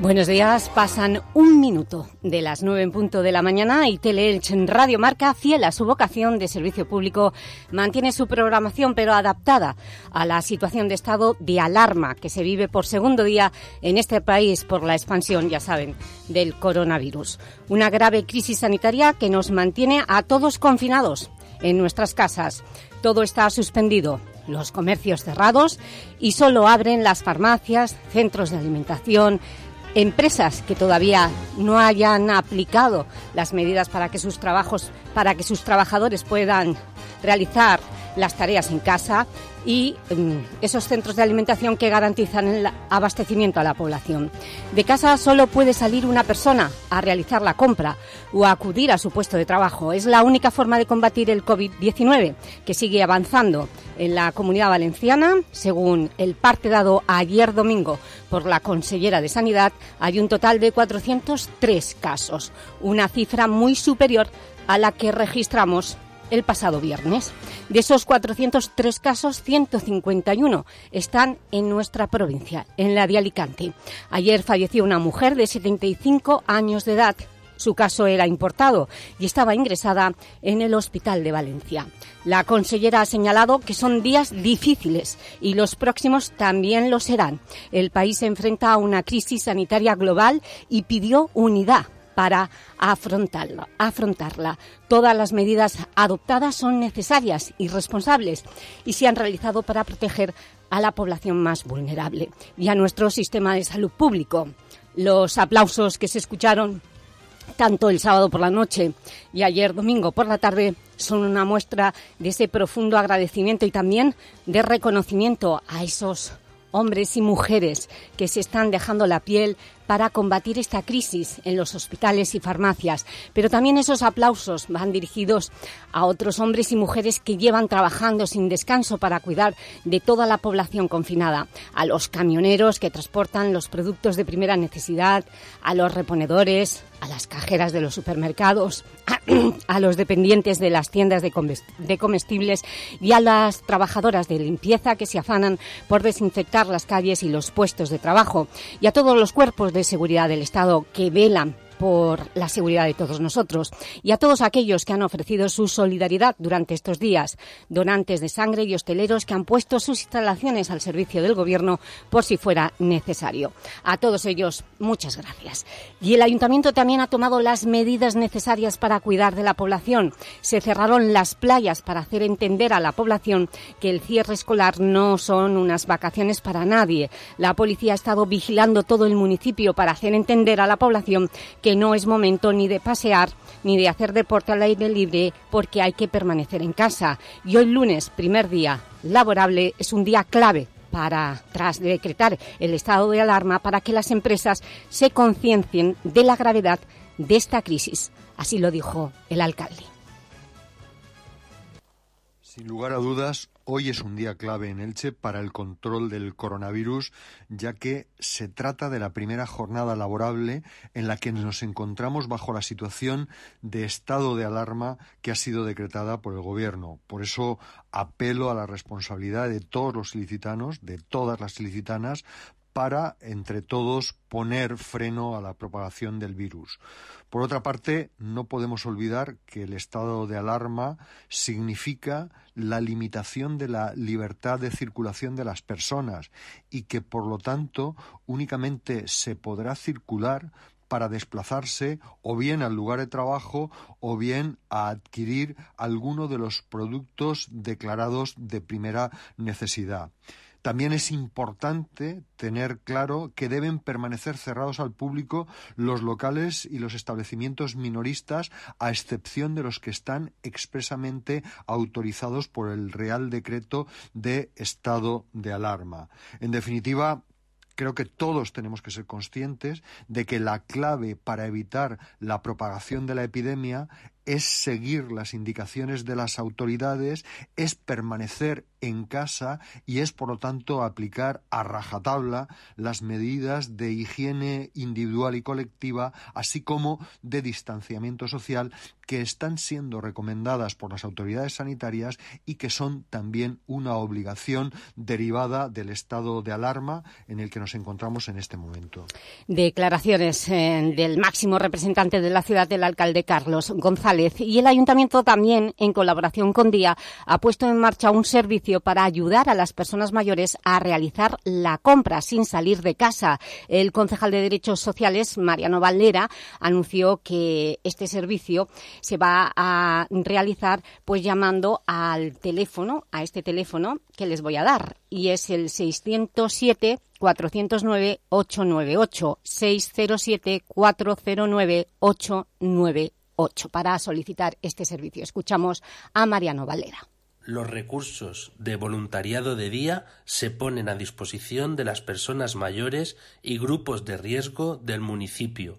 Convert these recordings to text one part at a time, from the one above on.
Buenos días, pasan un minuto de las nueve en punto de la mañana y Teleelch en Radio Marca, fiel a su vocación de servicio público, mantiene su programación pero adaptada a la situación de estado de alarma que se vive por segundo día en este país por la expansión, ya saben, del coronavirus. Una grave crisis sanitaria que nos mantiene a todos confinados en nuestras casas. Todo está suspendido, los comercios cerrados y solo abren las farmacias, centros de alimentación, empresas que todavía no hayan aplicado las medidas para que sus trabajos, para que sus trabajadores puedan realizar las tareas en casa y mm, esos centros de alimentación que garantizan el abastecimiento a la población. De casa solo puede salir una persona a realizar la compra o acudir a su puesto de trabajo. Es la única forma de combatir el COVID-19, que sigue avanzando en la Comunidad Valenciana. Según el parte dado ayer domingo por la consellera de Sanidad, hay un total de 403 casos, una cifra muy superior a la que registramos el pasado viernes. De esos 403 casos, 151 están en nuestra provincia, en la de Alicante. Ayer falleció una mujer de 75 años de edad. Su caso era importado y estaba ingresada en el Hospital de Valencia. La consellera ha señalado que son días difíciles y los próximos también lo serán. El país se enfrenta a una crisis sanitaria global y pidió unidad para afrontarla, afrontarla. Todas las medidas adoptadas son necesarias y responsables y se han realizado para proteger a la población más vulnerable y a nuestro sistema de salud público. Los aplausos que se escucharon tanto el sábado por la noche y ayer domingo por la tarde son una muestra de ese profundo agradecimiento y también de reconocimiento a esos hombres y mujeres que se están dejando la piel para combatir esta crisis en los hospitales y farmacias. Pero también esos aplausos van dirigidos a otros hombres y mujeres que llevan trabajando sin descanso para cuidar de toda la población confinada. A los camioneros que transportan los productos de primera necesidad, a los reponedores, a las cajeras de los supermercados, a, los dependientes de las tiendas de comestibles y a las trabajadoras de limpieza que se afanan por desinfectar las calles y los puestos de trabajo y a todos los cuerpos de seguridad del Estado que velan por la seguridad de todos nosotros y a todos aquellos que han ofrecido su solidaridad durante estos días, donantes de sangre y hosteleros que han puesto sus instalaciones al servicio del Gobierno por si fuera necesario. A todos ellos, muchas gracias. Y el Ayuntamiento también ha tomado las medidas necesarias para cuidar de la población. Se cerraron las playas para hacer entender a la población que el cierre escolar no son unas vacaciones para nadie. La policía ha estado vigilando todo el municipio para hacer entender a la población que no es momento ni de pasear ni de hacer deporte al aire libre porque hay que permanecer en casa. Y hoy lunes, primer día laborable, es un día clave para, tras decretar el estado de alarma, para que las empresas se conciencien de la gravedad de esta crisis. Así lo dijo el alcalde. Sin lugar a dudas, Hoy es un día clave en Elche para el control del coronavirus, ya que se trata de la primera jornada laborable en la que nos encontramos bajo la situación de estado de alarma que ha sido decretada por el Gobierno. Por eso apelo a la responsabilidad de todos los ilicitanos, de todas las ilicitanas, para, entre todos, poner freno a la propagación del virus. Por otra parte, no podemos olvidar que el estado de alarma significa la limitación de la libertad de circulación de las personas y que, por lo tanto, únicamente se podrá circular para desplazarse o bien al lugar de trabajo o bien a adquirir alguno de los productos declarados de primera necesidad. También es importante tener claro que deben permanecer cerrados al público los locales y los establecimientos minoristas, a excepción de los que están expresamente autorizados por el Real Decreto de estado de alarma. En definitiva, creo que todos tenemos que ser conscientes de que la clave para evitar la propagación de la epidemia es seguir las indicaciones de las autoridades, es permanecer en casa y es, por lo tanto, aplicar a rajatabla las medidas de higiene individual y colectiva, así como de distanciamiento social que están siendo recomendadas por las autoridades sanitarias y que son también una obligación derivada del estado de alarma en el que nos encontramos en este momento. Declaraciones eh, del máximo representante de la ciudad, del alcalde Carlos González. Y el ayuntamiento también, en colaboración con Día, ha puesto en marcha un servicio para ayudar a las personas mayores a realizar la compra sin salir de casa. El concejal de Derechos Sociales, Mariano Valera, anunció que este servicio se va a realizar pues llamando al teléfono, a este teléfono que les voy a dar, y es el 607 409 898 607 409 898 para solicitar este servicio. Escuchamos a Mariano Valera los recursos de voluntariado de día se ponen a disposición de las personas mayores y grupos de riesgo del municipio,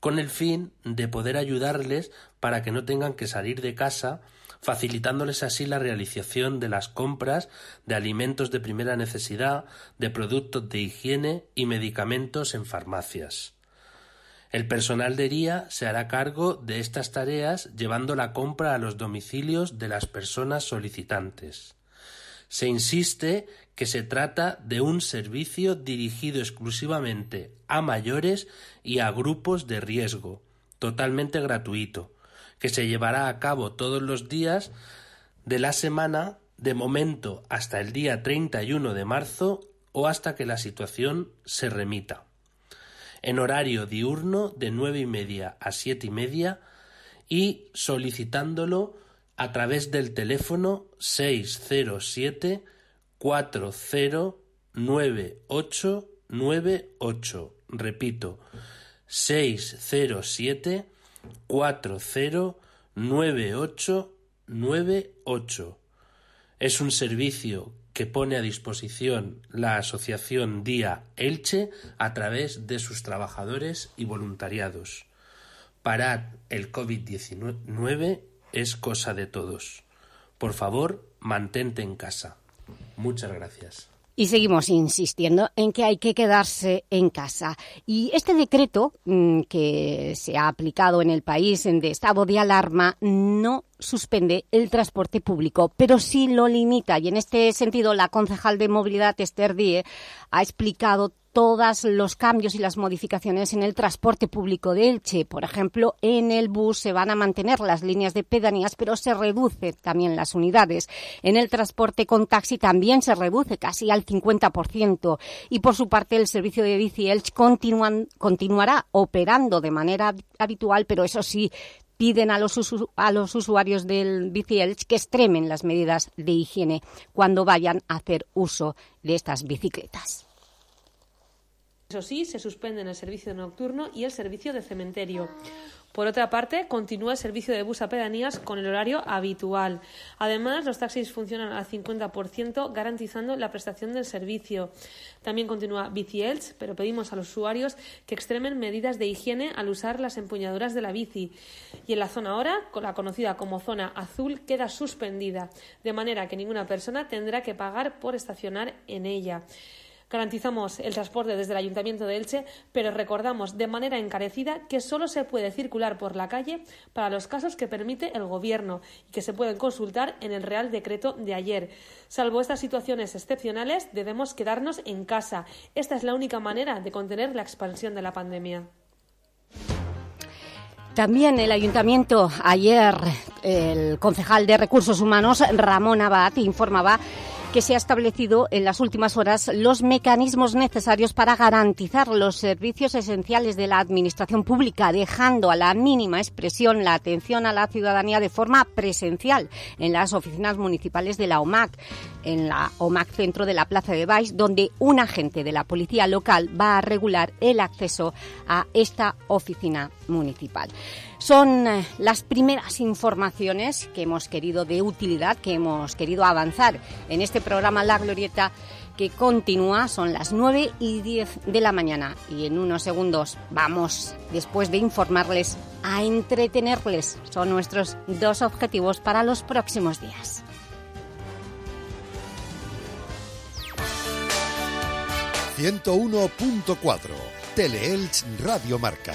con el fin de poder ayudarles para que no tengan que salir de casa, facilitándoles así la realización de las compras de alimentos de primera necesidad, de productos de higiene y medicamentos en farmacias. El personal de RIA se hará cargo de estas tareas llevando la compra a los domicilios de las personas solicitantes. Se insiste que se trata de un servicio dirigido exclusivamente a mayores y a grupos de riesgo, totalmente gratuito, que se llevará a cabo todos los días de la semana, de momento hasta el día 31 de marzo o hasta que la situación se remita. En horario diurno de nueve y media a siete y media y solicitándolo a través del teléfono 607 409898. Repito, 607 409898. Es un servicio que pone a disposición la Asociación Día Elche a través de sus trabajadores y voluntariados. Parar el COVID-19 es cosa de todos. Por favor, mantente en casa. Muchas gracias. Y seguimos insistiendo en que hay que quedarse en casa. Y este decreto mm, que se ha aplicado en el país en de estado de alarma no suspende el transporte público, pero sí lo limita. Y en este sentido, la concejal de Movilidad, Esther Die, ha explicado todos los cambios y las modificaciones en el transporte público de Elche. Por ejemplo, en el bus se van a mantener las líneas de pedanías, pero se reducen también las unidades. En el transporte con taxi también se reduce casi al 50%. Y por su parte, el servicio de bici Elche continuará operando de manera habitual, pero eso sí, piden a los, a los usuarios del bici Elche que extremen las medidas de higiene cuando vayan a hacer uso de estas bicicletas. Eso sí, se suspenden el servicio nocturno y el servicio de cementerio. Por otra parte, continúa el servicio de bus a pedanías con el horario habitual. Además, los taxis funcionan al 50%, garantizando la prestación del servicio. También continúa Bici pero pedimos a los usuarios que extremen medidas de higiene al usar las empuñaduras de la bici. Y en la zona ahora, la conocida como zona azul, queda suspendida, de manera que ninguna persona tendrá que pagar por estacionar en ella. Garantizamos el transporte desde el Ayuntamiento de Elche, pero recordamos de manera encarecida que solo se puede circular por la calle para los casos que permite el Gobierno y que se pueden consultar en el Real Decreto de ayer. Salvo estas situaciones excepcionales, debemos quedarnos en casa. Esta es la única manera de contener la expansión de la pandemia. También el Ayuntamiento, ayer, el concejal de Recursos Humanos, Ramón Abad, informaba que se ha establecido en las últimas horas los mecanismos necesarios para garantizar los servicios esenciales de la Administración Pública, dejando a la mínima expresión la atención a la ciudadanía de forma presencial en las oficinas municipales de la OMAC, en la OMAC Centro de la Plaza de Baix, donde un agente de la Policía Local va a regular el acceso a esta oficina municipal. Son eh, las primeras informaciones que hemos querido de utilidad, que hemos querido avanzar en este programa La Glorieta, que continúa, son las 9 y 10 de la mañana y en unos segundos vamos, después de informarles, a entretenerles. Son nuestros dos objetivos para los próximos días. ...101.4... Teleelch Radio Marca.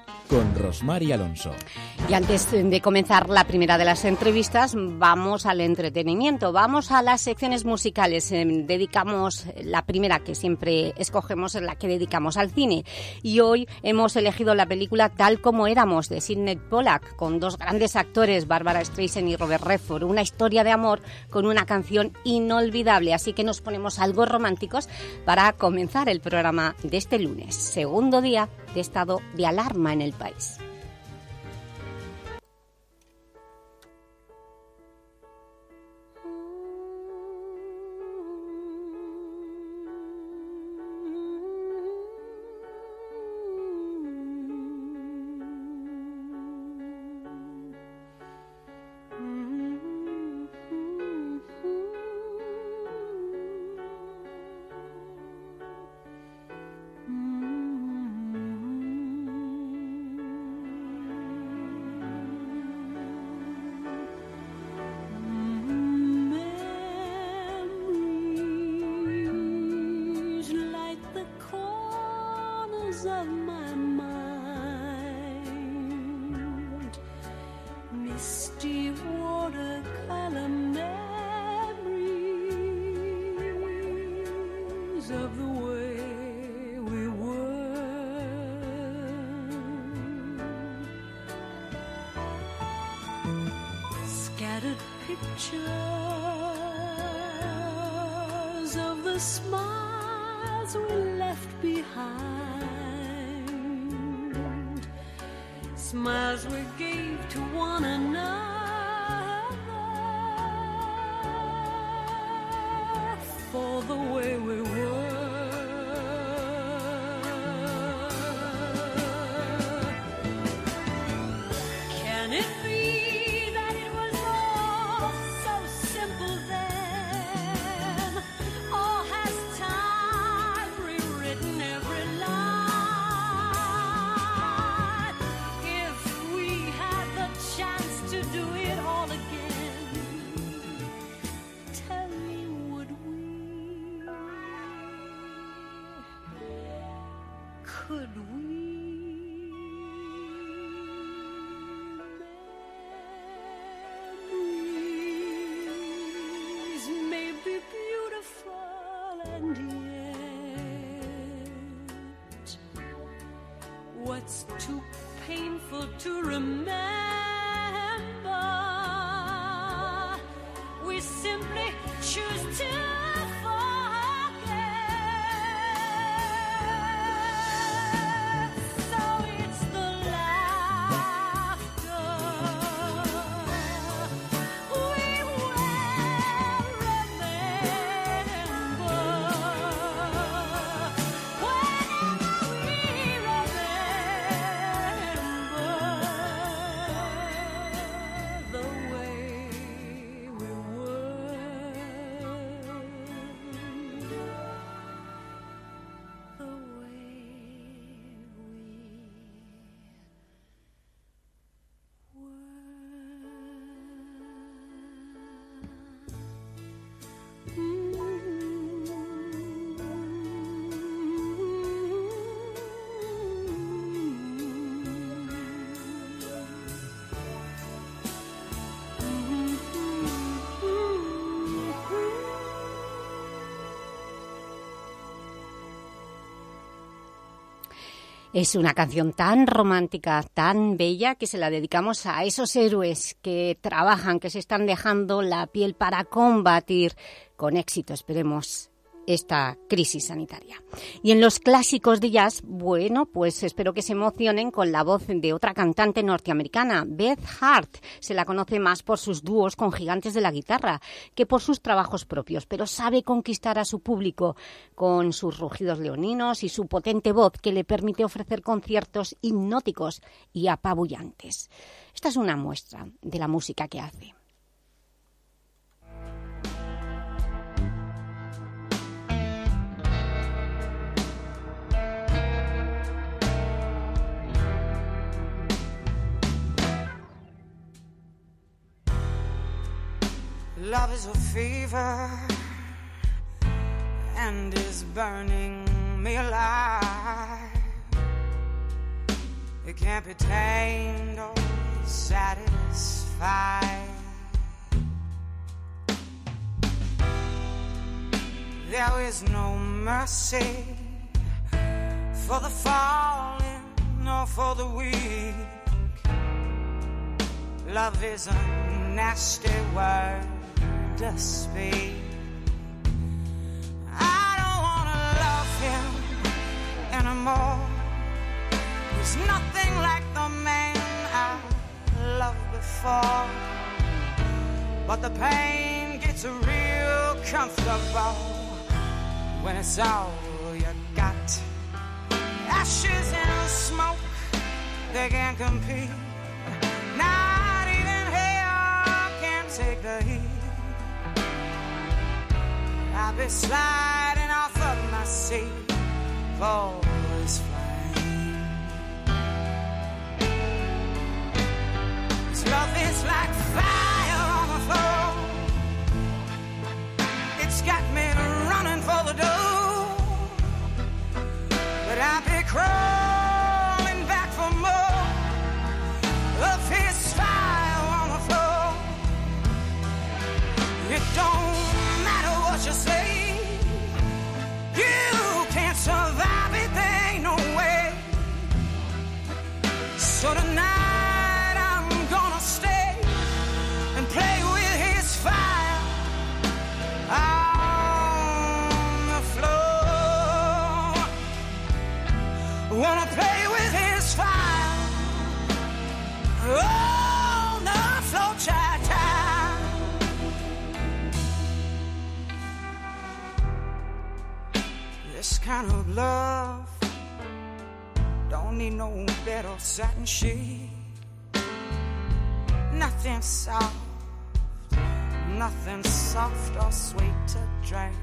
con Rosmar y Alonso. Y antes de comenzar la primera de las entrevistas, vamos al entretenimiento, vamos a las secciones musicales. Eh, dedicamos la primera que siempre escogemos, es la que dedicamos al cine. Y hoy hemos elegido la película Tal como éramos, de Sidney Pollack, con dos grandes actores, Barbara Streisand y Robert Redford. Una historia de amor con una canción inolvidable. Así que nos ponemos algo románticos para comenzar el programa de este lunes, segundo día de estado de alarma en el país. Too painful to remember. Es una canción tan romántica, tan bella, que se la dedicamos a esos héroes que trabajan, que se están dejando la piel para combatir. Con éxito, esperemos, esta crisis sanitaria. Y en los clásicos de jazz, bueno, pues espero que se emocionen con la voz de otra cantante norteamericana, Beth Hart. Se la conoce más por sus dúos con gigantes de la guitarra que por sus trabajos propios, pero sabe conquistar a su público con sus rugidos leoninos y su potente voz que le permite ofrecer conciertos hipnóticos y apabullantes. Esta es una muestra de la música que hace. Love is a fever and is burning me alive. It can't be tamed or satisfied. There is no mercy for the fallen nor for the weak. Love is a nasty word to speak. I don't wanna love him anymore. He's nothing like the man I loved before. But the pain gets real comfortable when it's all you got. Ashes and smoke, they can't compete. Not even hell can take the heat. I'll be sliding off of my seat for this flame. This love is like fire on the floor. It's got me running for the door. But I'll be crawling nothing soft or sweet to drink.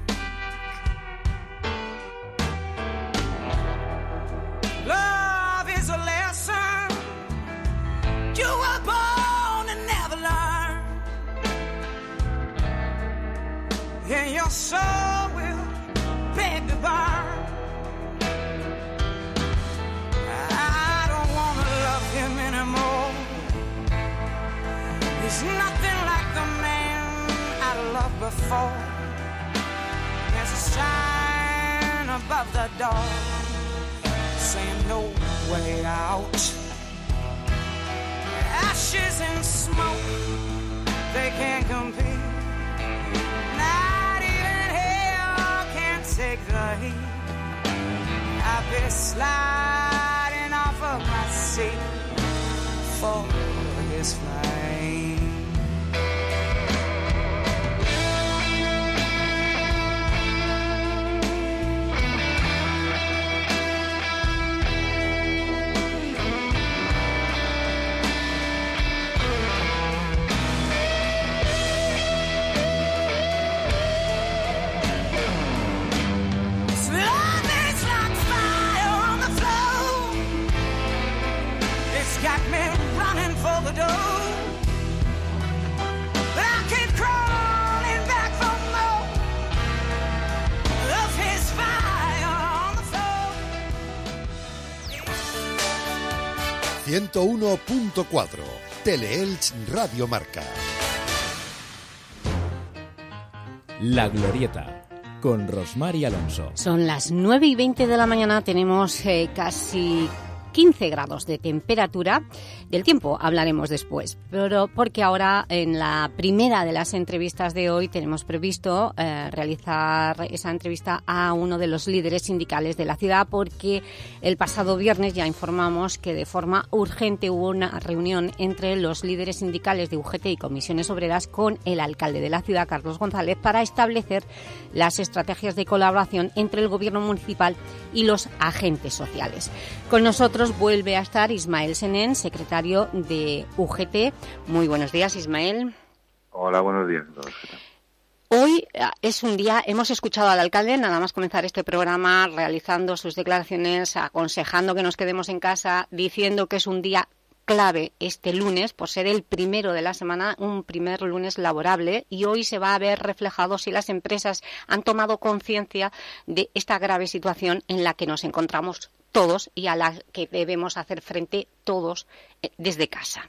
101.4 Teleelch Radio Marca. La Glorieta, con Rosmar y Alonso. Son las 9 y 20 de la mañana, tenemos eh, casi 15 grados de temperatura. Del tiempo hablaremos después, pero porque ahora en la primera de las entrevistas de hoy tenemos previsto eh, realizar esa entrevista a uno de los líderes sindicales de la ciudad porque el pasado viernes ya informamos que de forma urgente hubo una reunión entre los líderes sindicales de UGT y comisiones obreras con el alcalde de la ciudad, Carlos González, para establecer las estrategias de colaboración entre el gobierno municipal y los agentes sociales. Con nosotros vuelve a estar Ismael Senén, secretario de UGT. Muy buenos días, Ismael. Hola, buenos días. Hoy eh, es un día, hemos escuchado al alcalde, nada más comenzar este programa, realizando sus declaraciones, aconsejando que nos quedemos en casa, diciendo que es un día clave este lunes, por ser el primero de la semana, un primer lunes laborable, y hoy se va a ver reflejado si las empresas han tomado conciencia de esta grave situación en la que nos encontramos todos y a la que debemos hacer frente todos eh, desde casa.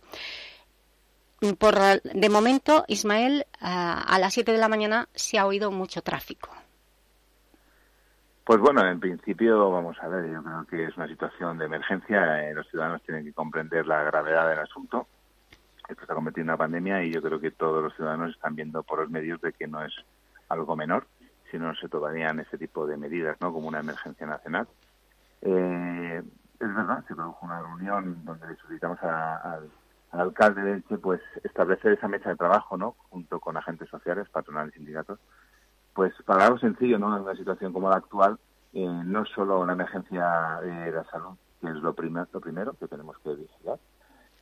Por, de momento, Ismael, a las 7 de la mañana se ha oído mucho tráfico. Pues bueno, en principio, vamos a ver, yo creo que es una situación de emergencia. Eh, los ciudadanos tienen que comprender la gravedad del asunto. Esto ha convertido en una pandemia y yo creo que todos los ciudadanos están viendo por los medios de que no es algo menor, si no se tomarían ese tipo de medidas, ¿no? Como una emergencia nacional. Eh, es verdad, se produjo una reunión donde le solicitamos al al alcalde de Elche pues establecer esa mesa de trabajo, ¿no? Junto con agentes sociales, patronales y sindicatos. Pues para algo sencillo, ¿no? En una situación como la actual, eh, no solo una emergencia de la salud, que es lo, primer, lo primero que tenemos que vigilar,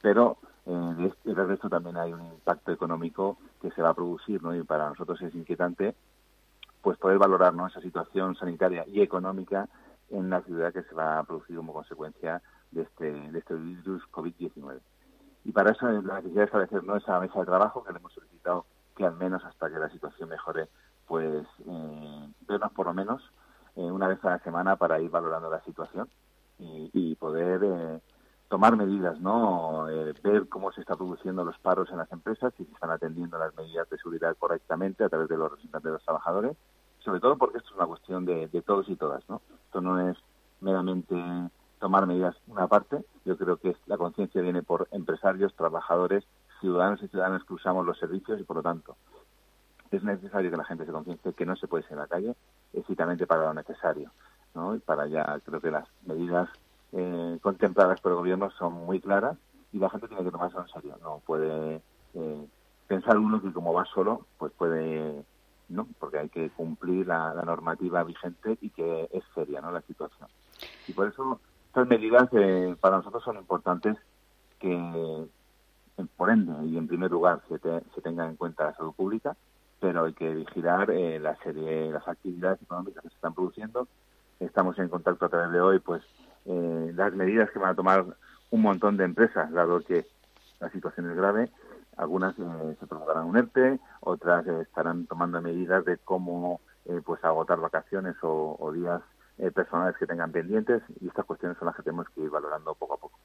pero eh, de esto también hay un impacto económico que se va a producir, ¿no? Y para nosotros es inquietante, pues poder valorar, ¿no? Esa situación sanitaria y económica en la ciudad que se va a producir como consecuencia de este, de este virus COVID-19. Y para eso la necesidad de establecer esa mesa de trabajo que le hemos solicitado que al menos hasta que la situación mejore, pues eh, por lo menos eh, una vez a la semana para ir valorando la situación y, poder eh, tomar medidas, ¿no? Eh, ver cómo se están produciendo los paros en las empresas, si se están atendiendo las medidas de seguridad correctamente a través de los representantes de los trabajadores, sobre todo porque esto es una cuestión de, de todos y todas, ¿no? Esto no es meramente tomar medidas una parte. Yo creo que la conciencia viene por empresarios, trabajadores, ciudadanos y ciudadanas que usamos los servicios y por lo tanto es necesario que la gente se conciencie que no se puede ir en la calle estrictamente para lo necesario. ¿no? Y para ya creo que las medidas eh, contempladas por el gobierno son muy claras y la gente tiene que tomarse en serio. No puede eh, pensar uno que como va solo, pues puede no, porque hay que cumplir la, normativa vigente y que es seria, ¿no? La situación. Y por eso estas medidas eh, para nosotros son importantes que, por ende, y en primer lugar, se, se tenga en cuenta la salud pública, pero hay que vigilar eh, las actividades económicas que se están produciendo. Estamos en contacto a través de hoy, pues, eh, las medidas que van a tomar un montón de empresas, dado que la situación es grave. Algunas se provocarán un ERTE, otras estarán tomando medidas de cómo pues agotar vacaciones o, o días eh, personales que tengan pendientes y estas cuestiones son las que tenemos que ir valorando poco a poco.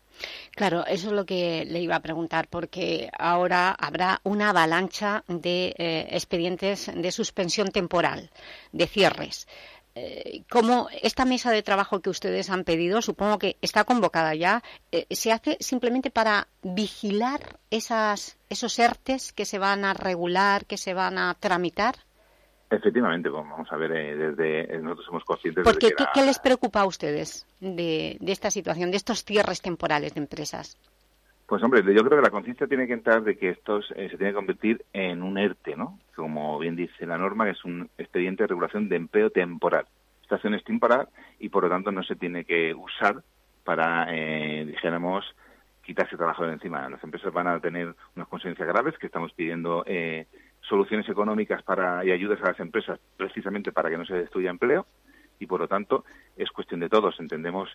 Claro, eso es lo que le iba a preguntar, porque ahora habrá una avalancha de eh, expedientes de suspensión temporal, de cierres. Eh, como esta mesa de trabajo que ustedes han pedido, supongo que está convocada ya, eh, ¿se hace simplemente para vigilar esas, esos ERTES que se van a regular, que se van a tramitar? Efectivamente, vamos a ver, eh, desde eh, nosotros somos conscientes de que ¿qué, les preocupa a ustedes de, esta situación, de estos cierres temporales de empresas? Pues hombre, yo creo que la conciencia tiene que entrar de que esto eh, se tiene que convertir en un ERTE, ¿no? Como bien dice la norma, es un expediente de regulación de empleo temporal. Esta acción es temporal y por lo tanto no se tiene que usar para, dijéramos, quitarse trabajo de encima. Las empresas van a tener unas consecuencias graves que estamos pidiendo soluciones económicas para, y ayudas a las empresas precisamente para que no se destruya empleo y por lo tanto es cuestión de todos. Entendemos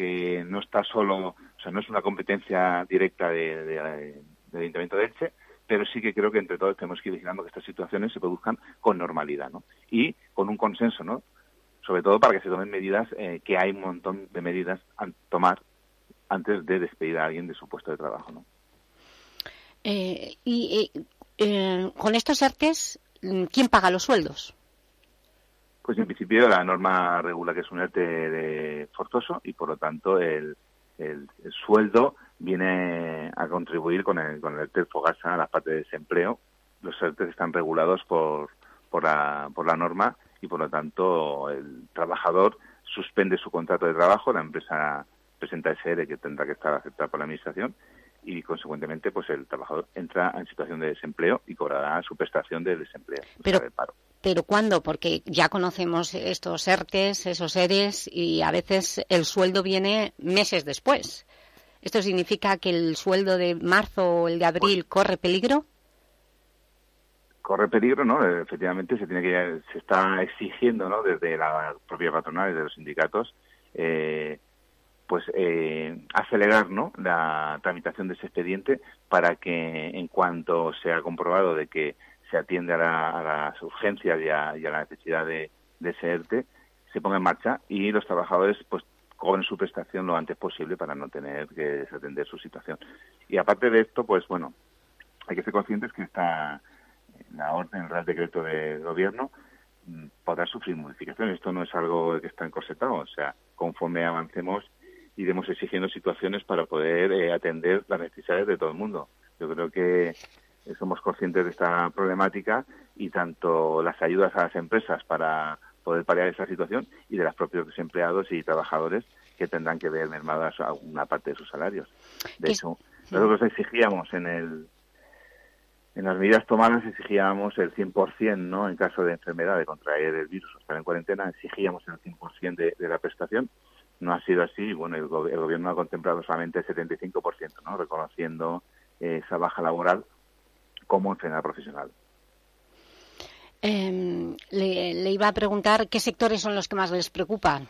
que no está solo, o sea, no es una competencia directa de, de, del Ayuntamiento de Elche, pero sí que creo que entre todos tenemos que ir vigilando que estas situaciones se produzcan con normalidad ¿no? y con un consenso, ¿no? sobre todo para que se tomen medidas, eh, que hay un montón de medidas a tomar antes de despedir a alguien de su puesto de trabajo. ¿no? Eh, y eh, eh, con estos ERTES, ¿quién paga los sueldos? Pues en principio la norma regula que es un ERTE de forzoso y por lo tanto el, el, sueldo viene a contribuir con el, con el ERTE Fogasa a la parte de desempleo. Los ERTE están regulados por, por, la, por la norma y, por lo tanto, el trabajador suspende su contrato de trabajo, la empresa presenta ese ERE que tendrá que estar aceptado por la Administración y consecuentemente pues el trabajador entra en situación de desempleo y cobrará su prestación de desempleo, pero, de paro. ¿Pero cuándo? Porque ya conocemos estos ERTES, esos ERES y a veces el sueldo viene meses después. ¿Esto significa que el sueldo de marzo o el de abril corre peligro? corre peligro, ¿no? Efectivamente se tiene que se está exigiendo, ¿no? Desde la propia patronal y de los sindicatos, eh, pues eh, acelerar, ¿no? La tramitación de ese expediente para que en cuanto sea comprobado de que se atiende a, las urgencias y a, la necesidad de, de ese ERTE, se ponga en marcha y los trabajadores, pues cobren su prestación lo antes posible para no tener que desatender su situación. Y aparte de esto, pues bueno, hay que ser conscientes que esta la orden, el Real Decreto de Gobierno, mm, podrá sufrir modificaciones. Esto no es algo que está encorsetado, o sea, conforme avancemos iremos exigiendo situaciones para poder eh, atender las necesidades de todo el mundo. Yo creo que somos conscientes de esta problemática y tanto las ayudas a las empresas para poder paliar esa situación y de los propios desempleados y trabajadores que tendrán que ver mermadas una parte de sus salarios. De hecho, nosotros exigíamos en el en las medidas tomadas exigíamos el 100%, ¿no? En caso de enfermedad, de contraer el virus o estar en cuarentena, exigíamos el 100% de, de la prestación. No ha sido así. Bueno, el, gobierno ha contemplado solamente el 75%, ¿no? Reconociendo eh, esa baja laboral como enfermedad profesional. Em, le, iba a preguntar qué sectores son los que más les preocupan.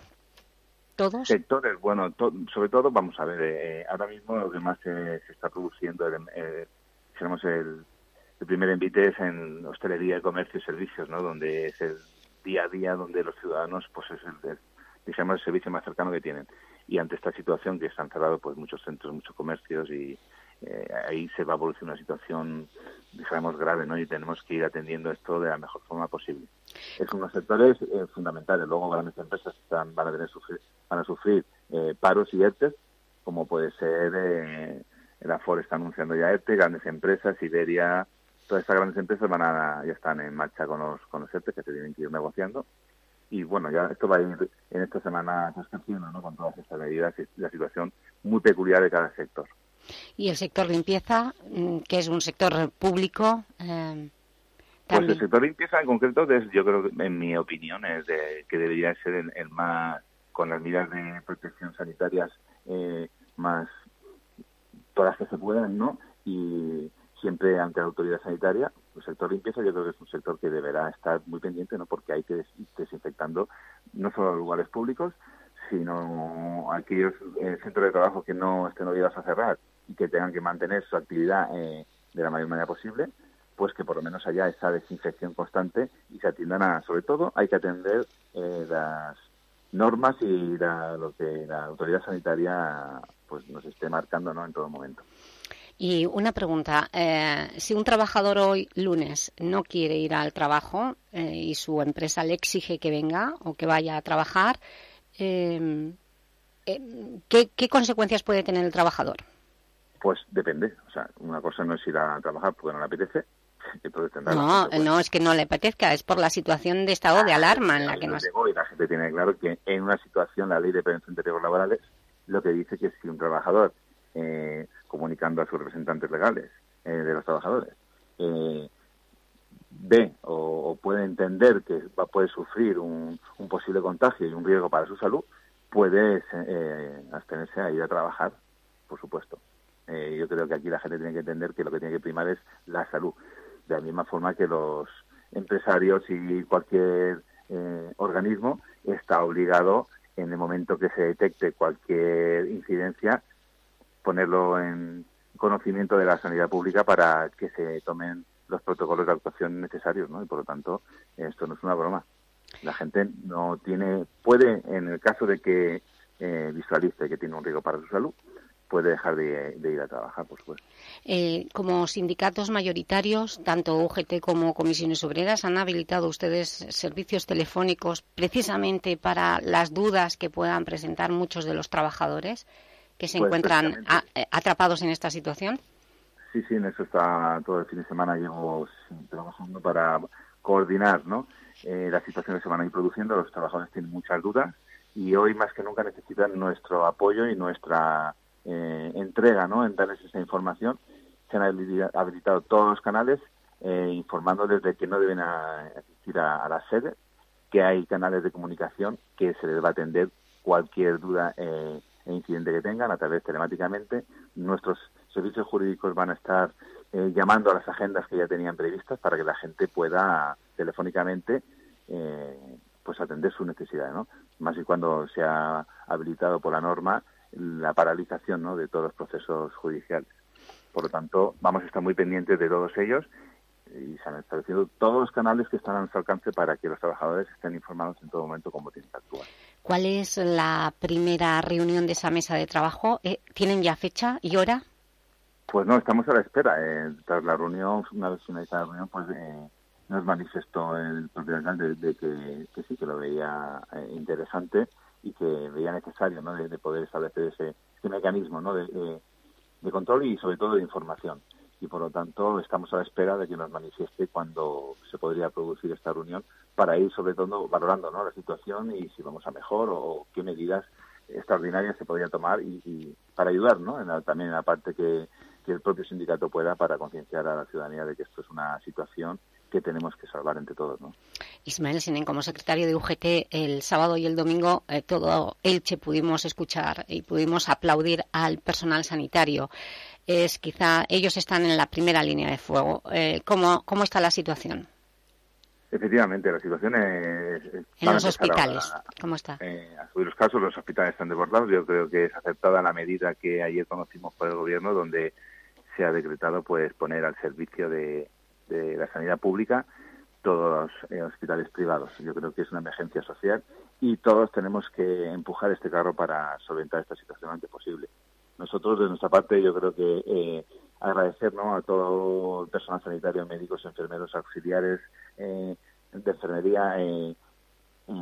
¿Todos? Sectores, bueno, sobre todo, vamos a ver, eh, ahora mismo lo que más se, está produciendo, eh, tenemos el, el primer envite es en hostelería, comercio y servicios, ¿no? Donde es el día a día donde los ciudadanos, pues es el, digamos, el servicio más cercano que tienen. Y ante esta situación que se han cerrado pues muchos centros, muchos comercios y eh, ahí se va a producir una situación, digamos, grave, ¿no? Y tenemos que ir atendiendo esto de la mejor forma posible. Es unos sectores eh, fundamentales. Luego grandes empresas están, van a tener sufrir, van a sufrir eh, paros y ERTES, como puede ser eh, el Afore está anunciando ya ERTE, grandes empresas, Iberia, todas estas grandes empresas van a, ya están en marcha con los, con los ERTE que se tienen que ir negociando. Y bueno, ya esto va a ir en esta semana ¿no? Con todas estas medidas y la situación muy peculiar de cada sector. ¿Y el sector limpieza, mm, que es un sector público? Eh, pues el sector limpieza en concreto, yo creo que en mi opinión, es de, que debería ser el, más, con las medidas de protección sanitarias eh, más, todas las que se puedan, ¿no? Y siempre ante la autoridad sanitaria. El sector limpieza yo creo que es un sector que deberá estar muy pendiente, ¿no? porque hay que ir desinfectando no solo lugares públicos, sino aquellos eh, centros de trabajo que no estén obligados a cerrar y que tengan que mantener su actividad eh, de la mayor manera posible, pues que por lo menos haya esa desinfección constante y se atiendan a, sobre todo, hay que atender eh, las normas y lo que la autoridad sanitaria pues nos esté marcando ¿no? en todo momento. Y una pregunta, eh, si un trabajador hoy, lunes, no quiere ir al trabajo eh, y su empresa le exige que venga o que vaya a trabajar, em, em, ¿qué, consecuencias puede tener el trabajador? Pues depende. O sea, una cosa no es ir a trabajar porque no le apetece. no, no es que no le apetezca, es por la situación de estado de ah, alarma en la que nos... Y la gente tiene claro que en una situación la ley de prevención de riesgos laborales lo que dice que si un trabajador eh, comunicando a sus representantes legales eh, de los trabajadores, eh, ve o, puede entender que va, puede sufrir un, posible contagio y un riesgo para su salud, puede eh, abstenerse a ir a trabajar, por supuesto. Eh, yo creo que aquí la gente tiene que entender que lo que tiene que primar es la salud, de la misma forma que los empresarios y cualquier organismo está obligado en el momento que se detecte cualquier incidencia ponerlo en conocimiento de la sanidad pública para que se tomen los protocolos de actuación necesarios, ¿no? Y por lo tanto, esto no es una broma. La gente no tiene, puede, en el caso de que eh, visualice que tiene un riesgo para su salud, puede dejar de, ir a trabajar, por supuesto. Eh, como sindicatos mayoritarios, tanto UGT como comisiones obreras, ¿han habilitado ustedes servicios telefónicos precisamente para las dudas que puedan presentar muchos de los trabajadores? que se Pues, encuentran a- atrapados en esta situación? Sí, sí, en eso está todo el fin de semana llevo trabajando para coordinar ¿no? Eh, la situación que se van a ir produciendo. Los trabajadores tienen muchas dudas y hoy más que nunca necesitan nuestro apoyo y nuestra eh, entrega ¿no? en darles esa información. Se han habilita- habilitado todos los canales eh, informándoles de que no deben asistir a, a la sede, que hay canales de comunicación que se les va a atender cualquier duda eh, e incidente que tengan a través telemáticamente. Nuestros servicios jurídicos van a estar eh, llamando a las agendas que ya tenían previstas para que la gente pueda telefónicamente eh, pues atender sus necesidades, ¿no? Más y cuando se ha habilitado por la norma la paralización ¿no? de todos los procesos judiciales. Por lo tanto, vamos a estar muy pendientes de todos ellos y se han establecido todos los canales que están a nuestro alcance para que los trabajadores estén informados en todo momento cómo tienen que actuar. ¿Cuál es la primera reunión de esa mesa de trabajo? Eh, ¿Tienen ya fecha y hora? Pues no, estamos a la espera. Eh, tras la reunión, una vez finalizada la reunión, pues eh, nos manifestó el propio alcalde de que, que sí, que lo veía eh, interesante y que veía necesario ¿no? de, de poder establecer ese, mecanismo ¿no? de, de- control y sobre todo de información. Y por lo tanto estamos a la espera de que nos manifieste cuándo se podría producir esta reunión para ir sobre todo valorando ¿no? la situación y si vamos a mejor o qué medidas extraordinarias se podría tomar y, y para ayudar ¿no? en la- también en la parte que, que el propio sindicato pueda para concienciar a la ciudadanía de que esto es una situación que tenemos que salvar entre todos. ¿no? Ismael Senen, como secretario de UGT, el sábado y el domingo eh, todo Elche pudimos escuchar y pudimos aplaudir al personal sanitario. Es quizá ellos están en la primera línea de fuego. Eh, ¿cómo, ¿Cómo está la situación Efectivamente, la situación es... es- en los hospitales? ¿Cómo está? eh, a subir los casos, los hospitales están desbordados. Yo creo que es aceptada la medida que ayer conocimos por el gobierno, donde se ha decretado pues poner al servicio de, de la sanidad pública todos los eh, hospitales privados. Yo creo que es una emergencia social y todos tenemos que empujar este carro para solventar esta situación antes posible. Nosotros, de nuestra parte, yo creo que eh, agradecer a todo el personal sanitario, médicos, enfermeros, auxiliares eh, de enfermería, eh,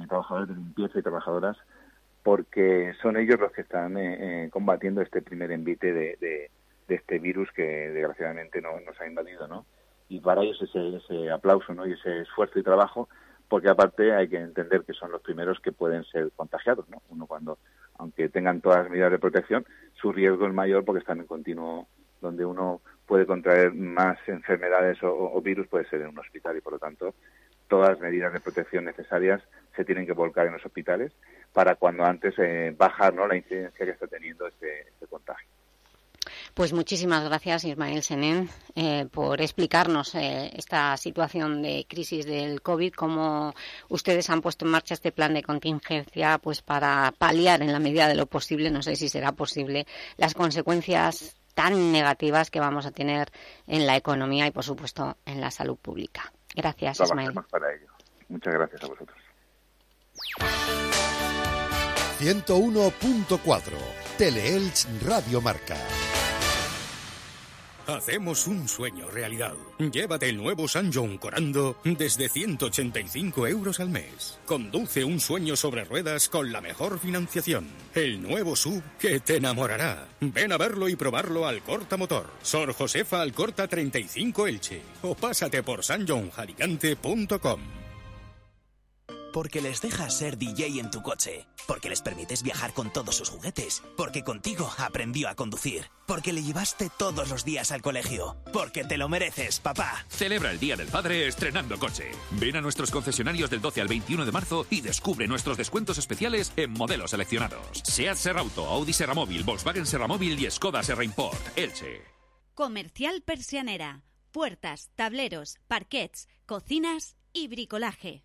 trabajadores de limpieza y trabajadoras, porque son ellos los que están eh, combatiendo este primer envite de- de este virus que desgraciadamente no, nos ha invadido, ¿no? Y para ellos ese, ese aplauso, ¿no? Y ese esfuerzo y trabajo, porque aparte hay que entender que son los primeros que pueden ser contagiados, ¿no? Uno cuando, aunque tengan todas las medidas de protección, su riesgo es mayor porque están en continuo, donde uno puede contraer más enfermedades o, virus puede ser en un hospital y por lo tanto todas las medidas de protección necesarias se tienen que volcar en los hospitales para cuando antes eh, bajar ¿no? la incidencia que está teniendo este, este contagio. Pues muchísimas gracias, Ismael Senén, eh, por explicarnos eh, esta situación de crisis del COVID, cómo ustedes han puesto en marcha este plan de contingencia pues para paliar en la medida de lo posible, no sé si será posible, las consecuencias tan negativas que vamos a tener en la economía y, por supuesto, en la salud pública. Gracias, Ismael. Para ello. Muchas gracias a vosotros. 101.4 Teleelch Radio Marca. Hacemos un sueño realidad. Llévate el nuevo San John Corando desde 185 euros al mes. Conduce un sueño sobre ruedas con la mejor financiación. El nuevo sub que te enamorará. Ven a verlo y probarlo al Corta Motor. Sor Josefa Alcorta 35 Elche. O pásate por sanjohnjaricante.com. Porque les dejas ser DJ en tu coche. Porque les permites viajar con todos sus juguetes. Porque contigo aprendió a conducir. Porque le llevaste todos los días al colegio. Porque te lo mereces, papá. Celebra el Día del Padre estrenando coche. Ven a nuestros concesionarios del 12 al 21 de marzo y descubre nuestros descuentos especiales en modelos seleccionados. SEAT Serrauto, Audi Serramóvil, Volkswagen Serramóvil y Skoda Serraimport. Elche. Comercial Persianera. Puertas, tableros, parquets, cocinas y bricolaje.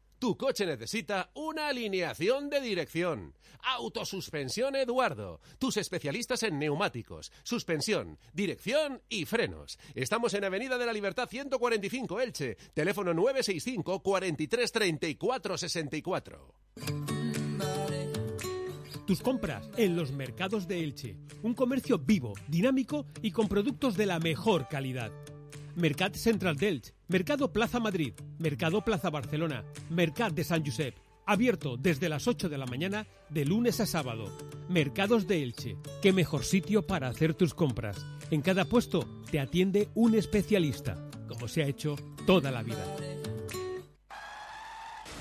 Tu coche necesita una alineación de dirección. Autosuspensión Eduardo. Tus especialistas en neumáticos, suspensión, dirección y frenos. Estamos en Avenida de la Libertad 145 Elche. Teléfono 965 43 34 64. Tus compras en los mercados de Elche. Un comercio vivo, dinámico y con productos de la mejor calidad. Mercat Central d'Elche, Mercado Plaza Madrid, Mercado Plaza Barcelona, Mercat de San Josep. Abierto desde las 8 de la mañana de lunes a sábado. Mercados de Elche. Qué mejor sitio para hacer tus compras. En cada puesto te atiende un especialista, como se ha hecho toda la vida.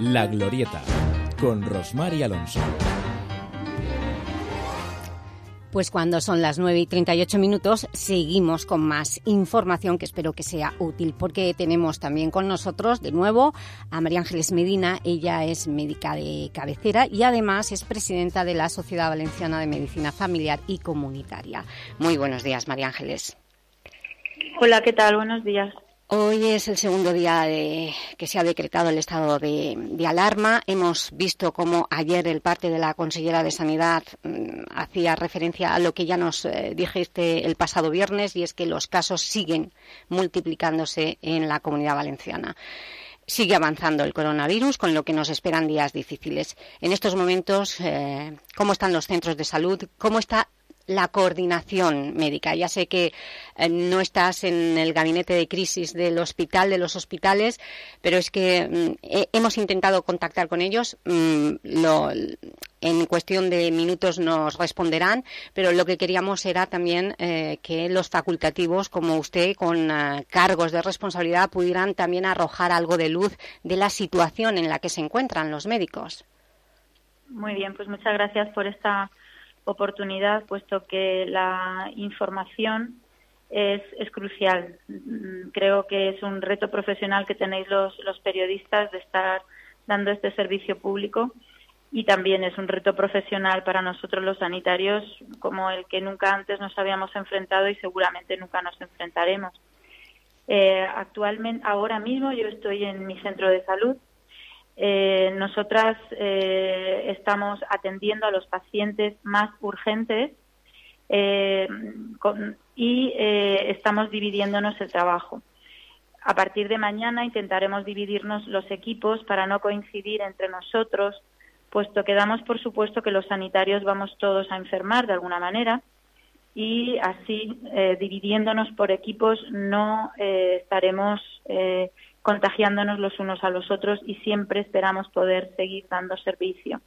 La Glorieta, con Rosmar y Alonso. Pues cuando son las 9 y 38 minutos seguimos con más información que espero que sea útil porque tenemos también con nosotros de nuevo a María Ángeles Medina. Ella es médica de cabecera y además es presidenta de la Sociedad Valenciana de Medicina Familiar y Comunitaria. Muy buenos días, María Ángeles. Hola, ¿qué tal? Buenos días. Hoy es el segundo día de, que se ha decretado el estado de, alarma. Hemos visto cómo ayer el parte de la consellera de Sanidad mm, hacía referencia a lo que ya nos eh, dijiste el pasado viernes y es que los casos siguen multiplicándose en la comunidad valenciana. Sigue avanzando el coronavirus, con lo que nos esperan días difíciles. En estos momentos, eh, ¿cómo están los centros de salud? ¿Cómo está la coordinación médica. Ya sé que eh, no estás en el gabinete de crisis del hospital, de los hospitales, pero es que mm, he- hemos intentado contactar con ellos. mm, en cuestión de minutos nos responderán, pero lo que queríamos era también eh, que los facultativos, como usted, con eh, cargos de responsabilidad, pudieran también arrojar algo de luz de la situación en la que se encuentran los médicos. Muy bien, pues muchas gracias por esta oportunidad, puesto que la información es, es crucial. Mm, Creo que es un reto profesional que tenéis los, los periodistas de estar dando este servicio público y también es un reto profesional para nosotros los sanitarios como el que nunca antes nos habíamos enfrentado y seguramente nunca nos enfrentaremos. Eh, actualmente, ahora mismo yo estoy en mi centro de salud. Eh, nosotras eh, estamos atendiendo a los pacientes más urgentes eh, y eh, estamos dividiéndonos el trabajo. A partir de mañana intentaremos dividirnos los equipos para no coincidir entre nosotros, puesto que damos por supuesto que los sanitarios vamos todos a enfermar de alguna manera y así eh, dividiéndonos por equipos no eh, estaremos contagiándonos los unos a los otros y siempre esperamos poder seguir dando servicio.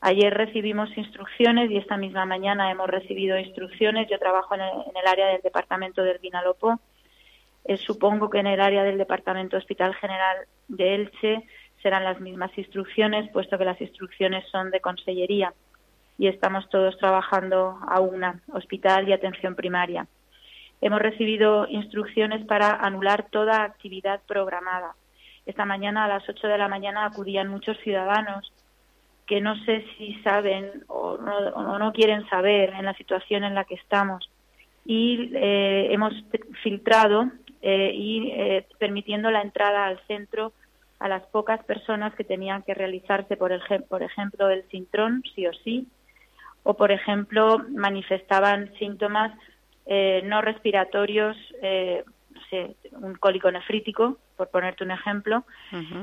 Ayer recibimos instrucciones y esta misma mañana hemos recibido instrucciones. Yo trabajo en el, en el área del departamento del Vinalopó. Eh, supongo que en el área del departamento Hospital General de Elche serán las mismas instrucciones, puesto que las instrucciones son de consellería y estamos todos trabajando a una, hospital y atención primaria. Hemos recibido instrucciones para anular toda actividad programada. Esta mañana a las 8 de la mañana acudían muchos ciudadanos que no sé si saben o no, o no quieren saber en la situación en la que estamos. Y eh, hemos filtrado eh, y eh, permitiendo la entrada al centro a las pocas personas que tenían que realizarse, por, el, por ejemplo, el sintrón, sí o sí, o, por ejemplo, manifestaban síntomas eh, no respiratorios, eh, no sé, un cólico nefrítico, por ponerte un ejemplo.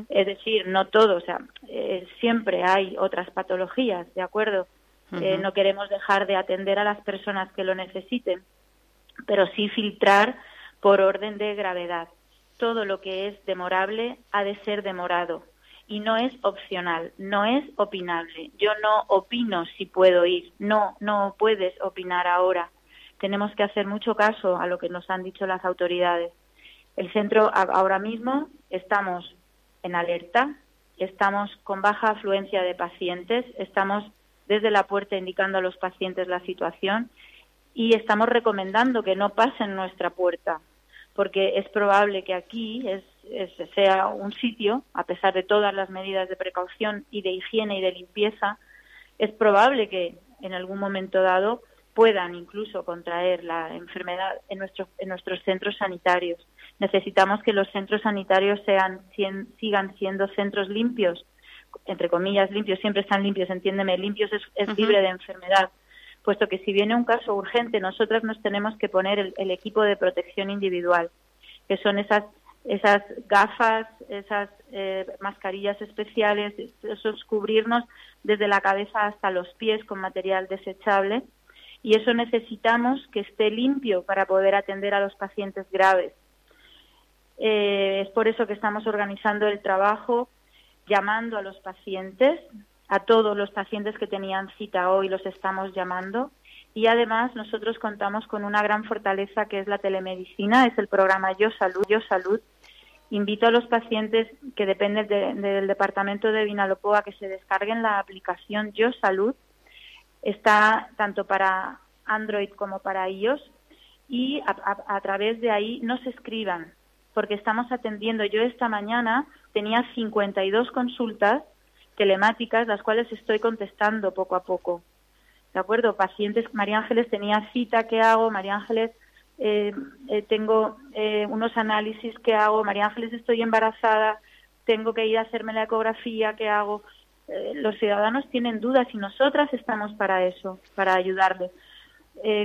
Es decir, no todo, o sea, eh, siempre hay otras patologías, ¿de acuerdo? Eh, no queremos dejar de atender a las personas que lo necesiten, pero sí filtrar por orden de gravedad. Todo lo que es demorable ha de ser demorado y no es opcional, no es opinable. Yo no opino si puedo ir, no, no puedes opinar ahora. Tenemos que hacer mucho caso a lo que nos han dicho las autoridades. El centro ahora mismo estamos en alerta, estamos con baja afluencia de pacientes, estamos desde la puerta indicando a los pacientes la situación y estamos recomendando que no pasen nuestra puerta, porque es probable que aquí es sea un sitio, a pesar de todas las medidas de precaución y de higiene y de limpieza, es probable que en algún momento dado puedan incluso contraer la enfermedad en, en nuestros centros sanitarios. Necesitamos que los centros sanitarios sean, sigan siendo centros limpios, entre comillas limpios, siempre están limpios, entiéndeme, limpios es, libre de enfermedad, puesto que si viene un caso urgente, nosotras nos tenemos que poner el equipo de protección individual, que son esas esas gafas, esas eh, mascarillas especiales, esos cubrirnos desde la cabeza hasta los pies con material desechable. Y eso necesitamos que esté limpio para poder atender a los pacientes graves. Eh, es por eso que estamos organizando el trabajo llamando a los pacientes, a todos los pacientes que tenían cita hoy los estamos llamando y además nosotros contamos con una gran fortaleza que es la telemedicina, es el programa Yo Salud, Yo Salud. Invito a los pacientes que dependen del departamento de Vinalopó a que se descarguen la aplicación Yo Salud. Está tanto para Android como para iOS y a, través de ahí no se escriban porque estamos atendiendo. Yo esta mañana tenía 52 consultas telemáticas, las cuales estoy contestando poco a poco. ¿de acuerdo? Pacientes, María Ángeles tenía cita, ¿qué hago? María Ángeles, eh, eh, tengo eh, unos análisis, ¿qué hago? María Ángeles, estoy embarazada, tengo que ir a hacerme la ecografía, ¿qué hago? Los ciudadanos tienen dudas y nosotras estamos para eso, para ayudarles.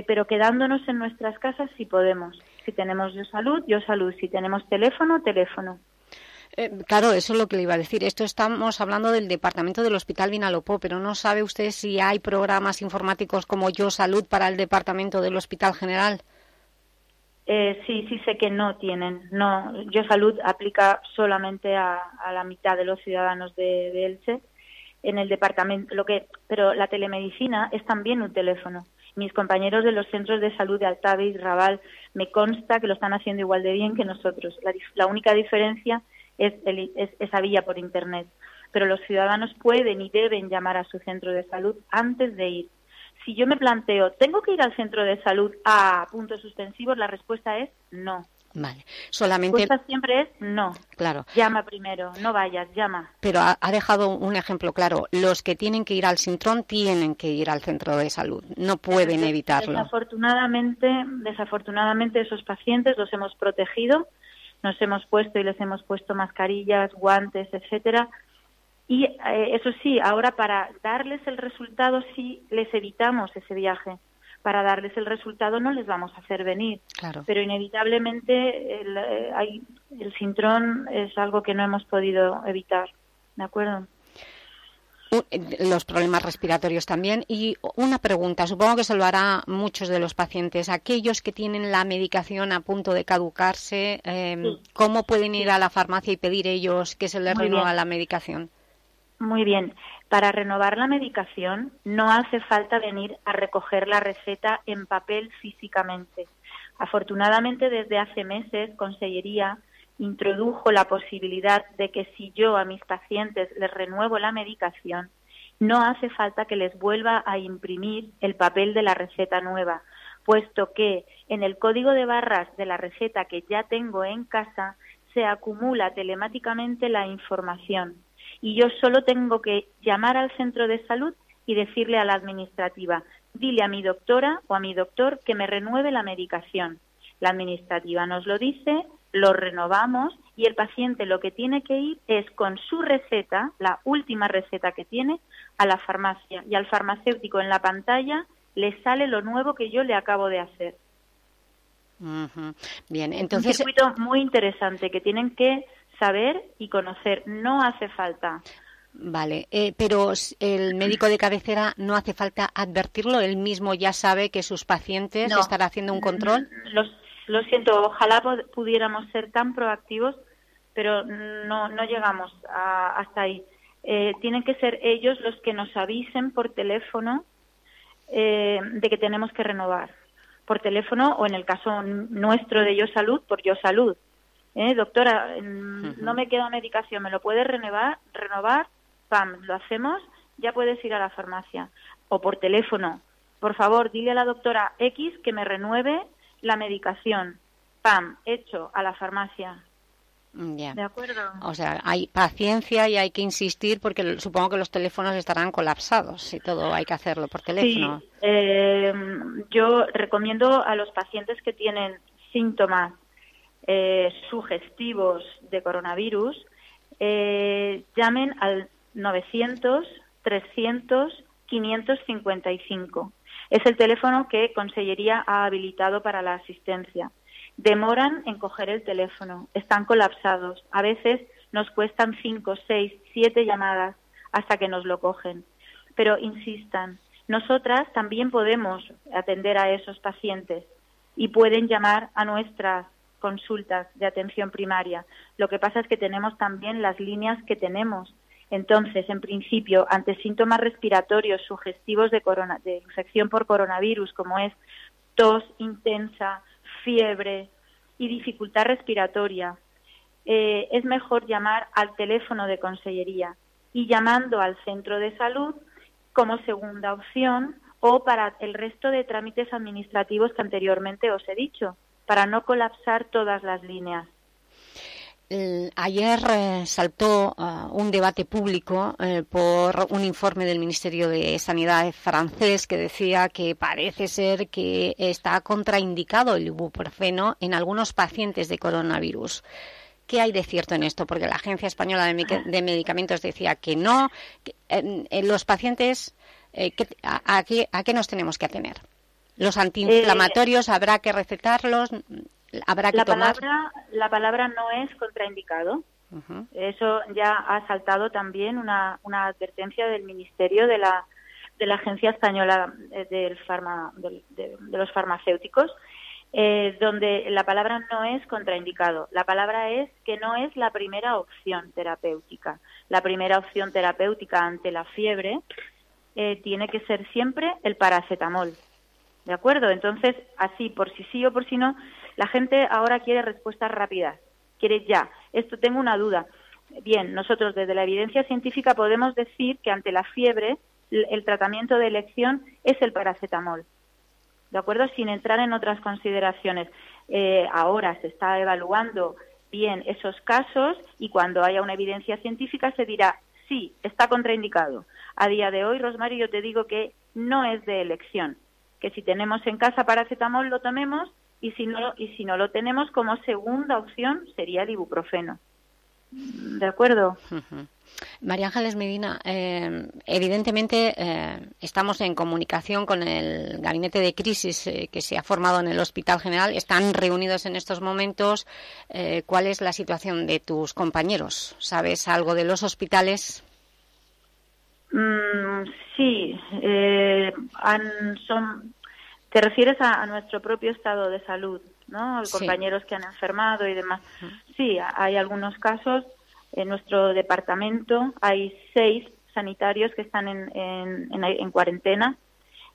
pero quedándonos en nuestras casas si podemos. Si tenemos yo salud, yo salud. Si tenemos teléfono, teléfono. Eh, claro, eso es lo que le iba a decir. Esto estamos hablando del departamento del Hospital Vinalopó, pero ¿no sabe usted si hay programas informáticos como Yo Salud para el departamento del Hospital General? Eh, sí, sí sé que no tienen. No, Yo Salud aplica solamente a, la mitad de los ciudadanos de, Elche en el departamento. Lo que, pero la telemedicina es también un teléfono. Mis compañeros de los centros de salud de Altave y Raval me consta que lo están haciendo igual de bien que nosotros. la única diferencia es, esa vía por Internet. Pero los ciudadanos pueden y deben llamar a su centro de salud antes de ir. Si yo me planteo, ¿tengo que ir al centro de salud a puntos suspensivos? La respuesta es no. Vale, solamente... La respuesta siempre es no. Claro. Llama primero, no vayas, llama. Pero ha, dejado un ejemplo claro. Los que tienen que ir al Sintrón tienen que ir al centro de salud. No pueden evitarlo. Desafortunadamente, desafortunadamente esos pacientes los hemos protegido nos hemos puesto y les hemos puesto mascarillas, guantes, etcétera. Y eh, eso sí, ahora para darles el resultado sí les evitamos ese viaje. Para darles el resultado no les vamos a hacer venir. Claro. Pero inevitablemente el, eh, hay, el sintrón es algo que no hemos podido evitar. ¿De acuerdo? los problemas respiratorios también. Y una pregunta, supongo que se lo hará muchos de los pacientes. Aquellos que tienen la medicación a punto de caducarse, em, ¿cómo pueden ir a la farmacia y pedir ellos que se les renueva la medicación? Muy bien. Para renovar la medicación no hace falta venir a recoger la receta en papel físicamente. Afortunadamente, desde hace meses, Consellería introdujo la posibilidad de que si yo a mis pacientes les renuevo la medicación, no hace falta que les vuelva a imprimir el papel de la receta nueva, puesto que en el código de barras de la receta que ya tengo en casa se acumula telemáticamente la información y yo solo tengo que llamar al centro de salud y decirle a la administrativa, dile a mi doctora o a mi doctor que me renueve la medicación. La administrativa nos lo dice, lo renovamos y el paciente lo que tiene que ir es con su receta, la última receta que tiene, a la farmacia y al farmacéutico en la pantalla le sale lo nuevo que yo le acabo de hacer. Bien, entonces. Un circuito muy interesante que tienen que saber y conocer. No hace falta. Vale, eh, pero el médico de cabecera no hace falta advertirlo, él mismo ya sabe que sus pacientes estarán haciendo un control. lo siento, ojalá pudiéramos ser tan proactivos, pero no, no llegamos hasta ahí. Eh, tienen que ser ellos los que nos avisen por teléfono eh, de que tenemos que renovar por teléfono o en el caso nuestro de Yo Salud, por Yo Salud. ¿Eh? Doctora, no me queda medicación, ¿me lo puede renovar? renovar? Pam, lo hacemos, ya puedes ir a la farmacia. O por teléfono, por favor, dile a la doctora X que me renueve la medicación. Pam, hecho, a la farmacia. Ya. ¿De acuerdo? O sea, hay paciencia y hay que insistir porque supongo que los teléfonos estarán colapsados y todo hay que hacerlo por teléfono. Sí, eh, yo recomiendo a los pacientes que tienen síntomas eh, sugestivos de coronavirus eh, llamen al 900 300 555. Es el teléfono que Consellería ha habilitado para la asistencia demoran en coger el teléfono, están colapsados. A veces nos cuestan cinco, seis, siete llamadas hasta que nos lo cogen. Pero insistan, nosotras también podemos atender a esos pacientes y pueden llamar a nuestras consultas de atención primaria. Lo que pasa es que tenemos también las líneas que tenemos. Entonces, en principio, ante síntomas respiratorios sugestivos de, de infección por coronavirus, como es tos intensa, fiebre y dificultad respiratoria, eh, es mejor llamar al teléfono de consellería y llamando al centro de salud como segunda opción o para el resto de trámites administrativos que anteriormente os he dicho, para no colapsar todas las líneas ayer eh, saltó eh, un debate público eh, por un informe del Ministerio de Sanidad francés que decía que parece ser que está contraindicado el ibuprofeno en algunos pacientes de coronavirus. ¿Qué hay de cierto en esto? Porque la Agencia Española de, Medicamentos decía que no. los pacientes, ¿a qué nos tenemos que atener? ¿Los antiinflamatorios habrá que recetarlos? la Palabra, la palabra no es contraindicado. Eso ya ha saltado también una, una advertencia del Ministerio de la, de la Agencia Española eh, del Farma, de, los Farmacéuticos, eh, donde la palabra no es contraindicado. La palabra es que no es la primera opción terapéutica. La primera opción terapéutica ante la fiebre eh, tiene que ser siempre el paracetamol. ¿De acuerdo? Entonces, así, por si sí o por si no, la gente ahora quiere respuestas rápidas, quiere ya. Esto tengo una duda. Bien, nosotros desde la evidencia científica podemos decir que ante la fiebre el tratamiento de elección es el paracetamol. ¿De acuerdo? Sin entrar en otras consideraciones. Eh, ahora se está evaluando bien esos casos y cuando haya una evidencia científica se dirá sí, está contraindicado. A día de hoy, Rosmary, yo te digo que no es de elección, que si tenemos en casa paracetamol lo tomemos y si no y si no lo tenemos como segunda opción sería el ibuprofeno de acuerdo María Ángeles Medina, eh, evidentemente eh, estamos en comunicación con el gabinete de crisis eh, que se ha formado en el Hospital General. Están reunidos en estos momentos. ¿Cuál es la situación de tus compañeros? ¿Sabes algo de los hospitales? Mm, sí, han, son te refieres a, nuestro propio estado de salud, ¿no? Compañeros que han enfermado y demás. Sí, hay algunos casos. En nuestro departamento hay seis sanitarios que están en, en, cuarentena.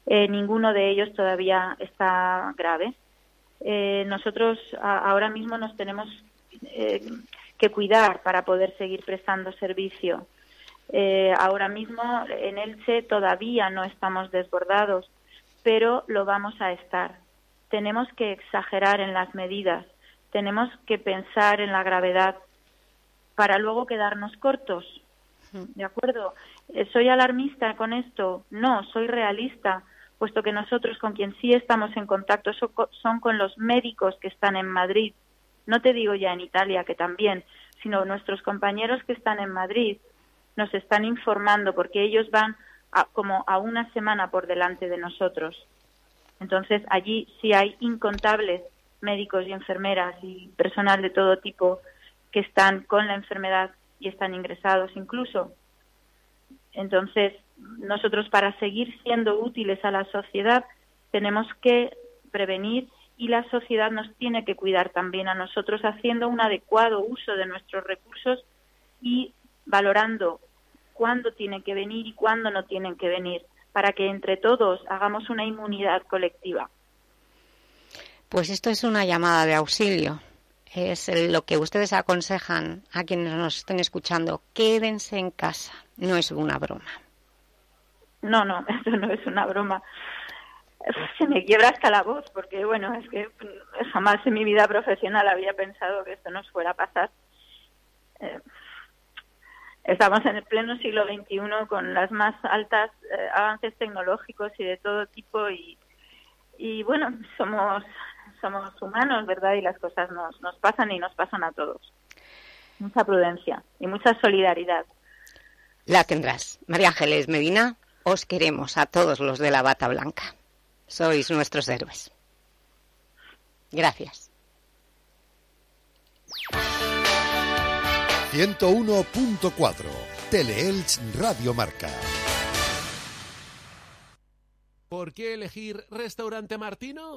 Eh, ninguno de ellos todavía está grave. Eh, nosotros ahora mismo nos tenemos eh, que cuidar para poder seguir prestando servicio. Ahora mismo en Elche todavía no estamos desbordados pero lo vamos a estar. Tenemos que exagerar en las medidas, tenemos que pensar en la gravedad para luego quedarnos cortos. ¿De acuerdo? Eh, ¿Soy alarmista con esto? No, soy realista, puesto que nosotros con quien sí estamos en contacto son con los médicos que están en Madrid. No te digo ya en Italia, que también, sino nuestros compañeros que están en Madrid nos están informando porque ellos van como a una semana por delante de nosotros. Entonces, allí sí hay incontables médicos y enfermeras y personal de todo tipo que están con la enfermedad y están ingresados incluso. Entonces, nosotros para seguir siendo útiles a la sociedad tenemos que prevenir y la sociedad nos tiene que cuidar también a nosotros haciendo un adecuado uso de nuestros recursos y valorando cuándo tienen que venir y cuándo no tienen que venir, para que entre todos hagamos una inmunidad colectiva. Pues esto es una llamada de auxilio. Es lo que ustedes aconsejan a quienes nos estén escuchando. Quédense en casa. No es una broma. No, no, esto no es una broma. Se me quiebra hasta la voz porque, bueno, es que jamás en mi vida profesional había pensado que esto nos fuera a pasar. Eh, estamos en el pleno siglo XXI con las más altas eh, avances tecnológicos y de todo tipo y, y bueno, somos somos humanos, ¿verdad? Y las cosas nos, nos pasan y nos pasan a todos. Mucha prudencia y mucha solidaridad. La tendrás. María Ángeles Medina, os queremos a todos los de la bata blanca. Sois nuestros héroes. Gracias. 101.4 Teleelch Radio Marca. ¿Por qué elegir Restaurante Martino?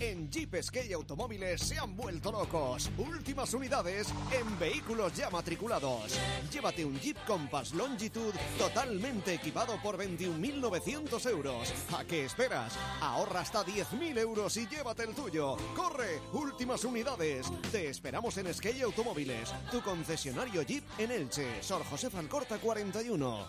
En Jeep Skate Automóviles se han vuelto locos. Últimas unidades en vehículos ya matriculados. Llévate un Jeep Compass Longitud totalmente equipado por 21.900 euros. ¿A qué esperas? Ahorra hasta 10.000 euros y llévate el tuyo. ¡Corre! Últimas unidades. Te esperamos en Skate Automóviles, tu concesionario Jeep en Elche. Sor José Falcorta 41.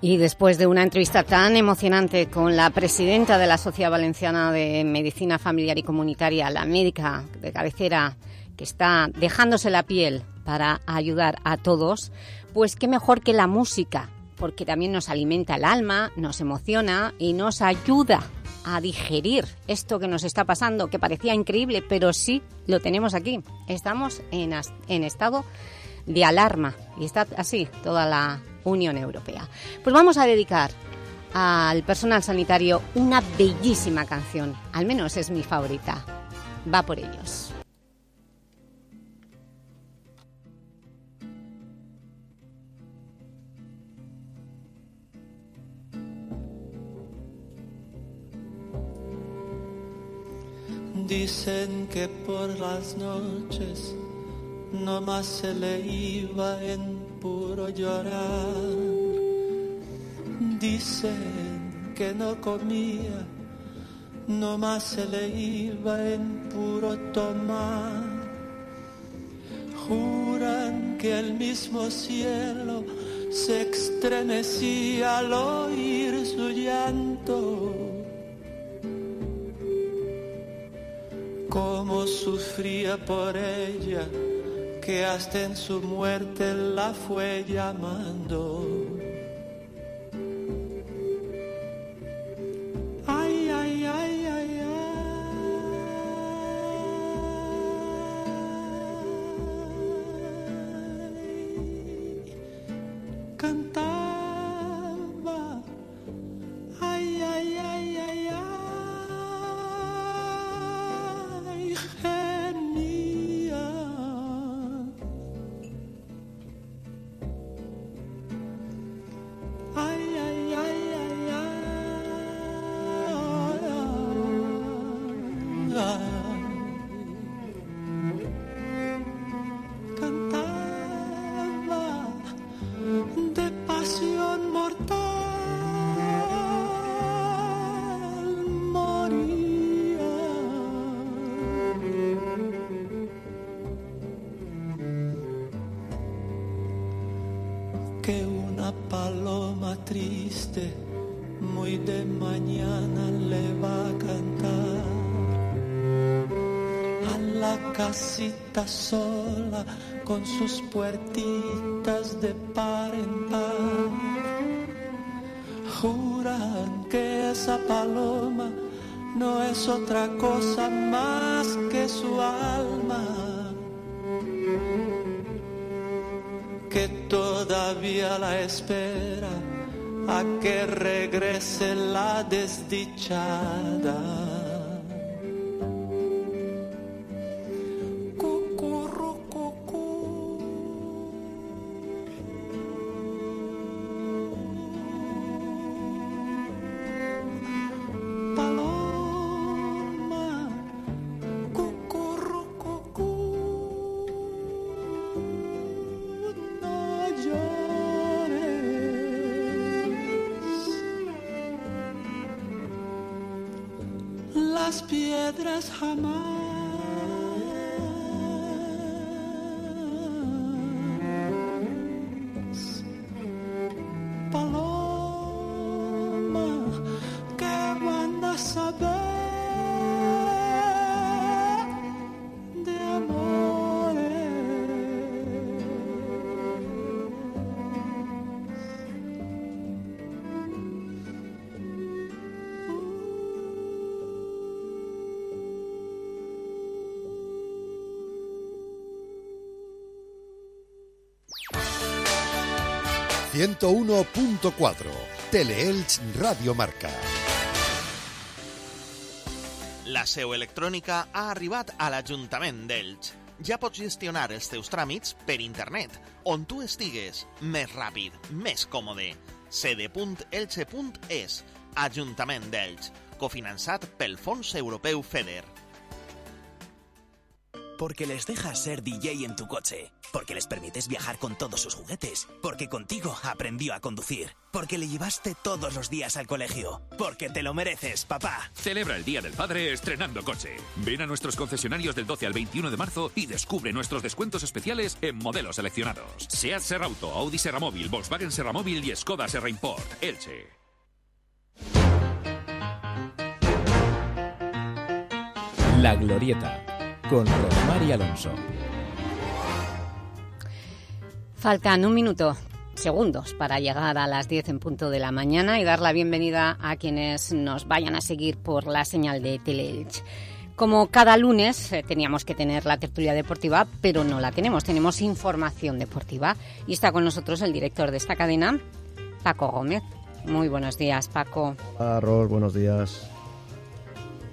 Y después de una entrevista tan emocionante con la presidenta de la Sociedad Valenciana de Medicina Familiar y Comunitaria, la médica de cabecera, que está dejándose la piel para ayudar a todos, pues qué mejor que la música, porque también nos alimenta el alma, nos emociona y nos ayuda a digerir esto que nos está pasando, que parecía increíble, pero sí lo tenemos aquí. Estamos en, en estado de alarma y está así toda la Unión Europea. Pues vamos a dedicar al personal sanitario una bellísima canción, al menos es mi favorita. Va por ellos. Dicen que por las noches no más se le iba en puro llorar. Dicen que no comía, no más se le iba en puro tomar. Juran que el mismo cielo se estremecía al oír su llanto. Cómo sufría por ella que hasta en su muerte la fue llamando. Ay, ay, ay, ay, ay. Cantaba mañana le va a cantar a la casita sola con sus puertitas de par en par. Juran que esa paloma no es otra cosa más que su alma. Que todavía la espera a que regrese la desdichada. Las piedras jamás. ...101.4... Teleelch Radio Marca. La seu electrònica ha arribat a l'Ajuntament d'Elx. Ja pots gestionar els teus tràmits per internet, on tu estigues, més ràpid, més còmode. cd.elche.es, Ajuntament d'Elx, cofinançat pel Fons Europeu FEDER. Porque les dejas ser DJ en tu coche. Porque les permites viajar con todos sus juguetes. Porque contigo aprendió a conducir. Porque le llevaste todos los días al colegio. Porque te lo mereces, papá. Celebra el Día del Padre estrenando coche. Ven a nuestros concesionarios del 12 al 21 de marzo y descubre nuestros descuentos especiales en modelos seleccionados. SEAT Serrauto, Audi Serramóvil, Volkswagen Serramóvil y Skoda Serra Import. Elche. La Glorieta, con Rosmar y Alonso. Faltan un minuto, segundos, para llegar a las 10 en punto de la mañana y dar la bienvenida a quienes nos vayan a seguir por la señal de Teleelch. Como cada lunes eh, teníamos que tener la tertulia deportiva, pero no la tenemos, tenemos información deportiva. Y está con nosotros el director de esta cadena, Paco Gómez. Muy buenos días, Paco. Hola, Ros, buenos días.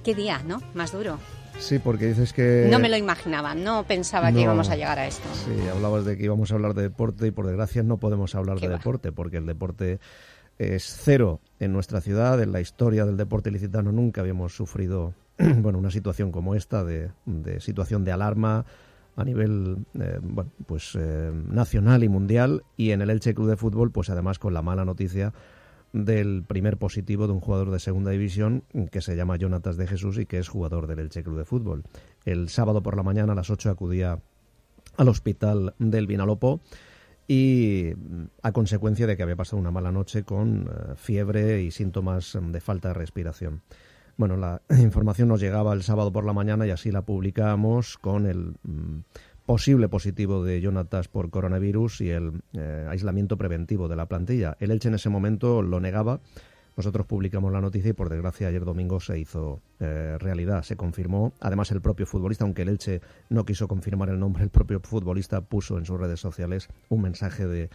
Qué día, ¿no? Más duro. Sí, porque dices que... No me lo imaginaba, no pensaba que íbamos a llegar a esto. Sí, hablabas de que íbamos a hablar de deporte y por desgracia no podemos hablar de va. deporte porque el deporte es cero en nuestra ciudad. En la historia del deporte ilicitano nunca habíamos sufrido bueno, una situación como esta de, de situación de alarma a nivel eh, bueno, pues, eh, nacional y mundial y en el Elche Club de Fútbol pues además con la mala noticia del primer positivo de un jugador de segunda división que se llama Jonatas de Jesús y que es jugador del Elche Club de Fútbol. El sábado por la mañana a las 8 acudía al hospital del Vinalopó y mm, a consecuencia de que había pasado una mala noche con eh, fiebre y síntomas de falta de respiración. Bueno, la información nos llegaba el sábado por la mañana y así la publicamos con el mm, posible positivo de Jonatas por coronavirus y el eh, aislamiento preventivo de la plantilla. El Elche en ese momento lo negaba. Nosotros publicamos la noticia y por desgracia ayer domingo se hizo eh, realidad, se confirmó. Además el propio futbolista, aunque el Elche no quiso confirmar el nombre, el propio futbolista puso en sus redes sociales un mensaje de,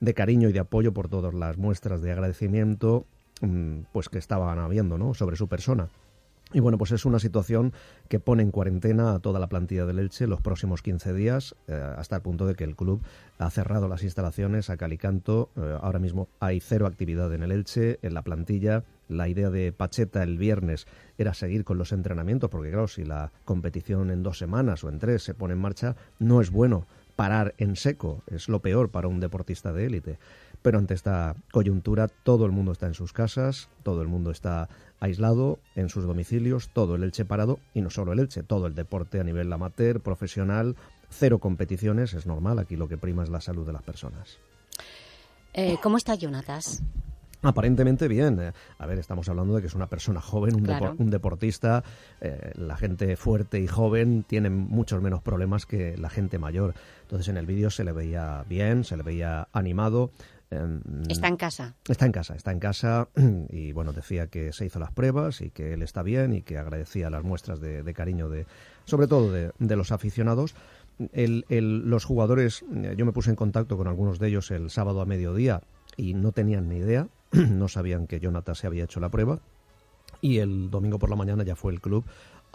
de cariño y de apoyo por todas las muestras de agradecimiento mm, pues que estaban habiendo ¿no? sobre su persona. Y bueno, pues es una situación que pone en cuarentena a toda la plantilla del Elche los próximos 15 días, eh, hasta el punto de que el club ha cerrado las instalaciones a Calicanto. Eh, ahora mismo hay cero actividad en el Elche, en la plantilla. La idea de Pacheta el viernes era seguir con los entrenamientos, porque claro, si la competición en dos semanas o en tres se pone en marcha, no es bueno parar en seco, es lo peor para un deportista de élite. Pero ante esta coyuntura todo el mundo está en sus casas, todo el mundo está aislado en sus domicilios, todo el Elche parado y no solo el Elche, todo el deporte a nivel amateur, profesional, cero competiciones, es normal, aquí lo que prima es la salud de las personas. Eh, ¿Cómo está Jonatas? Aparentemente bien. Eh, A ver, estamos hablando de que es una persona joven, un, Claro. depo- un deportista. eh, la gente fuerte y joven tiene muchos menos problemas que la gente mayor. Entonces en el vídeo se le veía bien, se le veía animado. Em, Está en casa. Está en casa, está en casa y bueno, decía que se hizo las pruebas y que él está bien y que agradecía las muestras de, de cariño de, sobre todo de, de los aficionados. El- el- los jugadores, yo me puse en contacto con algunos de ellos el sábado a mediodía y no tenían ni idea, no sabían que Jonathan se había hecho la prueba y el domingo por la mañana ya fue el club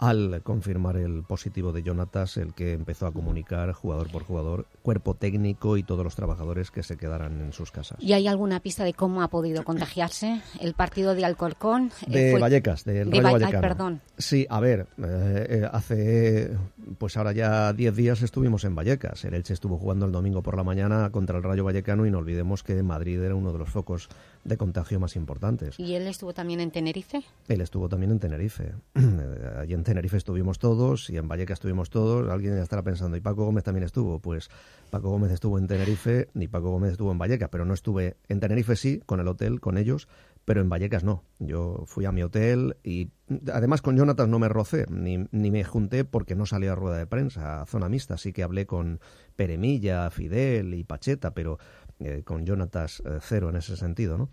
al confirmar el positivo de Jonatas, el que empezó a comunicar jugador por jugador, cuerpo técnico y todos los trabajadores que se quedaran en sus casas. ¿Y hay alguna pista de cómo ha podido contagiarse? ¿El partido de Alcorcón? eh, De fue- Vallecas, del de Rayo Va- ay, Vallecano. perdón. Sí, a ver, eh, eh, hace, pues ahora ya 10 días estuvimos en Vallecas. El Elche estuvo jugando el domingo por la mañana contra el Rayo Vallecano y no olvidemos que Madrid era uno de los focos de contagio más importantes. ¿Y él estuvo también en Tenerife? Él estuvo también en Tenerife. Allí en Tenerife estuvimos todos y en Vallecas estuvimos todos. Alguien ya estará pensando, ¿y Paco Gómez también estuvo? Pues Paco Gómez estuvo en Tenerife y Paco Gómez estuvo en Vallecas, pero no estuve en Tenerife sí, con el hotel, con ellos, pero en Vallecas no. Yo fui a mi hotel y además con Jonathan no me rocé, ni, ni me junté porque no salía a rueda de prensa, a zona mixta, así que hablé con Peremilla, Fidel y Pacheta, pero eh, con Jonathan eh, cero en ese sentido, ¿no?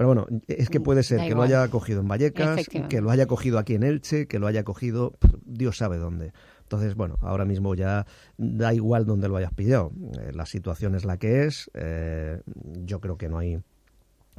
Pero bueno, es que puede ser Da que lo haya cogido en Vallecas, que lo haya cogido aquí en Elche, que lo haya cogido Dios sabe dónde. Entonces, bueno, ahora mismo ya da igual dónde lo hayas pillado. Eh, la situación es la que es. eh, yo creo que no hay,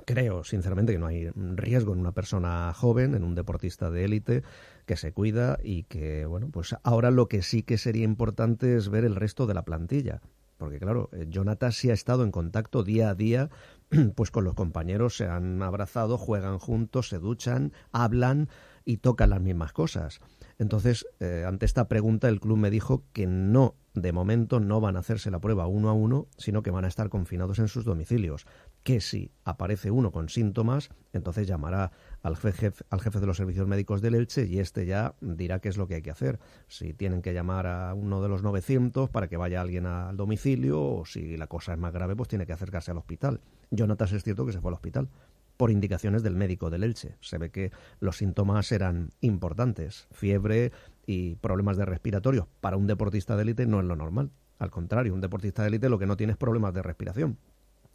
creo sinceramente que no hay riesgo en una persona joven, en un deportista de élite que se cuida y que, bueno, pues ahora lo que sí que sería importante es ver el resto de la plantilla. Porque claro, eh, Jonathan sí ha estado en contacto día a día pues con los compañeros, se han abrazado, juegan juntos, se duchan, hablan y tocan las mismas cosas. Entonces, eh, ante esta pregunta, el club me dijo que no, de momento, no van a hacerse la prueba uno a uno, sino que van a estar confinados en sus domicilios. Que si aparece uno con síntomas, entonces llamará al jefe, al jefe de los servicios médicos del Elche y este ya dirá qué es lo que hay que hacer. Si tienen que llamar a uno de los 900 para que vaya alguien al domicilio o si la cosa es más grave, pues tiene que acercarse al hospital. Jonatas es cierto que se fue al hospital por indicaciones del médico del Elche. Se ve que los síntomas eran importantes, fiebre y problemas de respiratorio. Para un deportista de élite no es lo normal. Al contrario, un deportista de élite lo que no tiene es problemas de respiración.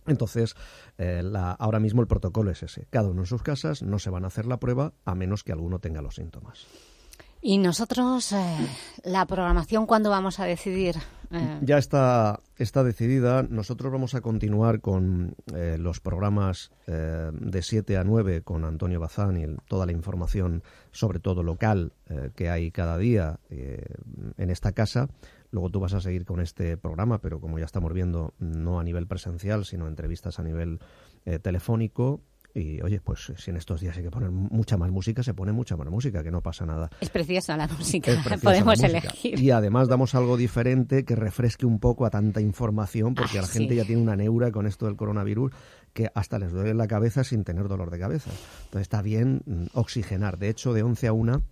Entonces, eh, la- ahora mismo el protocolo es ese. Cada uno en sus casas, no se van a hacer la prueba a menos que alguno tenga los síntomas. ¿Y nosotros, eh, la programación, cuándo vamos a decidir? Eh, Ya está, está decidida. Nosotros vamos a continuar con los programas de 7 a 9 con Antonio Bazán y el- toda la información, sobre todo local, que hay cada día en esta casa. Luego tú vas a seguir con este programa, pero como ya estamos viendo, no a nivel presencial, sino entrevistas a nivel eh, telefónico. Y oye, pues si en estos días hay que poner mucha más música, se pone mucha más música, que no pasa nada. es preciosa la música, podemos la música. elegir. Y además damos algo diferente que refresque un poco a tanta información, porque Ah, la gente sí. ya tiene una neura con esto del coronavirus que hasta les duele la cabeza sin tener dolor de cabeza. Entonces está bien mm, oxigenar. De hecho, de 11 a 1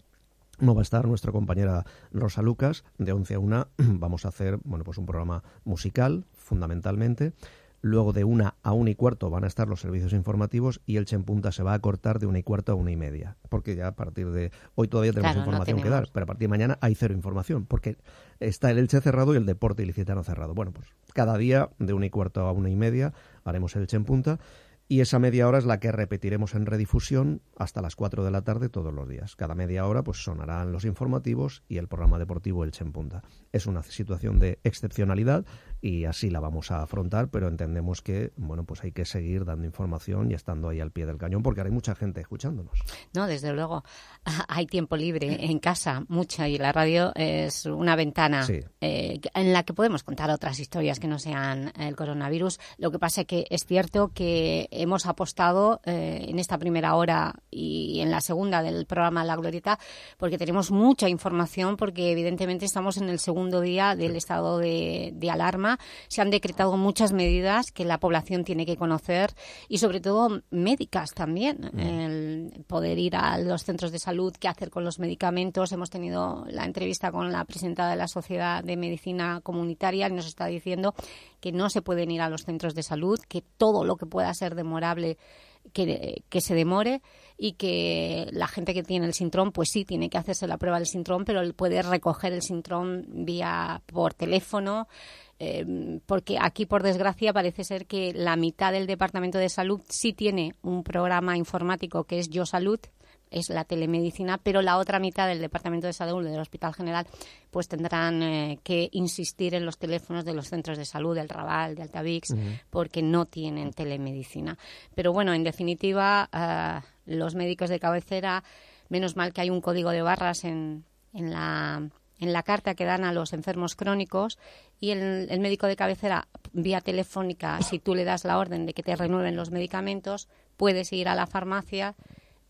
no va a estar nuestra compañera Rosa Lucas. De 11 a 1 vamos a hacer bueno, pues un programa musical, fundamentalmente. Luego de una a una y cuarto van a estar los servicios informativos y el en Punta se va a cortar de una y cuarto a una y media. Porque ya a partir de hoy todavía tenemos Claro, no información que dar, pero a partir de mañana hay cero información. Porque está el Elche cerrado y el deporte ilicitano cerrado. Bueno, pues cada día de una y cuarto a una y media haremos el Punta. Y esa media hora es la que repetiremos en redifusión hasta las 4 de la tarde todos los días. Cada media hora pues sonarán los informativos y el programa deportivo en Punta. Es una situación de excepcionalidad y así la vamos a afrontar, pero entendemos que bueno pues hay que seguir dando información y estando ahí al pie del cañón porque ahora hay mucha gente escuchándonos. No, desde luego. Hay tiempo libre en casa, mucha, y la radio es una ventana Sí. eh, en la que podemos contar otras historias que no sean el coronavirus. Lo que pasa es que es cierto que hemos apostado eh, en esta primera hora y en la segunda del programa La Glorieta porque tenemos mucha información, porque evidentemente estamos en el segundo día del estado de, de alarma se han decretado muchas medidas que la población tiene que conocer y sobre todo médicas también, Mm. el poder ir a los centros de salud, qué hacer con los medicamentos. Hemos tenido la entrevista con la presidenta de la Sociedad de Medicina Comunitaria y nos está diciendo que no se pueden ir a los centros de salud, que todo lo que pueda ser demorable que, que se demore y que la gente que tiene el sintrón, pues sí, tiene que hacerse la prueba del sintrón, pero él puede recoger el sintrón vía por teléfono, eh, porque aquí, por desgracia, parece ser que la mitad del Departamento de Salud sí tiene un programa informático que es Yo Salud, es la telemedicina, pero la otra mitad del Departamento de Salud del Hospital General pues tendrán eh, que insistir en los teléfonos de los centros de salud, del Raval, de Altavix, porque no tienen telemedicina. Pero bueno, en definitiva, eh, los médicos de cabecera, menos mal que hay un código de barras en, en la en la carta que dan a los enfermos crónicos y el, el médico de cabecera vía telefónica, si tú le das la orden de que te renueven los medicamentos, puedes ir a la farmacia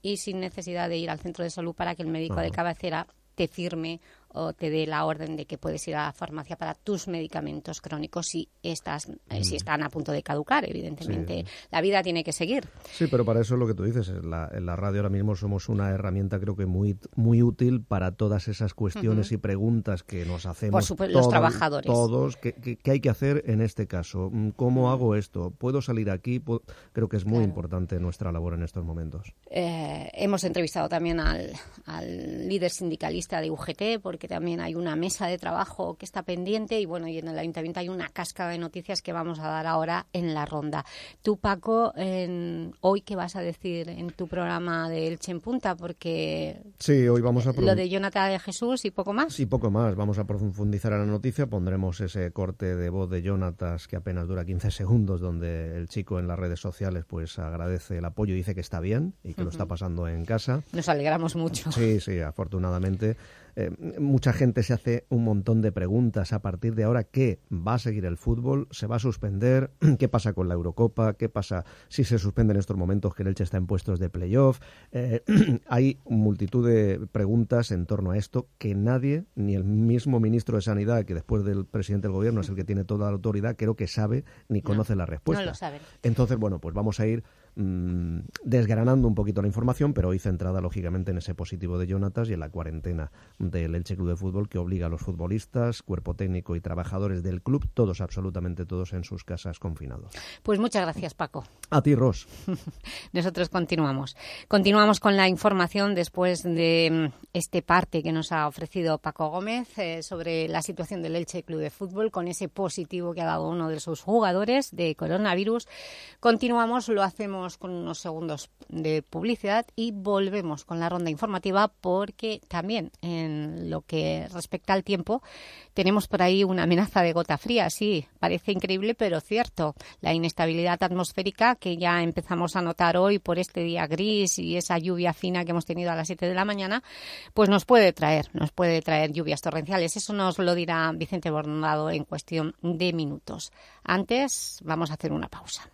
y sin necesidad de ir al centro de salud para que el médico de cabecera te firme o te dé la orden de que puedes ir a la farmacia para tus medicamentos crónicos si, estás, eh, si están a punto de caducar, evidentemente. La vida tiene que seguir. Sí, pero para eso es lo que tú dices. En la, en la radio ahora mismo somos una herramienta creo que muy, muy útil para todas esas cuestiones y preguntas que nos hacemos Por supuesto, los todos- trabajadores. Todos. ¿Qué, qué- qué hay que hacer en este caso? Mm, ¿Cómo hago esto? ¿Puedo salir aquí? ¿Puedo- Creo que es muy importante nuestra labor en estos momentos. Eh, hemos entrevistado también al, al líder sindicalista de UGT porque también hay una mesa de trabajo que está pendiente y bueno, y en el ayuntamiento hay una cascada de noticias que vamos a dar ahora en la ronda. Tú, Paco, en- hoy qué vas a decir en tu programa de Elche en Punta porque Sí, hoy vamos a... lo de Jonathan de Jesús y poco más. Sí, poco más. Vamos a profundizar en la noticia. Pondremos ese corte de voz de Jonatas que apenas dura 15 segundos, donde el chico en las redes sociales pues agradece el apoyo y dice que está bien y que lo está pasando en casa. Nos alegramos mucho. Sí, sí, afortunadamente. Eh, mucha gente se hace un montón de preguntas a partir de ahora. ¿Qué? ¿Va a seguir el fútbol? ¿Se va a suspender? ¿Qué pasa con la Eurocopa? ¿Qué pasa si se suspende en estos momentos que el Elche está en puestos de playoff? Eh, hay multitud de preguntas en torno a esto que nadie, ni el mismo ministro de Sanidad, que después del presidente del gobierno es el que tiene toda la autoridad, creo que sabe ni conoce la respuesta. No lo saben. Entonces, bueno, pues vamos a ir mm, desgranando un poquito la información, pero hoy centrada lógicamente en ese positivo de Jonatas y en la cuarentena del Elche Club de Fútbol que obliga a los futbolistas, cuerpo técnico y trabajadores del club, todos, absolutamente todos, en sus casas confinados. Pues muchas gracias, Paco. A ti, Ros. Nosotros continuamos. Continuamos con la información después de mm, este parte que nos ha ofrecido Paco Gómez eh, sobre la situación del Elche Club de Fútbol con ese positivo que ha dado uno de sus jugadores de coronavirus. Continuamos, lo hacemos con unos segundos de publicidad y volvemos con la ronda informativa porque también en lo que respecta al tiempo tenemos por ahí una amenaza de gota fría. Sí, parece increíble, pero cierto. La inestabilidad atmosférica que ya empezamos a notar hoy por este día gris y esa lluvia fina que hemos tenido a las 7 de la mañana, pues nos puede traer, nos puede traer lluvias torrenciales. Eso nos lo dirá Vicente Bornado en cuestión de minutos. Antes, vamos a hacer una pausa.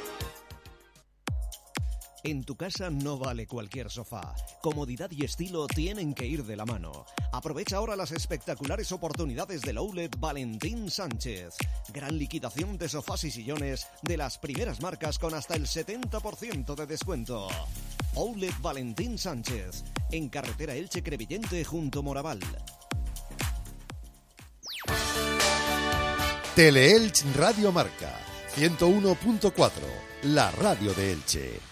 En tu casa no vale cualquier sofá. Comodidad y estilo tienen que ir de la mano. Aprovecha ahora las espectaculares oportunidades del outlet Valentín Sánchez. Gran liquidación de sofás y sillones de las primeras marcas con hasta el 70% de descuento. Outlet Valentín Sánchez, en carretera Elche Crevillente junto Moraval. Teleelch Radio Marca 101.4, la radio de Elche.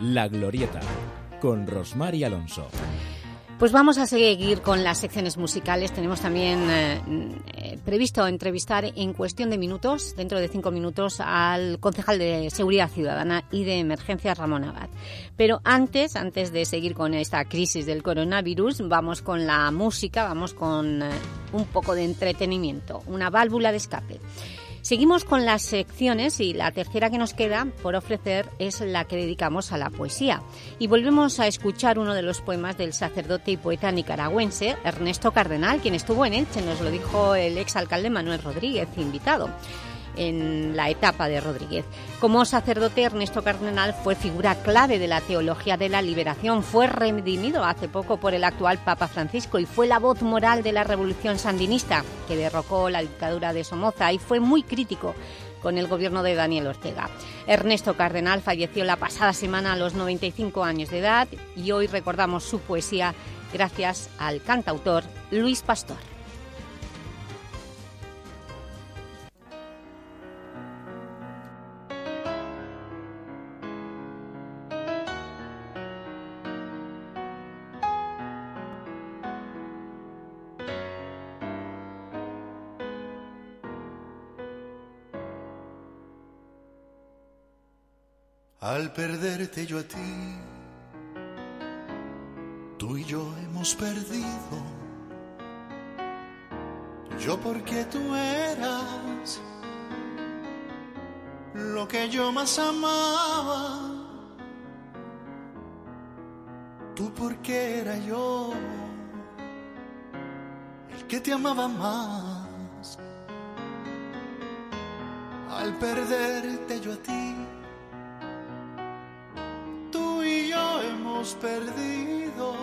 La Glorieta, con Rosmar y Alonso. Pues vamos a seguir con las secciones musicales. Tenemos también eh, eh, previsto entrevistar en cuestión de minutos, dentro de cinco minutos, al concejal de Seguridad Ciudadana y de Emergencias, Ramón Abad. Pero antes, antes de seguir con esta crisis del coronavirus, vamos con la música, vamos con eh, un poco de entretenimiento, una válvula de escape. Seguimos con las secciones y la tercera que nos queda por ofrecer es la que dedicamos a la poesía. Y volvemos a escuchar uno de los poemas del sacerdote y poeta nicaragüense Ernesto Cardenal, quien estuvo en Elche, nos lo dijo el exalcalde Manuel Rodríguez, invitado en la etapa de Rodríguez. Como sacerdote, Ernesto Cardenal fue figura clave de la teología de la liberación, fue redimido hace poco por el actual Papa Francisco y fue la voz moral de la revolución sandinista que derrocó la dictadura de Somoza y fue muy crítico con el gobierno de Daniel Ortega. Ernesto Cardenal falleció la pasada semana a los 95 años de edad y hoy recordamos su poesía gracias al cantautor Luis Pastor. Al perderte yo a ti, tú y yo hemos perdido. Yo porque tú eras lo que yo más amaba. Tú porque era yo el que te amaba más. Al perderte yo a ti tú y yo hemos perdido.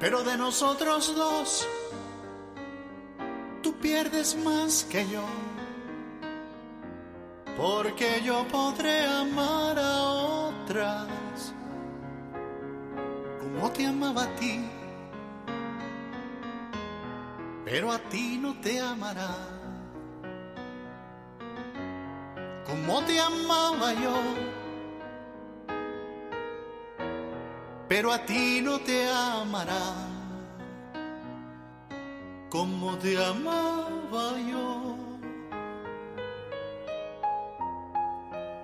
Pero de nosotros dos, tú pierdes más que yo. Porque yo podré amar a otras como te amaba a ti, pero a ti no te amará. Como te amaba yo, pero a ti no te amará. Como te amaba yo,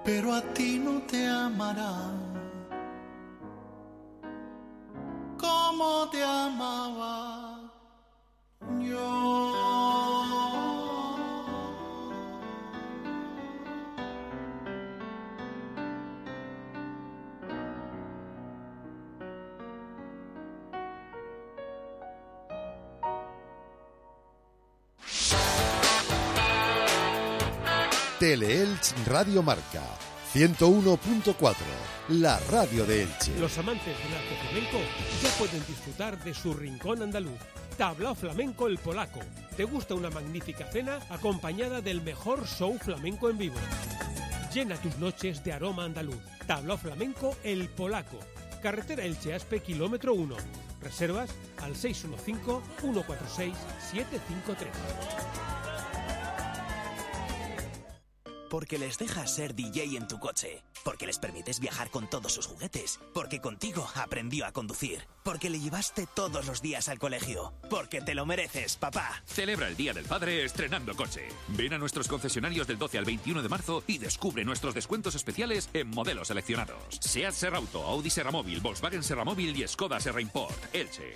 pero a ti no te amará. Amaba yo. Radio Marca 101.4, la radio de Elche. Los amantes del arte flamenco ya pueden disfrutar de su rincón andaluz. Tablao Flamenco el Polaco. ¿Te gusta una magnífica cena acompañada del mejor show flamenco en vivo? Llena tus noches de aroma andaluz. Tablao Flamenco el Polaco. Carretera Elche Aspe, kilómetro 1. Reservas al 615-146-753. Porque les dejas ser DJ en tu coche. Porque les permites viajar con todos sus juguetes. Porque contigo aprendió a conducir. Porque le llevaste todos los días al colegio. Porque te lo mereces, papá. Celebra el Día del Padre estrenando coche. Ven a nuestros concesionarios del 12 al 21 de marzo y descubre nuestros descuentos especiales en modelos seleccionados. SEAT Serrauto, Audi Serramóvil, Volkswagen Serramóvil y Skoda Serra Import. Elche.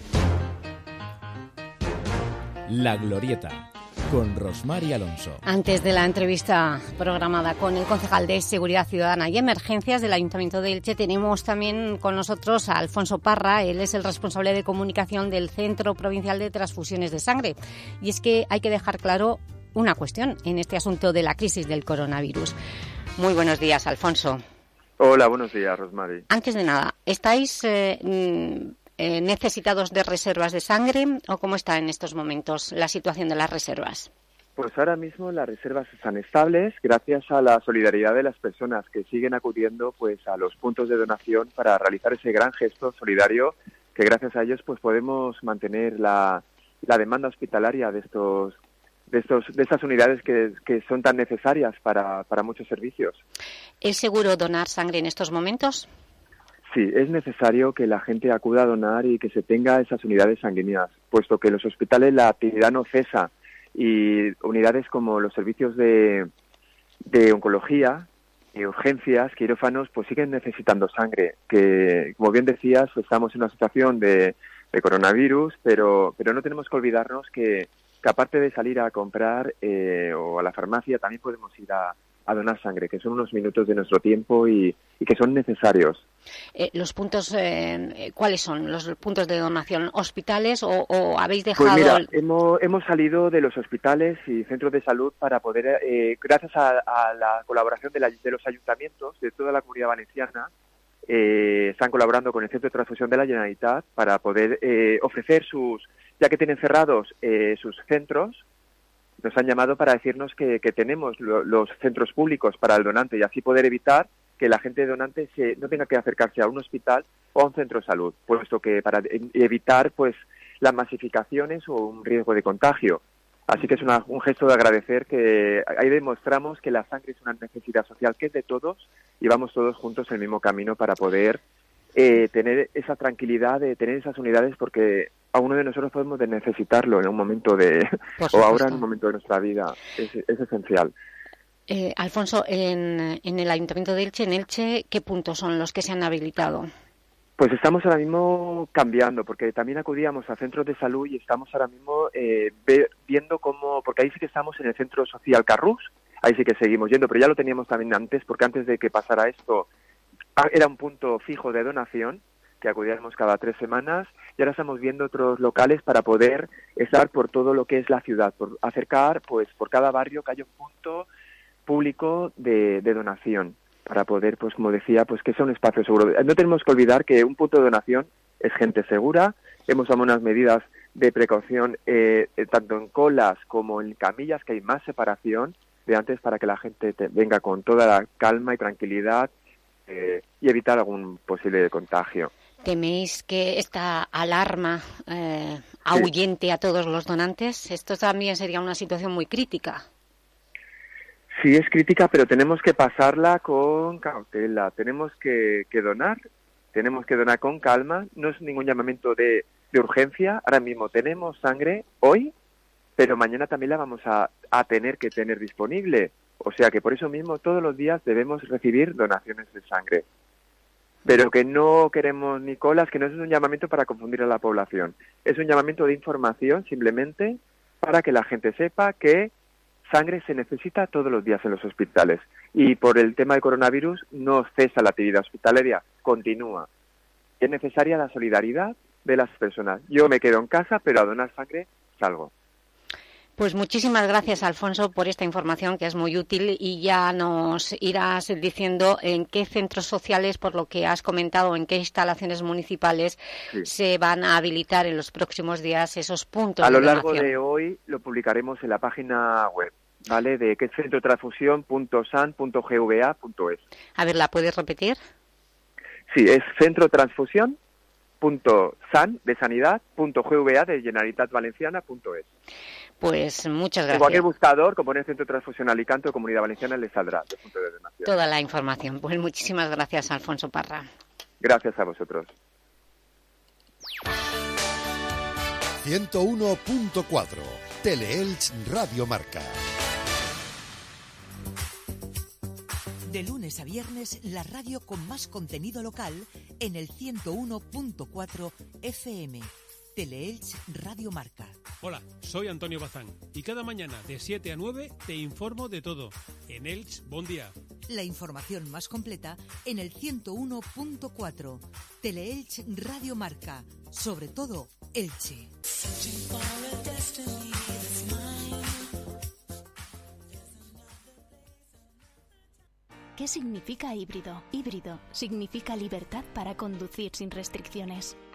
La Glorieta con Rosmar y Alonso. Antes de la entrevista programada con el concejal de Seguridad Ciudadana y Emergencias del Ayuntamiento de Elche, tenemos también con nosotros a Alfonso Parra. Él es el responsable de comunicación del Centro Provincial de Transfusiones de Sangre. Y es que hay que dejar claro una cuestión en este asunto de la crisis del coronavirus. Muy buenos días, Alfonso. Hola, buenos días, Rosmary. Antes de nada, ¿estáis eh, eh, necesitados de reservas de sangre o cómo está en estos momentos la situación de las reservas? Pues ahora mismo las reservas están estables gracias a la solidaridad de las personas que siguen acudiendo pues a los puntos de donación para realizar ese gran gesto solidario que gracias a ellos pues podemos mantener la, la demanda hospitalaria de estos de estos de estas unidades que, que son tan necesarias para, para muchos servicios. ¿Es seguro donar sangre en estos momentos? Sí, es necesario que la gente acuda a donar y que se tenga esas unidades sanguíneas, puesto que en los hospitales la actividad no cesa y unidades como los servicios de, de oncología y urgencias, quirófanos, pues siguen necesitando sangre. Que, como bien decías, estamos en una situación de, de coronavirus, pero, pero no tenemos que olvidarnos que, que aparte de salir a comprar eh, o a la farmacia, también podemos ir a, a donar sangre, que son unos minutos de nuestro tiempo y, y que son necesarios. Eh, ¿Los puntos, eh, cuáles son los puntos de donación? ¿Hospitales o, o habéis Pues dejado...? mira, hemos, hemos salido de los hospitales y centros de salud para poder, eh, gracias a, a la colaboración de, la- de los ayuntamientos de toda la comunidad valenciana, eh, están colaborando con el Centro de Transfusión de la Generalitat para poder eh, ofrecer sus, ya que tienen cerrados eh, sus centros, nos han llamado para decirnos que, que tenemos lo- los centros públicos para el donante y así poder evitar que la gente donante se, no tenga que acercarse a un hospital o a un centro de salud, puesto que para evitar pues las masificaciones o un riesgo de contagio. Así que es una- un gesto de agradecer que ahí demostramos que la sangre es una necesidad social que es de todos y vamos todos juntos el mismo camino para poder eh, tener esa tranquilidad de tener esas unidades porque a uno de nosotros podemos de necesitarlo en un momento de o ahora en un momento de nuestra vida es, es esencial. Eh, Alfonso, en, en el Ayuntamiento de Elche, en Elche, ¿qué puntos son los que se han habilitado? Pues estamos ahora mismo cambiando, porque también acudíamos a centros de salud y estamos ahora mismo eh, ve- viendo cómo, porque ahí sí que estamos en el Centro Social Carrús, ahí sí que seguimos yendo, pero ya lo teníamos también antes, porque antes de que pasara esto era un punto fijo de donación, que acudíamos cada tres semanas, y ahora estamos viendo otros locales para poder estar por todo lo que es la ciudad, por acercar, pues por cada barrio que haya un punto público de, de donación para poder, pues como decía, pues que sea un espacio seguro. No tenemos que olvidar que un punto de donación es gente segura. Hemos tomado unas medidas de precaución eh, eh, tanto en colas como en camillas, que hay más separación de antes para que la gente te- venga con toda la calma y tranquilidad eh, y evitar algún posible contagio. ¿Teméis que esta alarma eh, ahuyente a todos los donantes? Esto también sería una situación muy crítica. Sí, es crítica, pero tenemos que pasarla con cautela. Tenemos que, que donar, tenemos que donar con calma. No es ningún llamamiento de, de urgencia. Ahora mismo tenemos sangre hoy, pero mañana también la vamos a, a tener que tener disponible. O sea que por eso mismo todos los días debemos recibir donaciones de sangre. Pero que no queremos ni colas, que no es un llamamiento para confundir a la población. Es un llamamiento de información simplemente para que la gente sepa que sangre se necesita todos los días en los hospitales. Y por el tema del coronavirus no cesa la actividad hospitalaria, continúa. Es necesaria la solidaridad de las personas. Yo me quedo en casa, pero a donar sangre salgo. Pues muchísimas gracias, Alfonso, por esta información que es muy útil y ya nos irás diciendo en qué centros sociales, por lo que has comentado, en qué instalaciones municipales Sí. se van a habilitar en los próximos días esos puntos A lo de largo de hoy lo publicaremos en la página web, ¿vale? De que es centrotransfusión.san.gva.es. A ver, ¿la puedes repetir? Sí, es centrotransfusión.san de sanidad.gva de generalitatvalenciana.es. Pues muchas En gracias. cualquier buscador, como poner Centro Transfusión Alicante o Comunidad Valenciana, le saldrá de punto de donación. Toda la información. Pues muchísimas gracias, Alfonso Parra. Gracias a vosotros. 101.4 Teleelch Radio Marca. De lunes a viernes, la radio con más contenido local en el 101.4 FM. Teleelch Radio Marca. Hola, soy Antonio Bazán y cada mañana de 7 a 9 te informo de todo. En Elch, buen día. La información más completa en el 101.4. Teleelch Radio Marca. Sobre todo, Elche. ¿Qué significa híbrido? Híbrido significa libertad para conducir sin restricciones.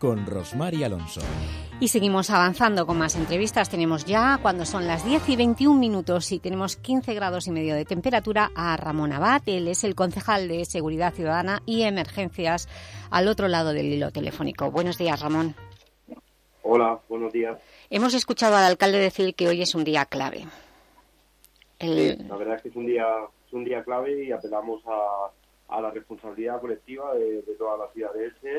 con Rosmar y Alonso. Y seguimos avanzando con más entrevistas. Tenemos ya, cuando son las 10 y 21 minutos y tenemos 15 grados y medio de temperatura, a Ramón Abad. Él es el concejal de Seguridad Ciudadana y Emergencias al otro lado del hilo telefónico. Buenos días, Ramón. Hola, buenos días. Hemos escuchado al alcalde decir que hoy es un día clave. Sí, la verdad es que es un día, es un día clave y apelamos a, a la responsabilidad colectiva de, de toda la ciudad de Elche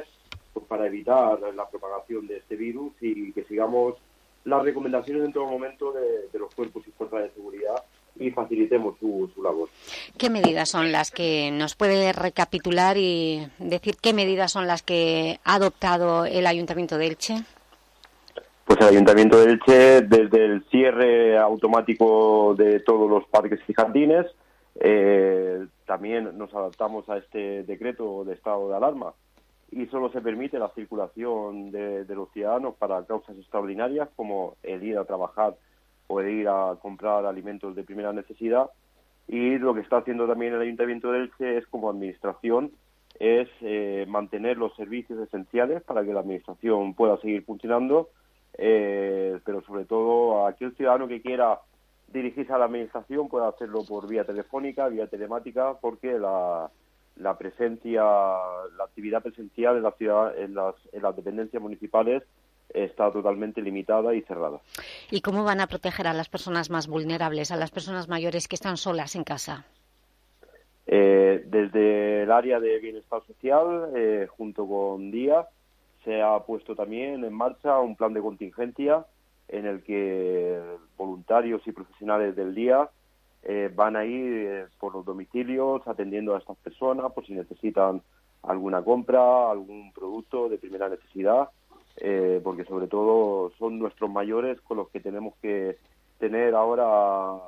pues para evitar la propagación de este virus y que sigamos las recomendaciones en todo momento de, de los cuerpos y fuerzas de seguridad y facilitemos su, su labor. ¿Qué medidas son las que nos puede recapitular y decir qué medidas son las que ha adoptado el Ayuntamiento de Elche? Pues el Ayuntamiento de Elche, desde el cierre automático de todos los parques y jardines, eh, también nos adaptamos a este decreto de estado de alarma y solo se permite la circulación de, los ciudadanos para causas extraordinarias como el ir a trabajar o el ir a comprar alimentos de primera necesidad. Y lo que está haciendo también el Ayuntamiento de Elche es como administración es eh, mantener los servicios esenciales para que la administración pueda seguir funcionando, eh, pero sobre todo a aquel ciudadano que quiera dirigirse a la administración pueda hacerlo por vía telefónica, vía telemática, porque la, la presencia, la actividad presencial en la ciudad, en las, en las dependencias municipales está totalmente limitada y cerrada. ¿Y cómo van a proteger a las personas más vulnerables, a las personas mayores que están solas en casa? Eh, desde el área de bienestar social, eh, junto con DIA, se ha puesto también en marcha un plan de contingencia en el que voluntarios y profesionales del día eh, van a ir eh, por los domicilios atendiendo a estas personas por si necesitan alguna compra, algún producto de primera necesidad, eh, porque sobre todo son nuestros mayores con los que tenemos que tener ahora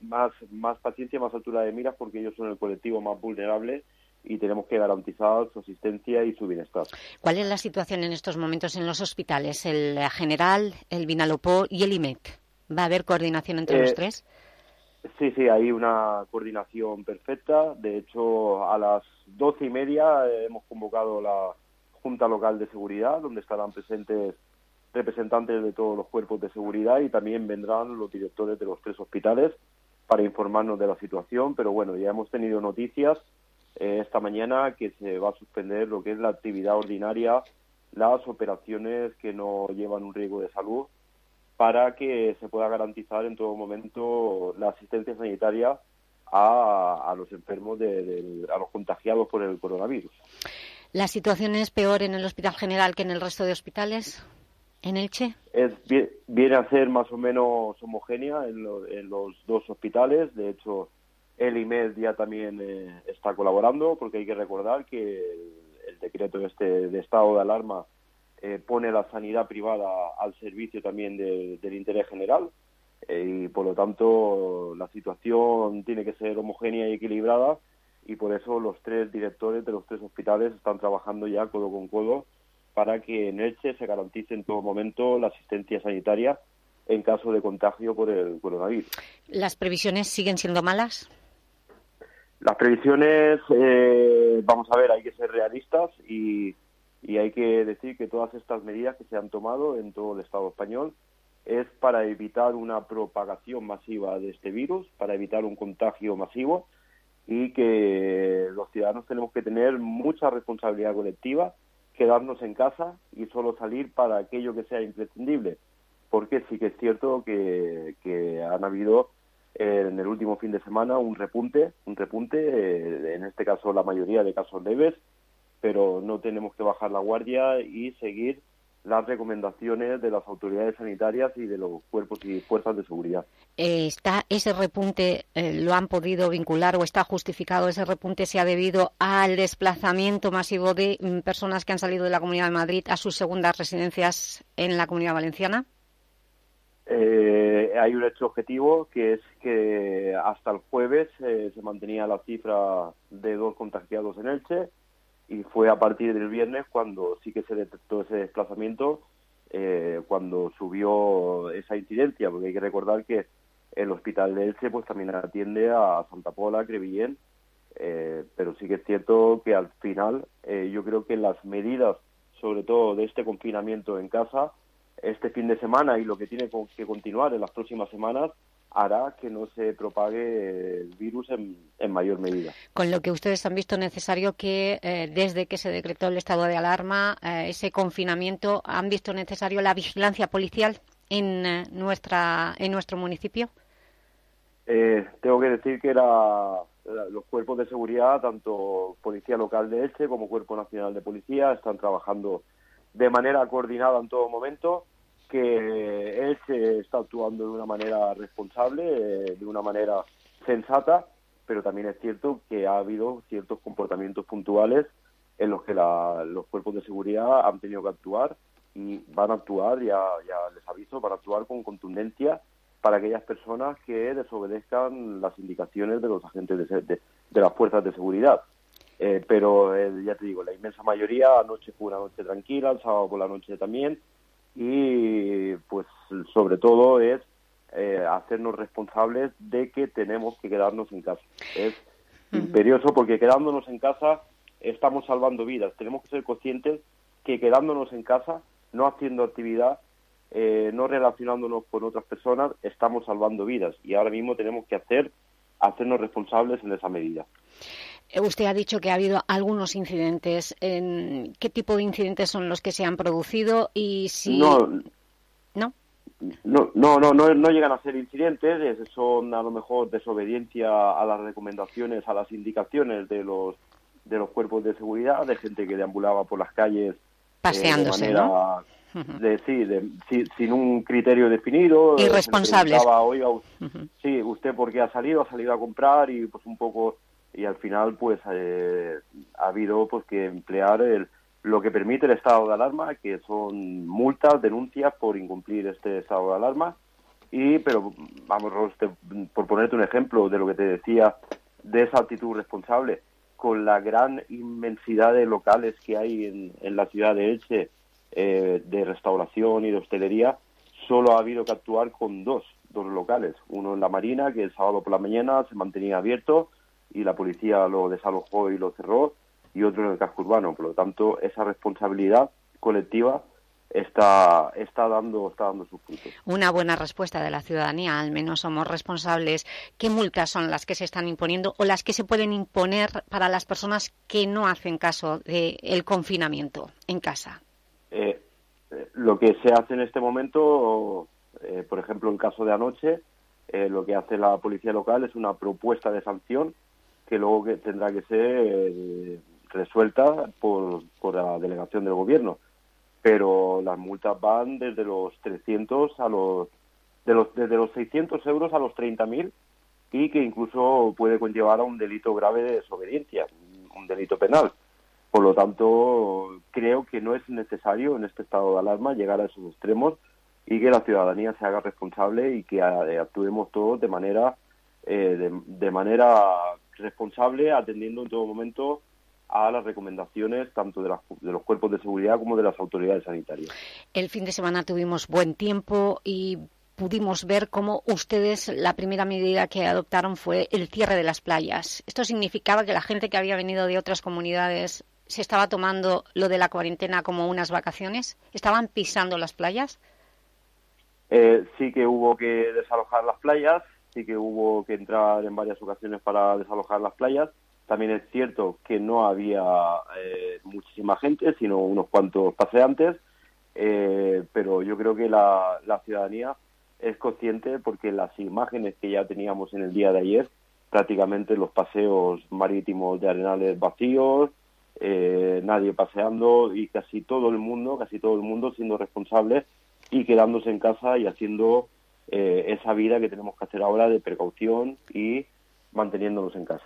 más, más paciencia, más altura de miras, porque ellos son el colectivo más vulnerable y tenemos que garantizar su asistencia y su bienestar. ¿Cuál es la situación en estos momentos en los hospitales? ¿El General, el Vinalopó y el IMEC? ¿Va a haber coordinación entre los Eh, tres? Sí, sí, hay una coordinación perfecta. De hecho, a las doce y media eh, hemos convocado la Junta Local de Seguridad, donde estarán presentes representantes de todos los cuerpos de seguridad y también vendrán los directores de los tres hospitales para informarnos de la situación. Pero bueno, ya hemos tenido noticias eh, esta mañana que se va a suspender lo que es la actividad ordinaria, las operaciones que no llevan un riesgo de salud para que se pueda garantizar en todo momento la asistencia sanitaria a, a los enfermos, de, de- a los contagiados por el coronavirus. ¿La situación es peor en el Hospital General que en el resto de hospitales? ¿En Elche? Es, vi- viene a ser más o menos homogénea en, lo- en los dos hospitales. De hecho, el IMED ya también eh, está colaborando porque hay que recordar que el, el decreto este de estado de alarma eh, pone la sanidad privada al servicio también de- del interés general eh, y por lo tanto la situación tiene que ser homogénea y equilibrada y por eso los tres directores de los tres hospitales están trabajando ya codo con codo para que en Elche se garantice en todo momento la asistencia sanitaria en caso de contagio por el coronavirus. ¿Las previsiones siguen siendo malas? Las previsiones, eh, vamos a ver, hay que ser realistas y, y hay que decir que todas estas medidas que se han tomado en todo el Estado español es para evitar una propagación masiva de este virus, para evitar un contagio masivo y que los ciudadanos tenemos que tener mucha responsabilidad colectiva, quedarnos en casa y solo salir para aquello que sea imprescindible, porque sí que es cierto que, que han habido eh, en el último fin de semana un repunte, un repunte, eh, en este caso la mayoría de casos leves, pero no tenemos que bajar la guardia y seguir las recomendaciones de las autoridades sanitarias y de los cuerpos y fuerzas de seguridad. Eh, ¿Está ese repunte, eh, lo han podido vincular o está justificado ese repunte se ha debido al desplazamiento masivo de mm, personas que han salido de la Comunidad de Madrid a sus segundas residencias en la Comunidad Valenciana? Eh, hay un hecho objetivo que es que hasta el jueves eh, se mantenía la cifra de dos contagiados en Elche y fue a partir del viernes cuando sí que se detectó ese desplazamiento, eh, cuando subió esa incidencia, porque hay que recordar que el hospital de Elche pues también atiende a Santa Pola, Crevillén, eh, pero sí que es cierto que al final eh, yo creo que las medidas, sobre todo de este confinamiento en casa, este fin de semana y lo que tiene que continuar en las próximas semanas, hará que no se propague el virus en, mayor medida. Con lo que ustedes han visto necesario que, eh, desde que se decretó el estado de alarma, ese confinamiento, ¿han visto necesario la vigilancia policial en, nuestra, en nuestro municipio? tengo que decir que era los cuerpos de seguridad, tanto Policía Local de Elche como Cuerpo Nacional de Policía, están trabajando de manera coordinada en todo momento, que Elche está actuando de una manera responsable, eh, de una manera sensata, pero también es cierto que ha habido ciertos comportamientos puntuales en los que los cuerpos de seguridad han tenido que actuar y van a actuar, ya, ya les aviso, van a actuar con contundencia para aquellas personas que desobedezcan las indicaciones de los agentes de, de, las fuerzas de seguridad. Eh, pero eh, ya te digo, la inmensa mayoría anoche fue una noche tranquila, el sábado por la noche también, y pues sobre todo es eh, hacernos responsables de que tenemos que quedarnos en casa. Es imperioso porque quedándonos en casa estamos salvando vidas. Tenemos que ser conscientes que quedándonos en casa, no haciendo actividad, eh, no relacionándonos con otras personas, estamos salvando vidas y ahora mismo tenemos que hacer hacernos responsables en esa medida. Eh, usted ha dicho que ha habido algunos incidentes. ¿Qué tipo de incidentes son los que se han producido y si no. No no no no, no llegan a ser incidentes, son a lo mejor desobediencia a las recomendaciones, a las indicaciones de los de los cuerpos de seguridad, de gente que deambulaba por las calles paseándose, eh, de manera, de, sí, de, sin un criterio definido. Irresponsables. Oiga, sí, usted porque ha salido, ha salido a comprar y pues un poco y al final pues eh, ha habido pues que emplear el, lo que permite el estado de alarma, que son multas, denuncias por incumplir este estado de alarma y pero vamos por ponerte un ejemplo de lo que te decía de esa actitud responsable con la gran inmensidad de locales que hay en, en la ciudad de Elche eh, de restauración y de hostelería, solo ha habido que actuar con dos, dos locales. Uno en la Marina, que el sábado por la mañana se mantenía abierto y la policía lo desalojó y lo cerró, y otro en el casco urbano. Por lo tanto, esa responsabilidad colectiva está, está, dando, está dando sus frutos. Una buena respuesta de la ciudadanía, al menos somos responsables. ¿Qué multas son las que se están imponiendo o las que se pueden imponer para las personas que no hacen caso del confinamiento en casa? Eh, lo que se hace en este momento, eh, por ejemplo, en caso de anoche, eh, lo que hace la policía local es una propuesta de sanción que luego que tendrá que ser resuelta por, por la delegación del gobierno. Pero las multas van desde los 300 a los, de los desde los 600 euros a los 30.000 y que incluso puede conllevar a un delito grave de desobediencia, un delito penal. Por lo tanto, creo que no es necesario en este estado de alarma llegar a esos extremos y que la ciudadanía se haga responsable y que eh, actuemos todos de manera eh, de, manera responsable, atendiendo en todo momento a las recomendaciones tanto de, de, los cuerpos de seguridad como de las autoridades sanitarias. El fin de semana tuvimos buen tiempo y pudimos ver cómo ustedes, la primera medida que adoptaron fue el cierre de las playas. Esto significaba que la gente que había venido de otras comunidades se estaba tomando lo de la cuarentena como unas vacaciones? ¿Estaban pisando las playas? Eh, sí que hubo que desalojar las playas, sí que hubo que entrar en varias ocasiones para desalojar las playas. También es cierto que no había eh, muchísima gente, sino unos cuantos paseantes, eh, pero yo creo que la, ciudadanía es consciente porque las imágenes que ya teníamos en el día de ayer, prácticamente los paseos marítimos de arenales vacíos, eh, nadie paseando y casi todo el mundo, casi todo el mundo siendo responsable y quedándose en casa y haciendo eh, esa vida que tenemos que hacer ahora de precaución y manteniéndonos en casa.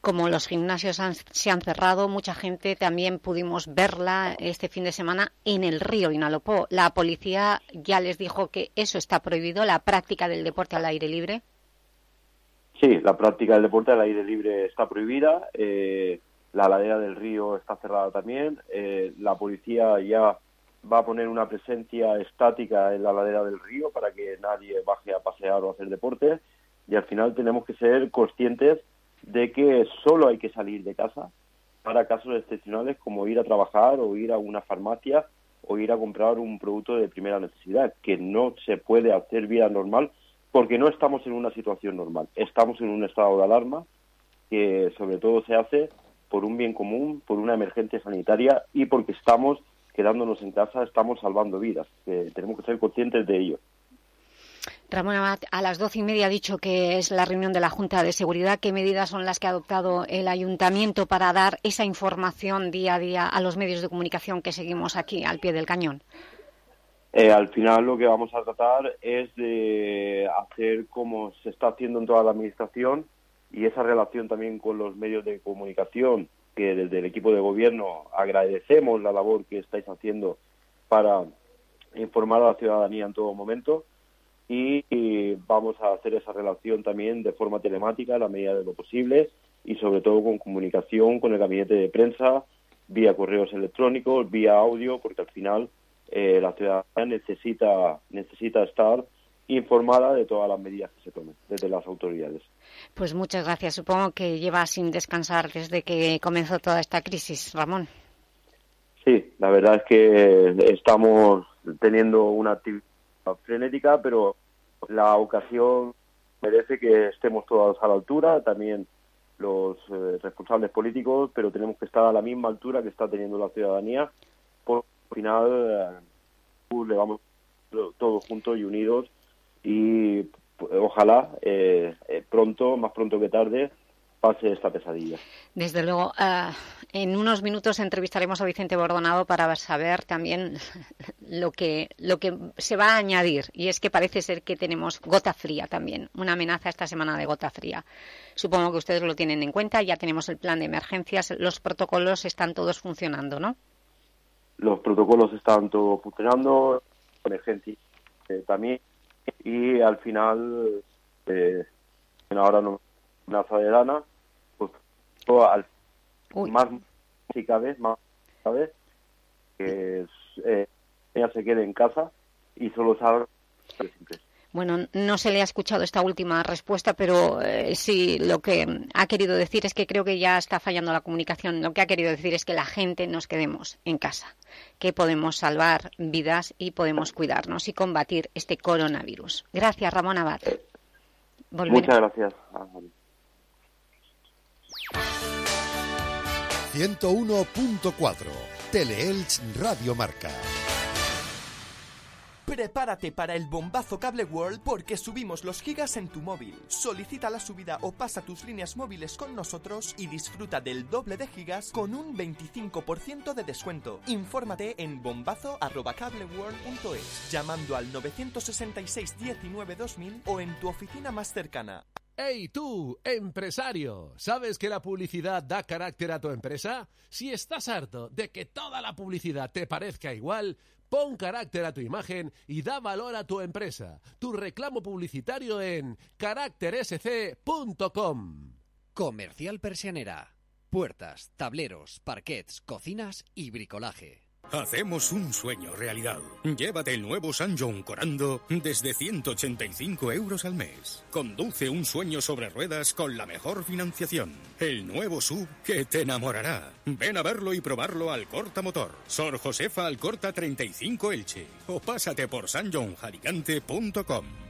Como los gimnasios se han cerrado, mucha gente también pudimos verla este fin de semana en el río Inalopó. ¿La policía ya les dijo que eso está prohibido, la práctica del deporte al aire libre? Sí, la práctica del deporte al aire libre está prohibida. Eh, la ladera del río está cerrada también, eh, la policía ya va a poner una presencia estática en la ladera del río para que nadie baje a pasear o a hacer deporte. Y al final tenemos que ser conscientes de que solo hay que salir de casa para casos excepcionales como ir a trabajar o ir a una farmacia o ir a comprar un producto de primera necesidad, que no se puede hacer vida normal porque no estamos en una situación normal, estamos en un estado de alarma que sobre todo se hace por un bien común, por una emergencia sanitaria y porque estamos quedándonos en casa, estamos salvando vidas. tenemos que ser conscientes de ello. Ramón Abad, a las doce y media ha dicho que es la reunión de la Junta de Seguridad. ¿Qué medidas son las que ha adoptado el Ayuntamiento para dar esa información día a día a los medios de comunicación que seguimos aquí al pie del cañón? Eh, al final lo que vamos a tratar es de hacer como se está haciendo en toda la Administración y esa relación también con los medios de comunicación, que desde el equipo de gobierno agradecemos la labor que estáis haciendo para informar a la ciudadanía en todo momento y, vamos a hacer esa relación también de forma telemática a la medida de lo posible y sobre todo con comunicación con el gabinete de prensa, vía correos electrónicos, vía audio, porque al final eh, la ciudadanía necesita, necesita estar informada de todas las medidas que se tomen desde las autoridades. Pues muchas gracias. Supongo que lleva sin descansar desde que comenzó toda esta crisis, Ramón. Sí, la verdad es que estamos teniendo una actividad frenética, pero la ocasión merece que estemos todos a la altura, también los eh, responsables políticos, pero tenemos que estar a la misma altura que está teniendo la ciudadanía. Por final, eh, le vamos todos juntos y unidos y ojalá eh, pronto, más pronto que tarde, pase esta pesadilla. Desde luego, ah, en unos minutos entrevistaremos a Vicente Bordonado para saber también lo que, lo que se va a añadir. Y es que parece ser que tenemos gota fría también, una amenaza esta semana de gota fría. Supongo que ustedes lo tienen en cuenta, ya tenemos el plan de emergencias, los protocolos están todos funcionando, ¿no? Los protocolos están todos funcionando, emergencia eh, también, y al final, eh, ahora no amenaza de Dana, al más si cabe, más cabe, que eh, ella se quede en casa y solo sabe bueno, no se le ha escuchado esta última respuesta, pero eh, sí lo que ha querido decir es que creo que ya está fallando la comunicación. Lo que ha querido decir es que la gente nos quedemos en casa, que podemos salvar vidas y podemos cuidarnos y combatir este coronavirus. Gracias, Ramón Abad. Muchas gracias. 101.4 Teleelch Radio Marca. Prepárate para el bombazo Cable World porque subimos los gigas en tu móvil. Solicita la subida o pasa tus líneas móviles con nosotros y disfruta del doble de gigas con un 25% de descuento. Infórmate en bombazo@cableworld.es llamando al 966 19 2000 o en tu oficina más cercana. ¡Hey tú, empresario! ¿Sabes que la publicidad da carácter a tu empresa? Si estás harto de que toda la publicidad te parezca igual, pon carácter a tu imagen y da valor a tu empresa. Tu reclamo publicitario en caráctersc.com. Comercial Persianera. Puertas, tableros, parquets, cocinas y bricolaje. Hacemos un sueño realidad. Llévate el nuevo John Corando desde 185 euros al mes. Conduce un sueño sobre ruedas con la mejor financiación. El nuevo sub que te enamorará. Ven a verlo y probarlo al Corta Motor. Sor Josefa Alcorta 35 Elche. O pásate por sanjohnjaricante.com.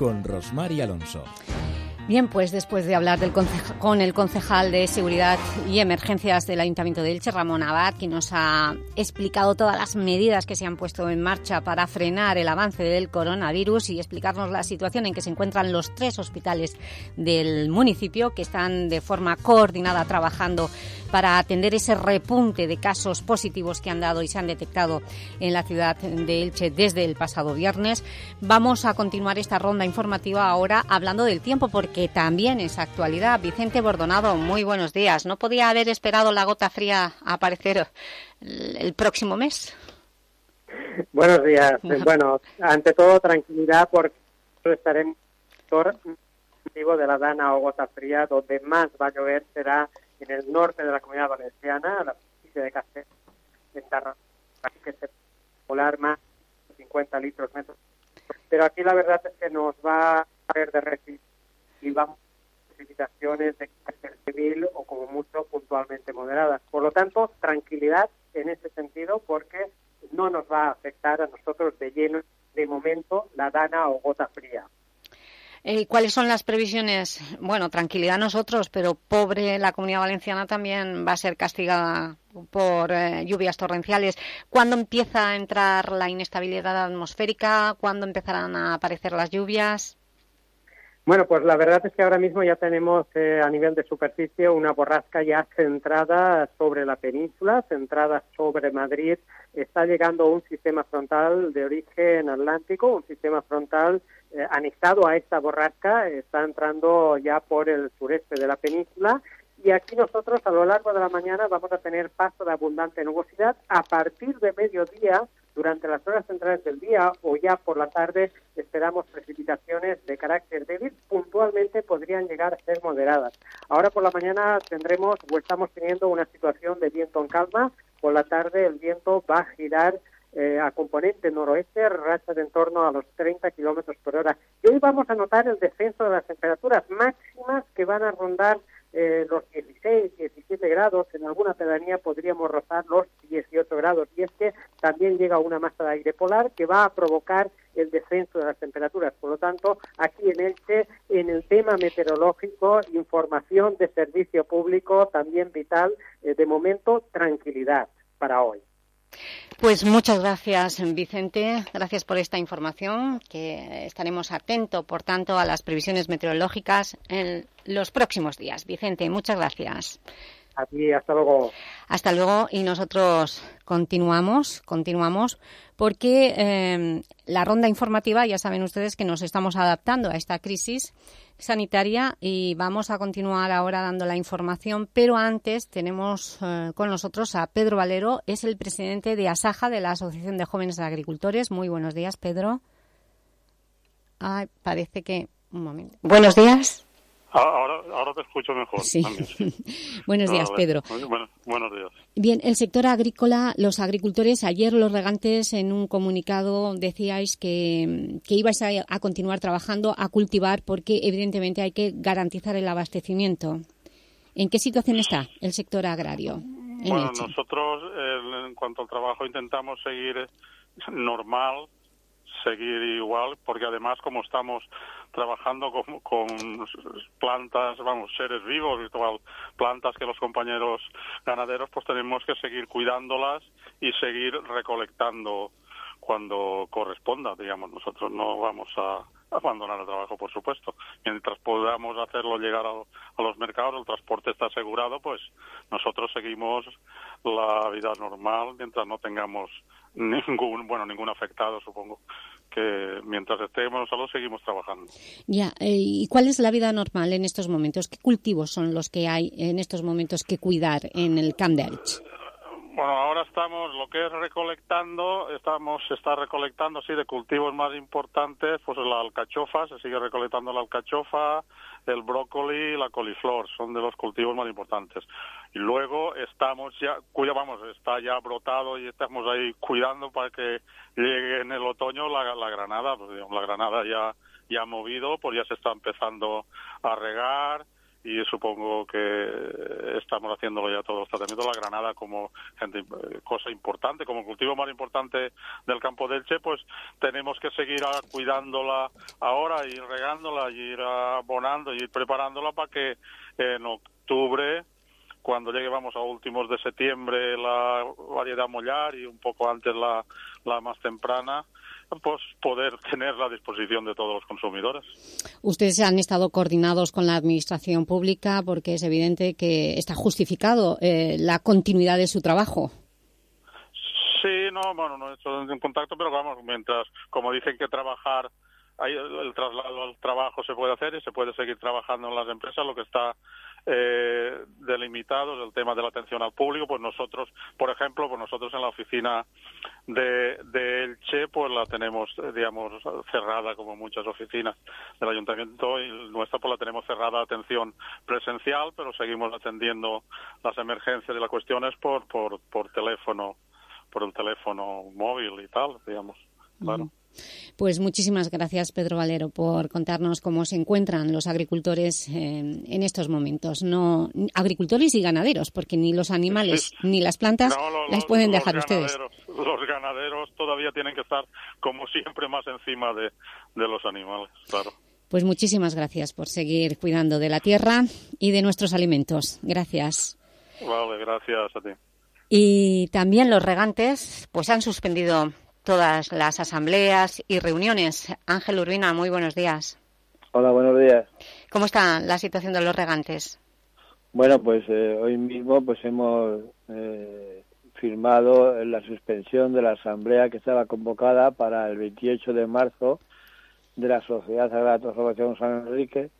con Rosmar y Alonso. Bien, pues después de hablar del con el concejal de Seguridad y Emergencias del Ayuntamiento de Elche, Ramón Abad, que nos ha explicado todas las medidas que se han puesto en marcha para frenar el avance del coronavirus y explicarnos la situación en que se encuentran los tres hospitales del municipio que están de forma coordinada trabajando para atender ese repunte de casos positivos que han dado y se han detectado en la ciudad de Elche desde el pasado viernes. Vamos a continuar esta ronda informativa ahora hablando del tiempo porque también es actualidad. Vicente Bordonado, muy buenos días. ¿No podía haber esperado la gota fría a aparecer el próximo mes? Buenos días. bueno, ante todo tranquilidad porque estaremos de la dana o gota fría, donde más va a llover será en el norte de la comunidad valenciana, la provincia de Castellón, en que se volar más de 50 litros metros. Pero aquí la verdad es que nos va a haber de recibir y vamos a precipitaciones de carácter civil o como mucho puntualmente moderadas. Por lo tanto, tranquilidad en ese sentido porque no nos va a afectar a nosotros de lleno de momento la dana o gota fría. Eh, ¿Cuáles son las previsiones? Bueno, tranquilidad nosotros, pero pobre la Comunidad Valenciana también va a ser castigada por eh, lluvias torrenciales. ¿Cuándo empieza a entrar la inestabilidad atmosférica? ¿Cuándo empezarán a aparecer las lluvias? Bueno, pues la verdad es que ahora mismo ya tenemos eh, a nivel de superficie una borrasca ya centrada sobre la península, centrada sobre Madrid. Está llegando un sistema frontal de origen atlántico, un sistema frontal eh, anexado a esta borrasca, está entrando ya por el sureste de la península y aquí nosotros a lo largo de la mañana vamos a tener paso de abundante nubosidad. A partir de mediodía, durante las horas centrales del día o ya por la tarde, esperamos precipitaciones de carácter débil. Puntualmente podrían llegar a ser moderadas. Ahora por la mañana tendremos o estamos teniendo una situación de viento en calma. Por la tarde el viento va a girar eh, a componente noroeste, rachas en torno a los 30 kilómetros por hora. Y hoy vamos a notar el descenso de las temperaturas máximas que van a rondar eh, los 16, 17 grados, en alguna pedanía podríamos rozar los 18 grados. Y es que también llega una masa de aire polar que va a provocar el descenso de las temperaturas. Por lo tanto, aquí en Elche, en el tema meteorológico, información de servicio público también vital, eh, de momento, tranquilidad para hoy. Pues muchas gracias, Vicente. Gracias por esta información, que estaremos atentos, por tanto, a las previsiones meteorológicas en los próximos días. Vicente, muchas gracias. A ti, hasta luego. Hasta luego y nosotros continuamos, continuamos, porque eh, la ronda informativa, ya saben ustedes que nos estamos adaptando a esta crisis sanitaria y vamos a continuar ahora dando la información, pero antes tenemos eh, con nosotros a Pedro Valero, es el presidente de ASAJA, de la Asociación de Jóvenes Agricultores. Muy buenos días, Pedro. Ay, parece que... Un momento. Buenos días. Ahora, ahora te escucho mejor. Sí. buenos días, Pedro. buenos días. Bien, el sector agrícola, los agricultores, ayer los regantes en un comunicado decíais que, que ibais a, continuar trabajando, a cultivar, porque evidentemente hay que garantizar el abastecimiento. ¿En qué situación está el sector agrario? bueno, nosotros en cuanto al trabajo intentamos seguir normal, seguir igual, porque además como estamos trabajando con, plantas, vamos, seres vivos, plantas que los compañeros ganaderos, pues tenemos que seguir cuidándolas y seguir recolectando cuando corresponda, digamos. Nosotros no vamos a abandonar el trabajo, por supuesto. Mientras podamos hacerlo llegar a, los mercados, el transporte está asegurado, pues nosotros seguimos la vida normal mientras no tengamos ningún, bueno, ningún afectado, supongo que mientras estemos salud seguimos trabajando. Ya, eh, ¿y cuál es la vida normal en estos momentos? ¿Qué cultivos son los que hay en estos momentos que cuidar en el Camp de Bueno, ahora estamos, lo que es recolectando, estamos, se está recolectando, sí, de cultivos más importantes, pues la alcachofa, se sigue recolectando la alcachofa, el brócoli, la coliflor, son de los cultivos más importantes. Y luego estamos ya, cuya vamos, está ya brotado y estamos ahí cuidando para que llegue en el otoño la, la granada, pues, la granada ya, ya movido, pues ya se está empezando a regar y supongo que estamos haciéndolo ya todos los tratamientos. La granada como gente, cosa importante, como cultivo más importante del campo del Che, pues tenemos que seguir cuidándola ahora, ir regándola, ir abonando, ir preparándola para que en octubre cuando llegue vamos a últimos de septiembre la variedad mollar y un poco antes la, la más temprana pues poder tenerla a disposición de todos los consumidores. Ustedes han estado coordinados con la Administración Pública porque es evidente que está justificado eh, la continuidad de su trabajo. Sí, no, bueno, no he hecho en contacto, pero vamos, mientras, como dicen que trabajar el traslado al trabajo se puede hacer y se puede seguir trabajando en las empresas. Lo que está eh, delimitado es el tema de la atención al público. Pues nosotros, por ejemplo, pues nosotros en la oficina de, de Elche, pues la tenemos, digamos, cerrada como muchas oficinas del ayuntamiento y nuestra pues la tenemos cerrada atención presencial, pero seguimos atendiendo las emergencias y las cuestiones por, por, por teléfono, por el teléfono móvil y tal, digamos, claro. Pues muchísimas gracias, Pedro Valero, por contarnos cómo se encuentran los agricultores en estos momentos. No Agricultores y ganaderos, porque ni los animales ni las plantas las pueden dejar ustedes. Los ganaderos todavía tienen que estar, como siempre, más encima de, de los animales, claro. Pues muchísimas gracias por seguir cuidando de la tierra y de nuestros alimentos. Gracias. Vale, gracias a ti. Y también los regantes pues han suspendido todas las asambleas y reuniones. Ángel Urbina, muy buenos días. Hola, buenos días. ¿Cómo está la situación de los regantes? Bueno, pues eh, hoy mismo pues hemos eh, firmado la suspensión de la asamblea que estaba convocada para el 28 de marzo de la Sociedad Sagrada Transformación San Enrique,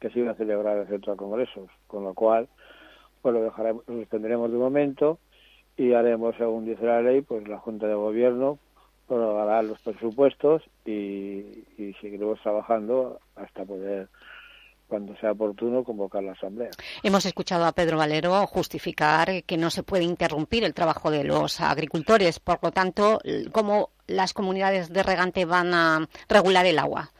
que se iba a celebrar en el Centro de Congresos, con lo cual pues lo dejaremos, lo suspenderemos de momento y haremos, según dice la ley, pues la Junta de Gobierno prorrogará los presupuestos y, seguiremos trabajando hasta poder cuando sea oportuno convocar la Asamblea. Hemos escuchado a Pedro Valero justificar que no se puede interrumpir el trabajo de los agricultores, por lo tanto, ¿cómo las comunidades de regante van a regular el agua?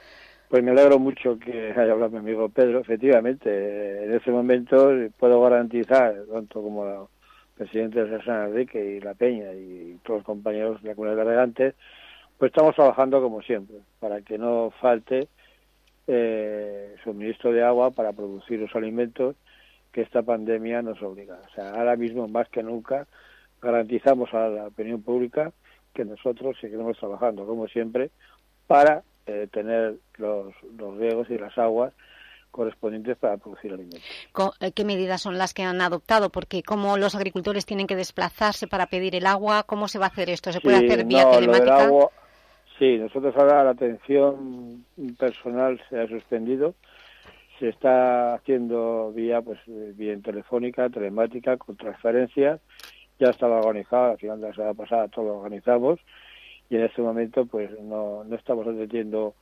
Pues me alegro mucho que haya hablado mi amigo Pedro. Efectivamente, en este momento puedo garantizar, tanto como presidente de San Enrique y La Peña y todos los compañeros de la comunidad de Regantes, pues estamos trabajando como siempre, para que no falte eh, suministro de agua para producir los alimentos que esta pandemia nos obliga. O sea, ahora mismo más que nunca garantizamos a la opinión pública que nosotros seguiremos trabajando como siempre para eh, tener los, los riegos y las aguas correspondientes para producir alimentos. Eh, ¿Qué medidas son las que han adoptado? Porque cómo los agricultores tienen que desplazarse para pedir el agua, ¿cómo se va a hacer esto? ¿Se puede hacer vía telemática? sí, nosotros ahora la atención personal se ha suspendido. Se está haciendo vía, pues, vía telefónica, telemática, con transferencias. Ya estaba organizado, al final de la semana pasada todo lo organizamos y en este momento pues no, no estamos atendiendo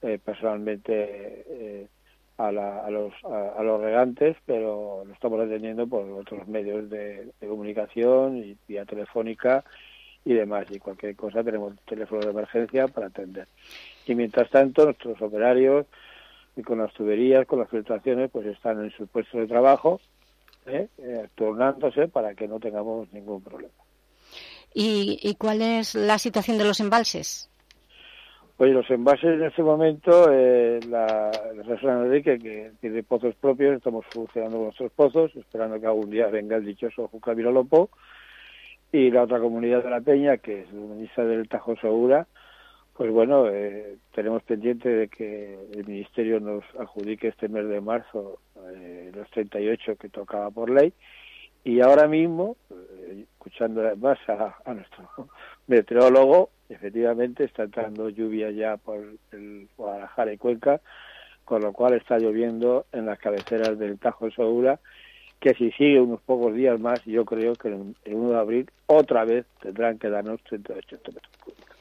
eh, personalmente eh, a, los, a, los regantes, pero lo estamos atendiendo por otros medios de, comunicación y vía telefónica y demás. Y cualquier cosa tenemos teléfono de emergencia para atender. Y mientras tanto, nuestros operarios y con las tuberías, con las filtraciones, pues están en su puesto de trabajo, ¿eh? Eh, turnándose para que no tengamos ningún problema. ¿Y, ¿Y cuál es la situación de los embalses? Pues los envases en este momento, eh, la, la Enrique, que tiene pozos propios, estamos funcionando con nuestros pozos, esperando que algún día venga el dichoso Juca Virolopo, y la otra comunidad de la Peña, que es la ministra del Tajo Segura, pues bueno, eh, tenemos pendiente de que el Ministerio nos adjudique este mes de marzo eh, los 38 que tocaba por ley, y ahora mismo, eh, escuchando además a, a nuestro meteorólogo, efectivamente está entrando lluvia ya por el Guadalajara y Cuenca, con lo cual está lloviendo en las cabeceras del Tajo Segura, que si sigue unos pocos días más, yo creo que el 1 de abril otra vez tendrán que darnos 38 metros cúbicos.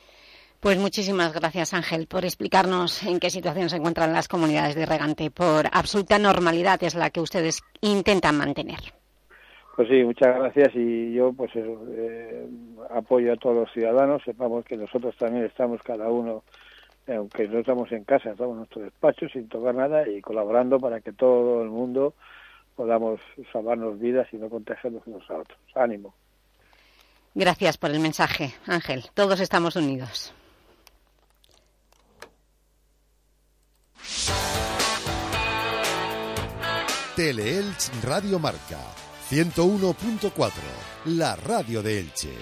Pues muchísimas gracias, Ángel, por explicarnos en qué situación se encuentran las comunidades de regante. Por absoluta normalidad es la que ustedes intentan mantener. Pues sí, muchas gracias y yo pues eh, apoyo a todos los ciudadanos, sepamos que nosotros también estamos cada uno aunque no estamos en casa, estamos en nuestro despacho sin tocar nada y colaborando para que todo el mundo podamos salvarnos vidas y no contagiarnos unos a otros. Ánimo. Gracias por el mensaje, Ángel. Todos estamos unidos. Teleelch Radio Marca 101.4, la radio de Elche.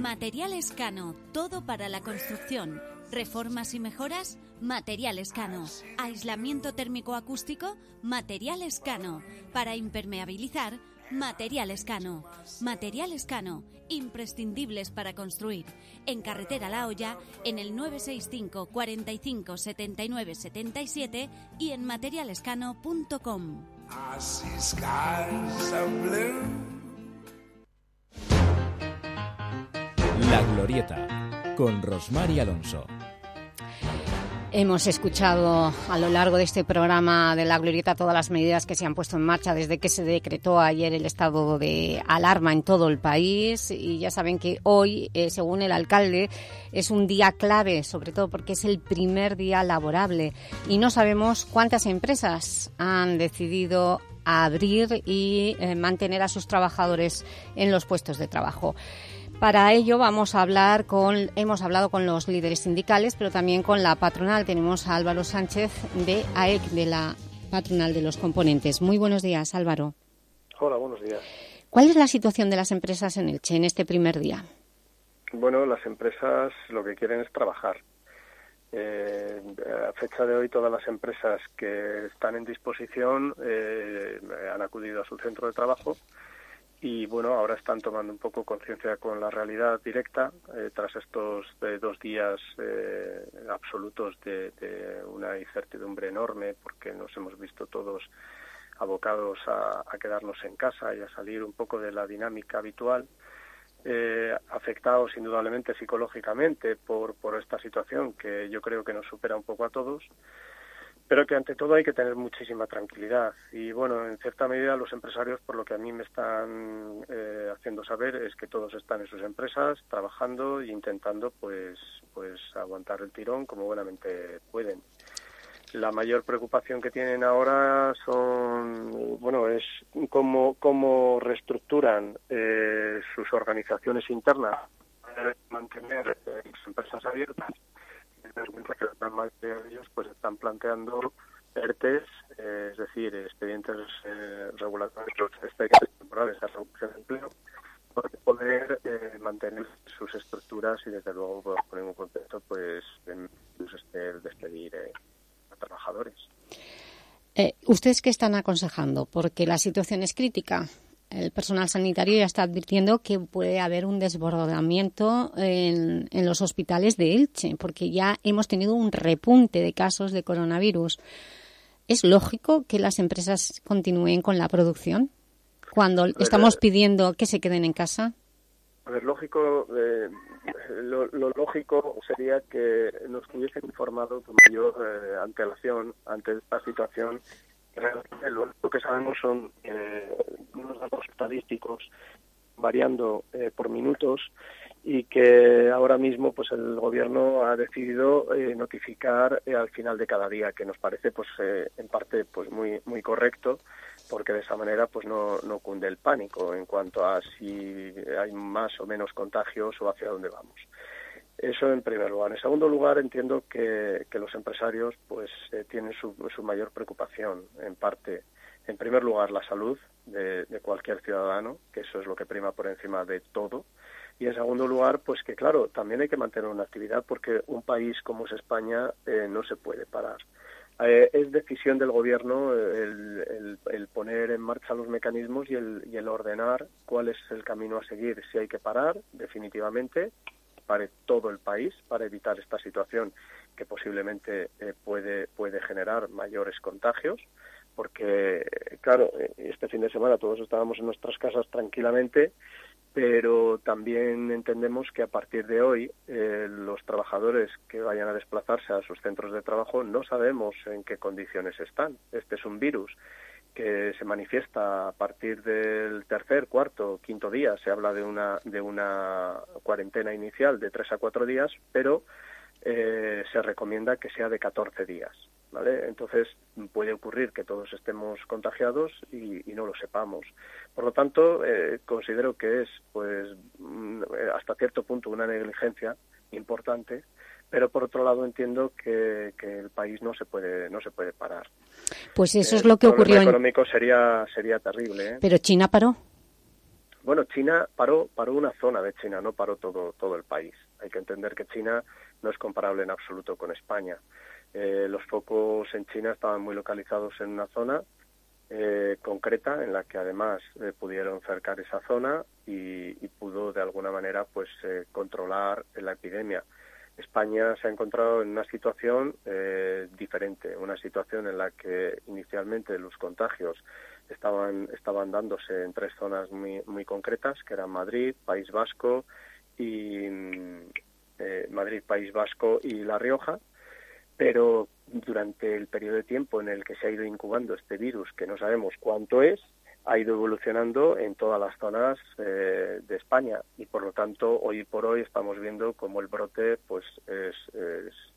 Materiales Cano, todo para la construcción. Reformas y mejoras, Materiales Cano. Aislamiento térmico acústico, Materiales Cano. Para impermeabilizar, Materiales Cano. Materiales Cano, imprescindibles para construir. En Carretera La Hoya, en el 965 45 79 77 y en materialescano.com. La Glorieta, con Rosmar y Alonso. Hemos escuchado a lo largo de este programa de la Glorieta todas las medidas que se han puesto en marcha desde que se decretó ayer el estado de alarma en todo el país y ya saben que hoy, eh, según el alcalde, es un día clave, sobre todo porque es el primer día laborable y no sabemos cuántas empresas han decidido abrir y eh, mantener a sus trabajadores en los puestos de trabajo. Para ello vamos a hablar con, hemos hablado con los líderes sindicales, pero también con la patronal. Tenemos a Álvaro Sánchez de AEC, de la patronal de los componentes. Muy buenos días, Álvaro. Hola, buenos días. ¿Cuál es la situación de las empresas en Elche en este primer día? Bueno, las empresas lo que quieren es trabajar. Eh, a fecha de hoy todas las empresas que están en disposición eh, han acudido a su centro de trabajo y bueno, ahora están tomando un poco conciencia con la realidad directa eh, tras estos eh, dos días eh, absolutos de, una incertidumbre enorme porque nos hemos visto todos abocados a, quedarnos en casa y a salir un poco de la dinámica habitual. afectados indudablemente psicológicamente por esta situación que yo creo que nos supera un poco a todos pero que ante todo hay que tener muchísima tranquilidad. Y bueno, en cierta medida los empresarios, por lo que a mí me están eh, haciendo saber, es que todos están en sus empresas trabajando e intentando pues, pues aguantar el tirón como buenamente pueden. La mayor preocupación que tienen ahora son, bueno, es cómo, cómo reestructuran eh, sus organizaciones internas para mantener eh, sus empresas abiertas que la mayoría de ellos pues están planteando ERTES, eh, es decir, expedientes eh, regulatorios, expedientes temporales de reducción de empleo, para poder eh, mantener sus estructuras y desde luego pues, poner un contexto pues, este, despedir a trabajadores. ¿Ustedes qué están aconsejando? Porque la situación es crítica el personal sanitario ya está advirtiendo que puede haber un desbordamiento en, los hospitales de Elche, porque ya hemos tenido un repunte de casos de coronavirus. ¿Es lógico que las empresas continúen con la producción cuando estamos pidiendo que se queden en casa? A ver, lógico, eh, lo, lógico sería que nos hubiesen informado con mayor eh, antelación ante esta situación lo, que sabemos son eh, unos datos estadísticos variando eh, por minutos y que ahora mismo pues el gobierno ha decidido eh, notificar al final de cada día que nos parece pues en parte pues muy muy correcto porque de esa manera pues no, no cunde el pánico en cuanto a si hay más o menos contagios o hacia dónde vamos eso en primer lugar. En segundo lugar, entiendo que, los empresarios pues eh, tienen su, mayor preocupación, en parte, en primer lugar, la salud de, cualquier ciudadano, que eso es lo que prima por encima de todo. Y en segundo lugar, pues que claro, también hay que mantener una actividad porque un país como es España eh, no se puede parar. Eh, es decisión del gobierno el, poner en marcha los mecanismos y el, y el ordenar cuál es el camino a seguir. Si hay que parar, definitivamente, para todo el país para evitar esta situación que posiblemente eh, puede, puede generar mayores contagios, porque, claro, este fin de semana todos estábamos en nuestras casas tranquilamente, pero también entendemos que a partir de hoy eh, los trabajadores que vayan a desplazarse a sus centros de trabajo no sabemos en qué condiciones están. Este es un virus que se manifiesta a partir del tercer, cuarto, quinto día. Se habla de una, de una cuarentena inicial de tres a cuatro días, pero eh, se recomienda que sea de 14 días. ¿vale? Entonces puede ocurrir que todos estemos contagiados y, no lo sepamos. Por lo tanto, eh, considero que es, pues, mm, hasta cierto punto una negligencia importante pero por otro lado entiendo que, el país no se puede no se puede parar. Pues eso es lo que ocurrió. El económico sería sería terrible. ¿eh? Pero China paró. Bueno, China paró paró una zona de China, no paró todo todo el país. Hay que entender que China no es comparable en absoluto con España. Eh, los focos en China estaban muy localizados en una zona eh, concreta en la que además pudieron cercar esa zona y, y, pudo de alguna manera pues controlar la epidemia España se ha encontrado en una situación eh, diferente, una situación en la que inicialmente los contagios estaban, estaban dándose en tres zonas muy, muy concretas, que eran Madrid, País Vasco y eh, Madrid, País Vasco y La Rioja, pero durante el periodo de tiempo en el que se ha ido incubando este virus, que no sabemos cuánto es, ha ido evolucionando en todas las zonas eh, de España y por lo tanto hoy por hoy estamos viendo como el brote pues es,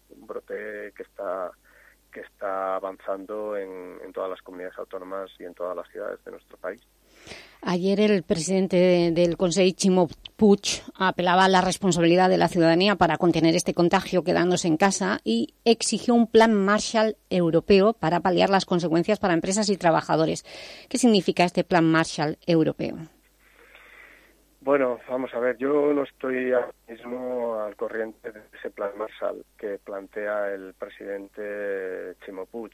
un brote que está que está avanzando en, en todas las comunidades autónomas y en todas las ciudades de nuestro país. Ayer el presidente del Consejo, Chimo Puig, apelaba a la responsabilidad de la ciudadanía para contener este contagio quedándose en casa y exigió un plan Marshall europeo para paliar las consecuencias para empresas y trabajadores. ¿Qué significa este plan Marshall europeo? Bueno, vamos a ver, yo no estoy ahora mismo al corriente de ese plan Marshall que plantea el presidente Chimo Puig.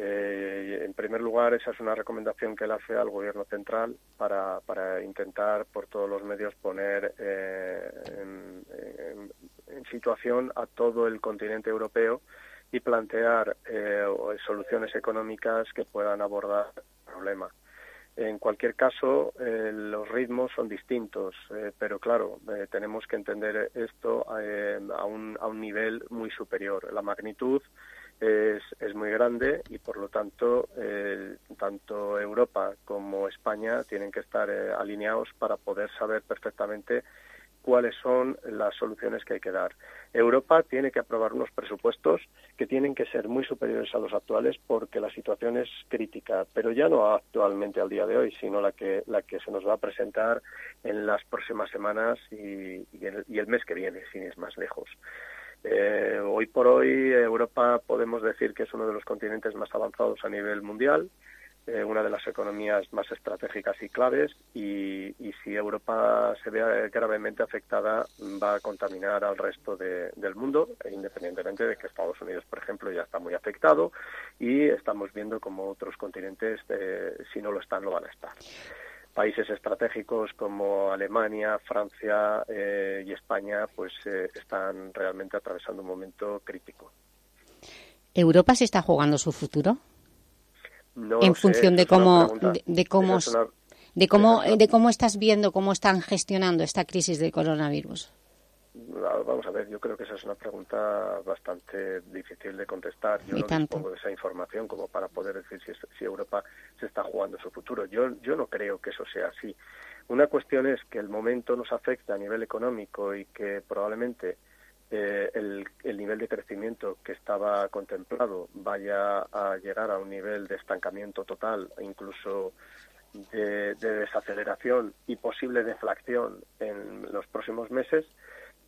Eh, en primer lugar, esa es una recomendación que él hace al Gobierno central para, intentar por todos los medios poner eh, en, situación a todo el continente europeo y plantear eh, soluciones económicas que puedan abordar el problema. En cualquier caso, los ritmos son distintos, pero claro, tenemos que entender esto a un nivel muy superior. La magnitud es, muy grande y por lo tanto eh, tanto Europa como España tienen que estar eh, alineados para poder saber perfectamente cuáles son las soluciones que hay que dar. Europa tiene que aprobar unos presupuestos que tienen que ser muy superiores a los actuales porque la situación es crítica, pero ya no actualmente al día de hoy, sino la que, la que se nos va a presentar en las próximas semanas y, y el mes que viene, sin ir más lejos. Eh, hoy por hoy Europa podemos decir que es uno de los continentes más avanzados a nivel mundial, eh, una de las economías más estratégicas y claves y, si Europa se ve gravemente afectada va a contaminar al resto del mundo, independientemente de que Estados Unidos, por ejemplo, ya está muy afectado y estamos viendo como otros continentes, eh, si no lo están, lo van a estar países estratégicos como Alemania, Francia eh, y España pues eh, están realmente atravesando un momento crítico. ¿Europa se está jugando su futuro? No en función de cómo, de, cómo, de cómo, de cómo estás viendo cómo están gestionando esta crisis del coronavirus. Vamos a ver, yo creo que esa es una pregunta bastante difícil de contestar. Yo no dispongo de esa información como para poder decir si, si, Europa se está jugando su futuro. Yo, yo no creo que eso sea así. Una cuestión es que el momento nos afecta a nivel económico y que probablemente eh, el, el, nivel de crecimiento que estaba contemplado vaya a llegar a un nivel de estancamiento total, incluso de, de desaceleración y posible deflación en los próximos meses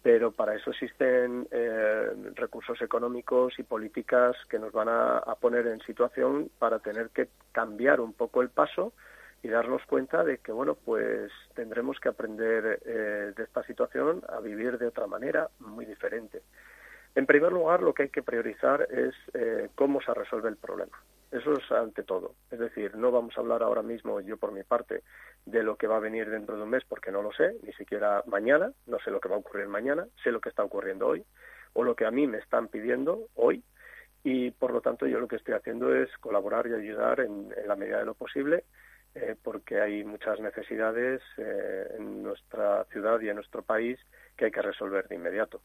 pero para eso existen eh, recursos económicos y políticas que nos van a, poner en situación para tener que cambiar un poco el paso y darnos cuenta de que bueno pues tendremos que aprender eh, de esta situación a vivir de otra manera muy diferente. En primer lugar, lo que hay que priorizar es eh, cómo se resuelve el problema. Eso es ante todo. Es decir, no vamos a hablar ahora mismo, yo por mi parte, de lo que va a venir dentro de un mes porque no lo sé, ni siquiera mañana, no sé lo que va a ocurrir mañana, sé lo que está ocurriendo hoy o lo que a mí me están pidiendo hoy y por lo tanto yo lo que estoy haciendo es colaborar y ayudar en, la medida de lo posible eh, porque hay muchas necesidades eh, en nuestra ciudad y en nuestro país que hay que resolver de inmediato.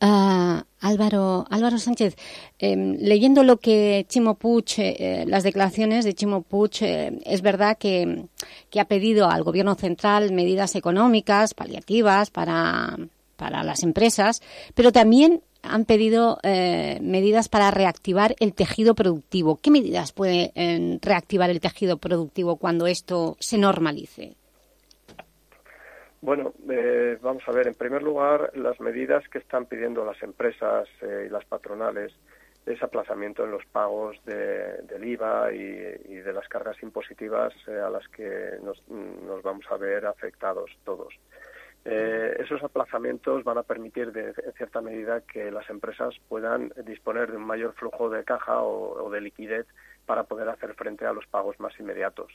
Ah, Álvaro, Álvaro Sánchez, em, leyendo lo que Chimo Puig, eh, las declaraciones de Chimo Puig, eh, es verdad que, que, ha pedido al Gobierno central medidas económicas, paliativas para, para las empresas, pero también han pedido eh, medidas para reactivar el tejido productivo. ¿Qué medidas puede reactivar el tejido productivo cuando esto se normalice? Bueno, eh, vamos a ver, en primer lugar, las medidas que están pidiendo las empresas eh, y las patronales es aplazamiento en los pagos del IVA y, de las cargas impositivas eh, a las que nos, vamos a ver afectados todos. esos aplazamientos van a permitir, de, en cierta medida, que las empresas puedan disponer de un mayor flujo de caja o de liquidez para poder hacer frente a los pagos más inmediatos.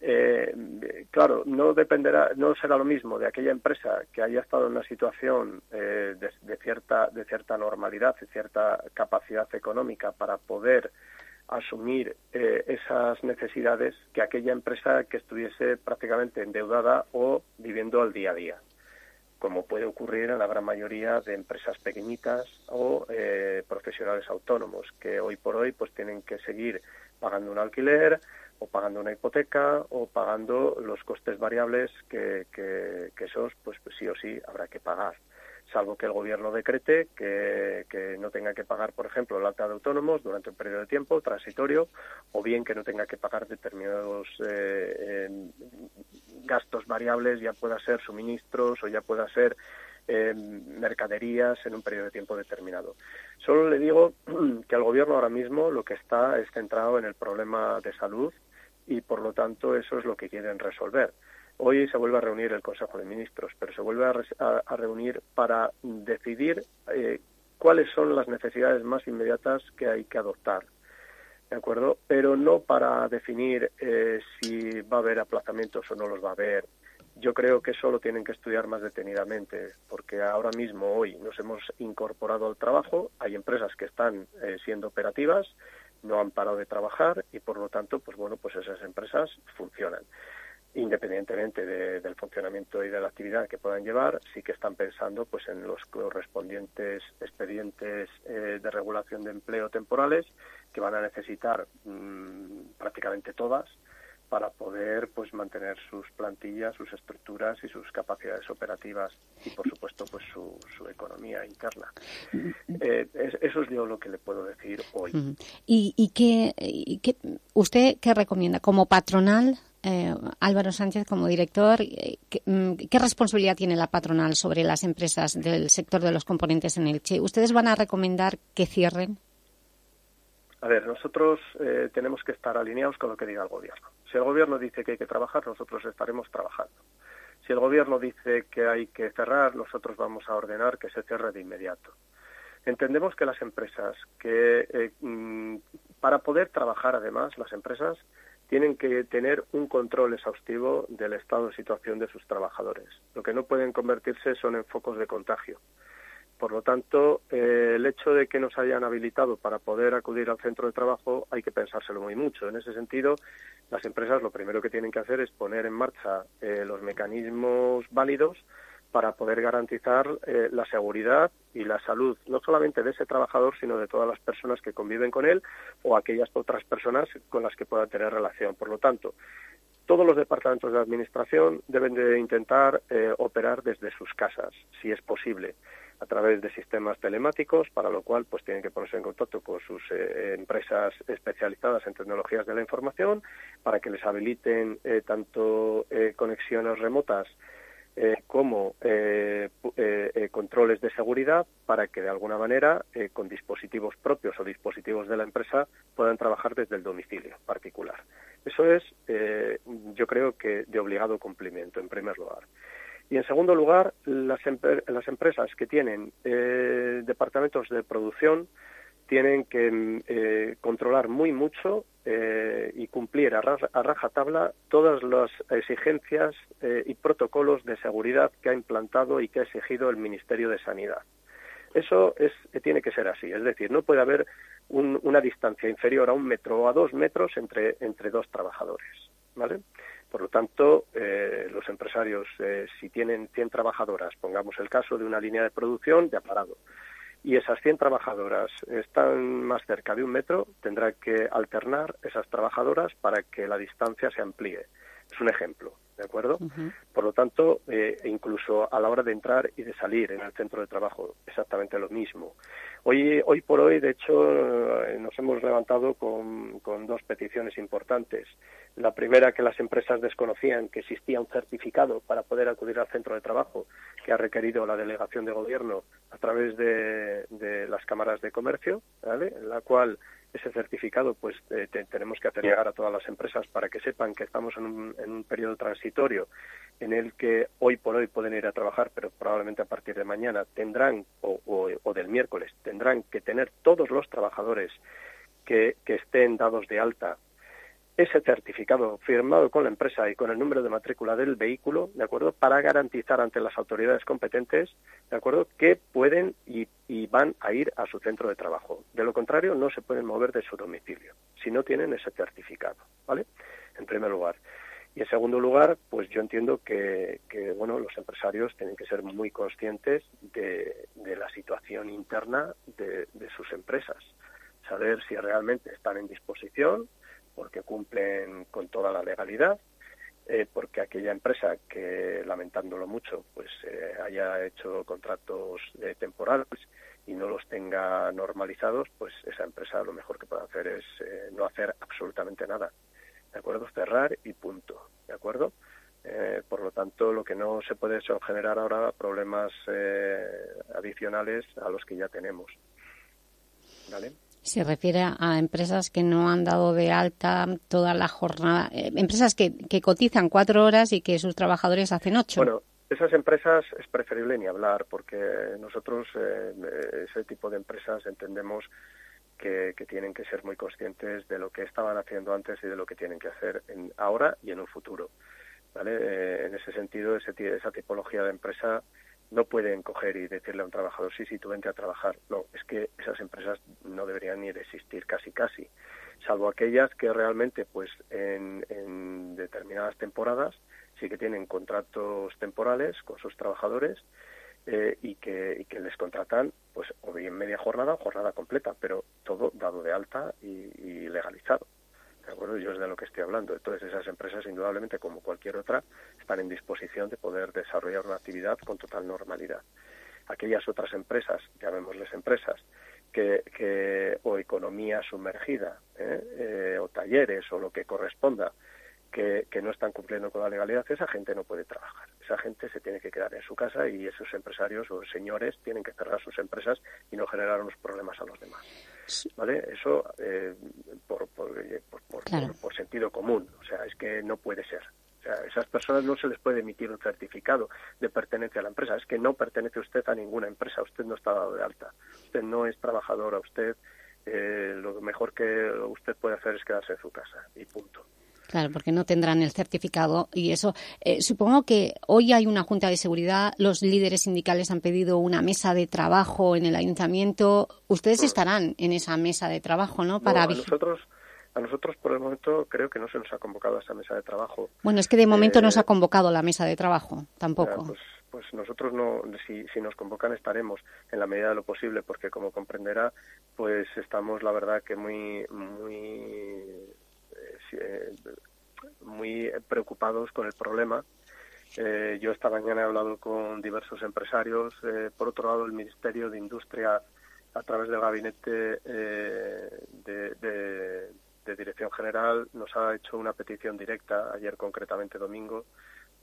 Eh, claro, no dependerá, no será lo mismo de aquella empresa que haya estado en una situación eh, de, cierta de cierta normalidad, de cierta capacidad económica para poder asumir eh, esas necesidades que aquella empresa que estuviese prácticamente endeudada o viviendo al día a día, como puede ocurrir en la gran mayoría de empresas pequeñitas o profesionales autónomos que hoy por hoy pues tienen que seguir pagando un alquiler o pagando una hipoteca o pagando los costes variables que, esos pues, sí o sí habrá que pagar salvo que el gobierno decrete que, que, no tenga que pagar, por ejemplo, el alta de autónomos durante un periodo de tiempo transitorio, o bien que no tenga que pagar determinados eh, gastos variables, ya pueda ser suministros o ya pueda ser eh, mercaderías en un periodo de tiempo determinado. Solo le digo que el gobierno ahora mismo lo que está es centrado en el problema de salud y por lo tanto eso es lo que quieren resolver. Hoy se vuelve a reunir el Consejo de Ministros, pero se vuelve a, reunir para decidir eh, cuáles son las necesidades más inmediatas que hay que adoptar. ¿De acuerdo? Pero no para definir eh, si va a haber aplazamientos o no los va a haber. Yo creo que eso lo tienen que estudiar más detenidamente, porque ahora mismo, hoy, nos hemos incorporado al trabajo, hay empresas que están eh, siendo operativas, no han parado de trabajar y por lo tanto, pues bueno, pues esas empresas funcionan. Independientemente del funcionamiento y de la actividad que puedan llevar, sí que están pensando pues en los correspondientes expedientes eh, de regulación de empleo temporales que van a necesitar mm, prácticamente todas para poder pues mantener sus plantillas, sus estructuras y sus capacidades operativas y por supuesto pues su, su economía interna. Eh, eso es yo lo que le puedo decir hoy. ¿Y, y, qué, usted qué recomienda como patronal? Eh, Álvaro Sánchez, como director, eh, mm, ¿qué, responsabilidad tiene la patronal sobre las empresas del sector de los componentes en el Che? ¿Ustedes van a recomendar que cierren? A ver, nosotros eh, tenemos que estar alineados con lo que diga el gobierno. Si el gobierno dice que hay que trabajar, nosotros estaremos trabajando. Si el gobierno dice que hay que cerrar, nosotros vamos a ordenar que se cierre de inmediato. Entendemos que las empresas, que mm, para poder trabajar además, las empresas tienen que tener un control exhaustivo del estado de situación de sus trabajadores. Lo que no pueden convertirse son en focos de contagio. Por lo tanto, eh, el hecho de que nos hayan habilitado para poder acudir al centro de trabajo hay que pensárselo muy mucho. En ese sentido, las empresas lo primero que tienen que hacer es poner en marcha eh, los mecanismos válidos para poder garantizar eh, la seguridad y la salud, no solamente de ese trabajador, sino de todas las personas que conviven con él o aquellas otras personas con las que pueda tener relación. Por lo tanto, todos los departamentos de administración deben de intentar operar desde sus casas, si es posible a través de sistemas telemáticos, para lo cual pues tienen que ponerse en contacto con sus eh, empresas especializadas en tecnologías de la información para que les habiliten eh, tanto eh, conexiones remotas como controles de seguridad para que de alguna manera con dispositivos propios o dispositivos de la empresa puedan trabajar desde el domicilio particular. Eso es, yo creo que de obligado cumplimiento en primer lugar. Y en segundo lugar, las, las empresas que tienen eh, departamentos de producción tienen que eh, controlar muy mucho eh, y cumplir a, a, rajatabla todas las exigencias y protocolos de seguridad que ha implantado y que ha exigido el Ministerio de Sanidad. Eso es, tiene que ser así, es decir, no puede haber una distancia inferior a un metro o a dos metros entre, entre dos trabajadores. ¿vale? Por lo tanto, eh, los empresarios, eh, si tienen 100 trabajadoras, pongamos el caso de una línea de producción, ya parado, y esas 100 trabajadoras están más cerca de un metro, tendrá que alternar esas trabajadoras para que la distancia se amplíe. Es un ejemplo. ¿De acuerdo? Por lo tanto, eh, incluso a la hora de entrar y de salir en el centro de trabajo, exactamente lo mismo. Hoy, hoy por hoy, de hecho, eh, nos hemos levantado con, con dos peticiones importantes. La primera, que las empresas desconocían que existía un certificado para poder acudir al centro de trabajo que ha requerido la delegación de gobierno a través de, de las cámaras de comercio, ¿vale? En la cual ese certificado pues eh, tenemos que hacer llegar a todas las empresas para que sepan que estamos en un, en un periodo transitorio en el que hoy por hoy pueden ir a trabajar, pero probablemente a partir de mañana tendrán, o, o, del miércoles, tendrán que tener todos los trabajadores que, que estén dados de alta ese certificado firmado con la empresa y con el número de matrícula del vehículo, ¿de acuerdo? Para garantizar ante las autoridades competentes, ¿de acuerdo? Que pueden y, van a ir a su centro de trabajo. De lo contrario, no se pueden mover de su domicilio si no tienen ese certificado, ¿vale? En primer lugar. Y en segundo lugar, pues yo entiendo que, bueno, los empresarios tienen que ser muy conscientes de, la situación interna de sus empresas, saber si realmente están en disposición porque cumplen con toda la legalidad, eh, porque aquella empresa que, lamentándolo mucho, pues eh, haya hecho contratos eh, temporales y no los tenga normalizados, pues esa empresa lo mejor que puede hacer es no hacer absolutamente nada. ¿De acuerdo? Cerrar y punto. ¿De acuerdo? por lo tanto, lo que no se puede es generar ahora problemas adicionales a los que ya tenemos. ¿Vale? Se refiere a empresas que no han dado de alta toda la jornada, eh, empresas que, que cotizan cuatro horas y que sus trabajadores hacen ocho. Bueno, esas empresas es preferible ni hablar porque nosotros eh, ese tipo de empresas entendemos que, tienen que ser muy conscientes de lo que estaban haciendo antes y de lo que tienen que hacer en, ahora y en un futuro. ¿vale? Eh, en ese sentido, ese, esa tipología de empresa no pueden coger y decirle a un trabajador, sí, sí, tú vente a trabajar. No, es que esas empresas no deberían ni de existir casi, casi. Salvo aquellas que realmente, pues, en, determinadas temporadas sí que tienen contratos temporales con sus trabajadores eh, y, que, y que les contratan, pues, o bien media jornada o jornada completa, pero todo dado de alta y legalizado. ¿De acuerdo? Yo es de lo que estoy hablando. Entonces, esas empresas, indudablemente, como cualquier otra, están en disposición de poder desarrollar una actividad con total normalidad. Aquellas otras empresas, llamémosles empresas, que, o economía sumergida, ¿eh? Eh, o talleres, o lo que corresponda, que, que, no están cumpliendo con la legalidad, esa gente no puede trabajar. Esa gente se tiene que quedar en su casa y esos empresarios o señores tienen que cerrar sus empresas y no generar unos problemas a los demás. ¿Vale? Eso eh, por, eh, por, por, sentido común. O sea, es que no puede ser. O sea, a esas personas no se les puede emitir un certificado de pertenencia a la empresa. Es que no pertenece usted a ninguna empresa. Usted no está dado de alta. Usted no es trabajador. A usted eh, lo mejor que usted puede hacer es quedarse en su casa. Y punto. Claro, porque no tendrán el certificado y eso. Eh, supongo que hoy hay una Junta de Seguridad, los líderes sindicales han pedido una mesa de trabajo en el Ayuntamiento. Ustedes estarán en esa mesa de trabajo, ¿no? Para a nosotros, a nosotros por el momento creo que no se nos ha convocado a esa mesa de trabajo. Bueno, es que de momento no se ha eh, convocado la mesa de trabajo, tampoco. pues, pues nosotros no, si, si nos convocan estaremos en la medida de lo posible, porque como comprenderá, pues estamos la verdad que muy, muy eh, muy preocupados con el problema. Eh, yo esta mañana he hablado con diversos empresarios. Eh, por otro lado, el Ministerio de Industria, a través del Gabinete de, de, Dirección General, nos ha hecho una petición directa, ayer concretamente domingo,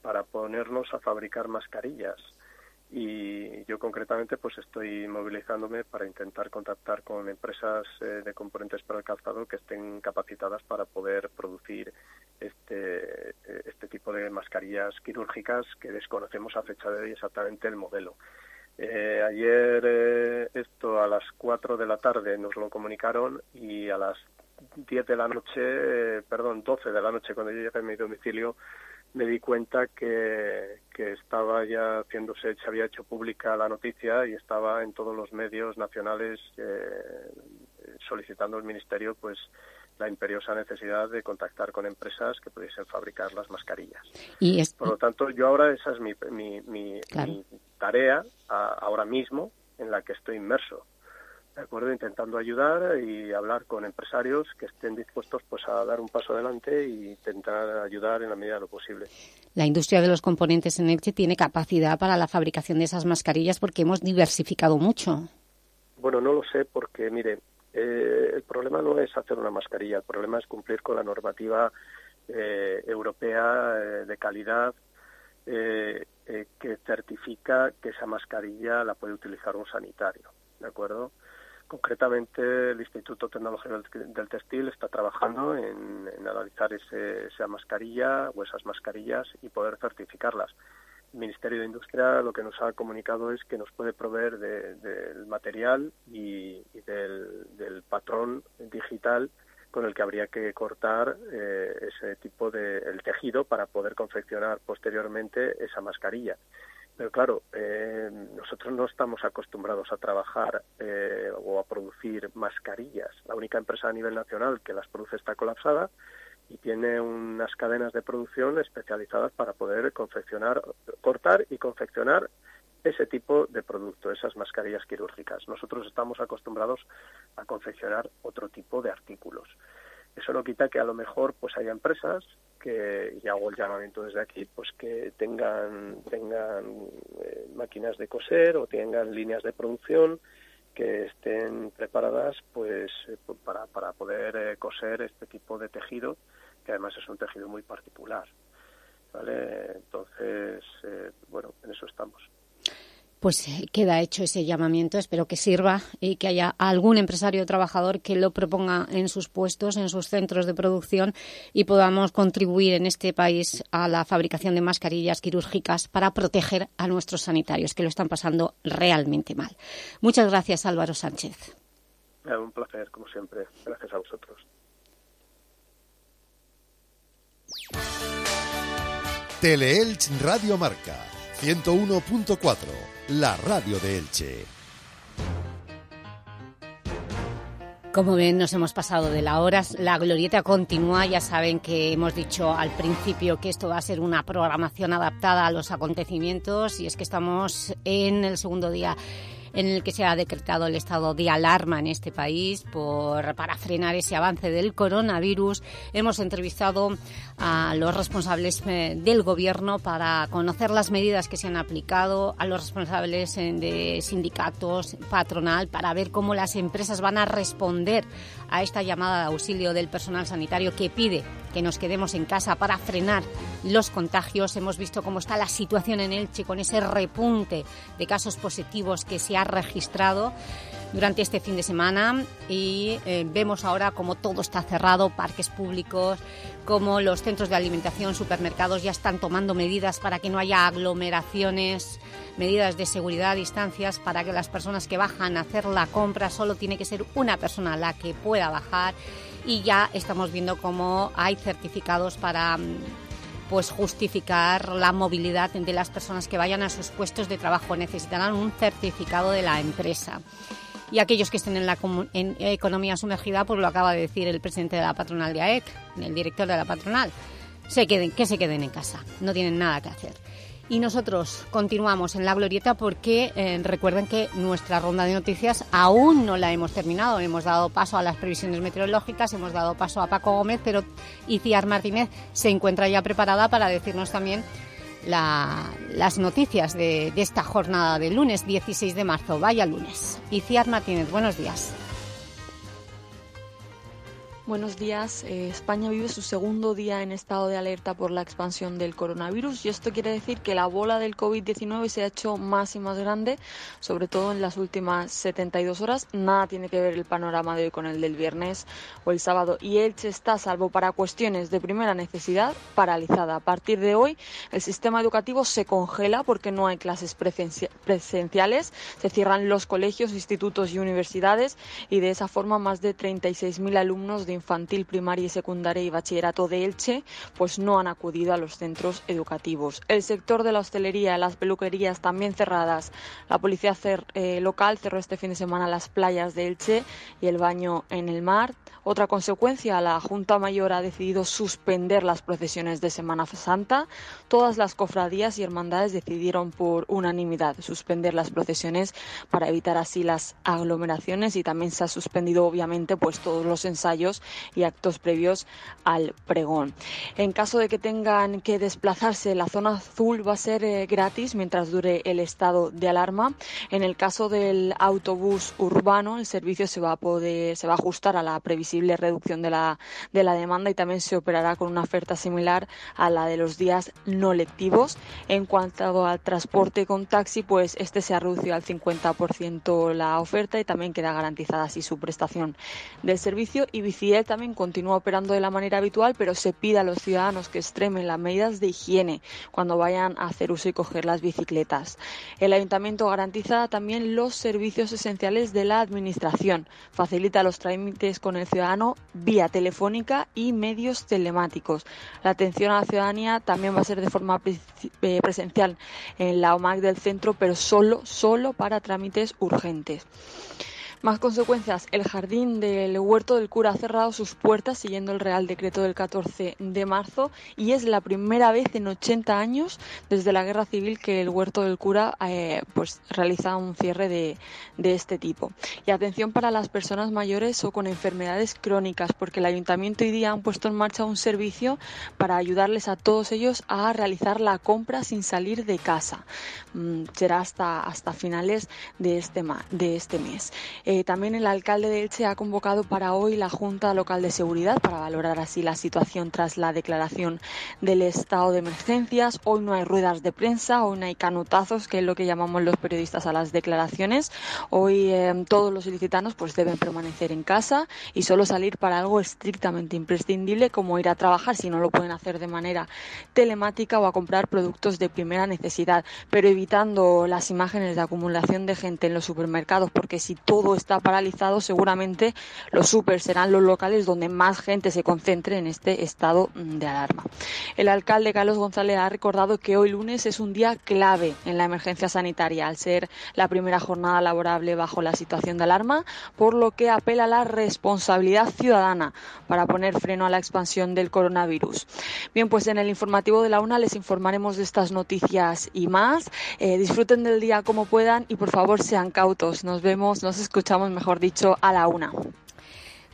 para ponernos a fabricar mascarillas y yo concretamente pues estoy movilizándome para intentar contactar con empresas eh, de componentes para el calzado que estén capacitadas para poder producir este eh, este tipo de mascarillas quirúrgicas que desconocemos a fecha de hoy exactamente el modelo. Eh, ayer esto a las 4 de la tarde nos lo comunicaron y a las 10 de la noche, perdón, 12 de la noche cuando yo llegué a mi domicilio me di cuenta que, que estaba ya haciéndose, se había hecho pública la noticia y estaba en todos los medios nacionales eh, solicitando al Ministerio pues la imperiosa necesidad de contactar con empresas que pudiesen fabricar las mascarillas. Y Por lo tanto, yo ahora esa es mi, mi, mi, mi tarea a- ahora mismo en la que estoy inmerso. ¿De acuerdo? Intentando ayudar y hablar con empresarios que estén dispuestos pues a dar un paso adelante e intentar ayudar en la medida de lo posible. La industria de los componentes en Elche tiene capacidad para la fabricación de esas mascarillas porque hemos diversificado mucho. Bueno, no lo sé porque, mire, eh, el problema no es hacer una mascarilla, el problema es cumplir con la normativa eh, europea eh, de calidad eh, que certifica que esa mascarilla la puede utilizar un sanitario, ¿de acuerdo? Concretamente, el Instituto Tecnológico del- Textil está trabajando en, analizar ese- esa mascarilla o esas mascarillas y poder certificarlas. El Ministerio de Industria lo que nos ha comunicado es que nos puede proveer de- del material y, del patrón digital con el que habría que cortar eh, ese tipo de el tejido para poder confeccionar posteriormente esa mascarilla. Pero claro, eh, nosotros no estamos acostumbrados a trabajar eh, o a producir mascarillas. La única empresa a nivel nacional que las produce está colapsada y tiene unas cadenas de producción especializadas para poder confeccionar, cortar y confeccionar ese tipo de producto, esas mascarillas quirúrgicas. Nosotros estamos acostumbrados a confeccionar otro tipo de artículos. Eso no quita que a lo mejor pues haya empresas que, y hago el llamamiento desde aquí, pues que tengan, tengan eh, máquinas de coser o tengan líneas de producción que estén preparadas pues eh, para, para poder eh, coser este tipo de tejido, que además es un tejido muy particular. ¿Vale? Entonces, bueno, en eso estamos. Pues eh, queda hecho ese llamamiento, espero que sirva y que haya algún empresario o trabajador que lo proponga en sus puestos, en sus centros de producción y podamos contribuir en este país a la fabricación de mascarillas quirúrgicas para proteger a nuestros sanitarios, que lo están pasando realmente mal. Muchas gracias, Álvaro Sánchez. Eh, Un placer, como siempre. Gracias a vosotros. Teleelch Radio Marca 101.4, la radio de Elche. Como ven, nos hemos pasado de la hora. La glorieta continúa. Ya saben que hemos dicho al principio que esto va a ser una programación adaptada a los acontecimientos y es que estamos en el segundo día en el que se ha decretado el estado de alarma en este país por, para frenar ese avance del coronavirus. Hemos entrevistado a los responsables eh, del Gobierno para conocer las medidas que se han aplicado, a los responsables eh, de sindicatos, patronal, para ver cómo las empresas van a responder a esta llamada de auxilio del personal sanitario que pide que nos quedemos en casa para frenar los contagios. Hemos visto cómo está la situación en Elche con ese repunte de casos positivos que se ha registrado durante este fin de semana y eh, vemos ahora cómo todo está cerrado, parques públicos, como los centros de alimentación, supermercados ya están tomando medidas para que no haya aglomeraciones, medidas de seguridad, distancias, para que las personas que bajan a hacer la compra solo tiene que ser una persona la que pueda bajar y ya estamos viendo cómo hay certificados para mm, pues justificar la movilidad de las personas que vayan a sus puestos de trabajo. Necesitarán un certificado de la empresa. Y aquellos que estén en la en economía sumergida, pues lo acaba de decir el presidente de la patronal de AEC, el director de la patronal, se queden, que se queden en casa, no tienen nada que hacer. Y nosotros continuamos en la glorieta porque eh, recuerden que nuestra ronda de noticias aún no la hemos terminado. Hemos dado paso a las previsiones meteorológicas, hemos dado paso a Paco Gómez, pero Iciar Martínez se encuentra ya preparada para decirnos también la- las noticias de, de esta jornada del lunes 16 de marzo. Vaya lunes. Iciar Martínez, buenos días. Buenos días. Eh, España vive su segundo día en estado de alerta por la expansión del coronavirus y esto quiere decir que la bola del COVID-19 se ha hecho más y más grande, sobre todo en las últimas 72 horas. Nada tiene que ver el panorama de hoy con el del viernes o el sábado y Elche está, salvo para cuestiones de primera necesidad, paralizada. A partir de hoy el sistema educativo se congela porque no hay clases presencia- presenciales, se cierran los colegios, institutos y universidades y de esa forma más de 36.000 alumnos de infantil, primaria y secundaria y bachillerato de Elche, pues no han acudido a los centros educativos. El sector de la hostelería, las peluquerías también cerradas. La policía eh, local cerró este fin de semana las playas de Elche y el baño en el mar. Otra consecuencia, la Junta Mayor ha decidido suspender las procesiones de Semana Santa. Todas las cofradías y hermandades decidieron por unanimidad suspender las procesiones para evitar así las aglomeraciones y también se ha suspendido obviamente pues todos los ensayos y actos previos al pregón. En caso de que tengan que desplazarse, la zona azul va a ser eh, gratis mientras dure el estado de alarma. En el caso del autobús urbano, el servicio se va a poder se va a ajustar a la previsión reducción de la, de la demanda y también se operará con una oferta similar a la de los días no lectivos. En cuanto al transporte con taxi, pues este se ha reducido al 50% la oferta y también queda garantizada así su prestación del servicio. Y Biciel también continúa operando de la manera habitual, pero se pide a los ciudadanos que extremen las medidas de higiene cuando vayan a hacer uso y coger las bicicletas. El ayuntamiento garantiza también los servicios esenciales de la administración, facilita los trámites con el ciudadano vía telefónica y medios telemáticos. La atención a la ciudadanía también va a ser de forma eh, presencial en la OMAC del centro, pero solo, solo para trámites urgentes. Más consecuencias, el jardín del huerto del cura ha cerrado sus puertas siguiendo el Real Decreto del 14 de marzo y es la primera vez en 80 años desde la Guerra Civil que el huerto del cura eh, pues realiza un cierre de, de este tipo. Y atención para las personas mayores o con enfermedades crónicas porque el Ayuntamiento hoy día han puesto en marcha un servicio para ayudarles a todos ellos a realizar la compra sin salir de casa. Mm, será hasta, hasta finales de este, de este mes. Eh, también el alcalde de Elche ha convocado para hoy la Junta Local de Seguridad para valorar así la situación tras la declaración del estado de emergencias. Hoy no hay ruedas de prensa, hoy no hay canutazos, que es lo que llamamos los periodistas a las declaraciones. Hoy eh, todos los ilicitanos pues deben permanecer en casa y solo salir para algo estrictamente imprescindible como ir a trabajar si no lo pueden hacer de manera telemática o a comprar productos de primera necesidad, pero evitando las imágenes de acumulación de gente en los supermercados porque si todo está paralizado, seguramente los super serán los locales donde más gente se concentre en este estado de alarma. El alcalde Carlos González ha recordado que hoy lunes es un día clave en la emergencia sanitaria, al ser la primera jornada laborable bajo la situación de alarma, por lo que apela a la responsabilidad ciudadana para poner freno a la expansión del coronavirus. Bien, pues en el informativo de la UNA les informaremos de estas noticias y más. Eh, disfruten del día como puedan y por favor sean cautos. Nos vemos, nos escuchamos escuchamos, mejor dicho, a la una.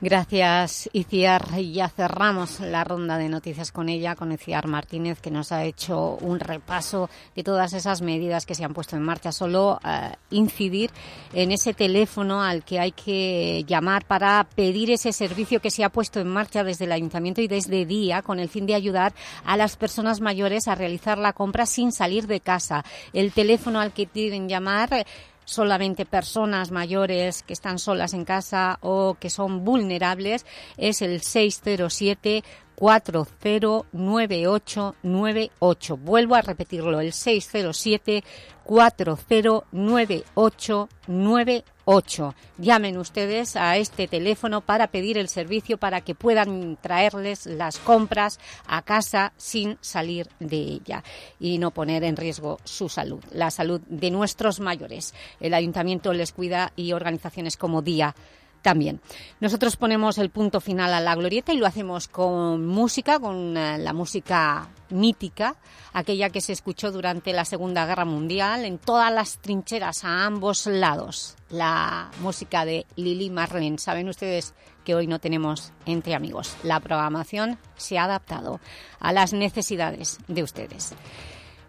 Gracias, Iciar. Ya cerramos la ronda de noticias con ella, con Iciar Martínez, que nos ha hecho un repaso de todas esas medidas que se han puesto en marcha. Solo eh, incidir en ese teléfono al que hay que llamar para pedir ese servicio que se ha puesto en marcha desde el Ayuntamiento y desde día, con el fin de ayudar a las personas mayores a realizar la compra sin salir de casa. El teléfono al que deben llamar solamente personas mayores que están solas en casa o que son vulnerables es el 607 409898. Vuelvo a repetirlo, el 607 409898. Llamen ustedes a este teléfono para pedir el servicio para que puedan traerles las compras a casa sin salir de ella y no poner en riesgo su salud, la salud de nuestros mayores. El Ayuntamiento les cuida y organizaciones como Día también. Nosotros ponemos el punto final a la glorieta y lo hacemos con música, con eh, la música mítica, aquella que se escuchó durante la Segunda Guerra Mundial en todas las trincheras a ambos lados. La música de Lili Marlene. Saben ustedes que hoy no tenemos Entre Amigos. La programación se ha adaptado a las necesidades de ustedes.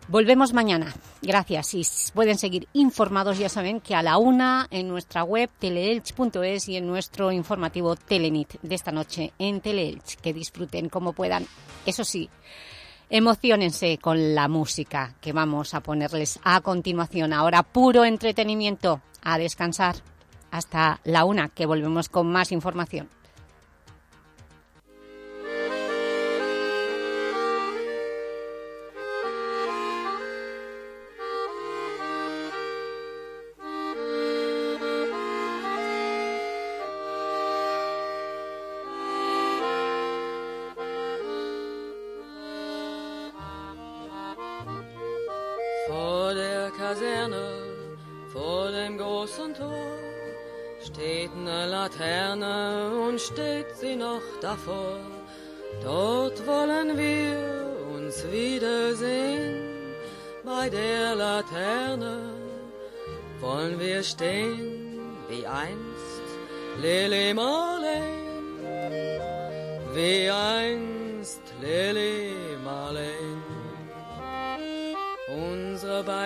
Volvemos mañana. Gracias. Y pueden seguir informados, ya saben, que a la una en nuestra web teleelch.es y en nuestro informativo Telenit de esta noche en Teleelch. Que disfruten como puedan. Eso sí, emocionense con la música que vamos a ponerles a continuación. Ahora puro entretenimiento. A descansar. Hasta la una, que volvemos con más información.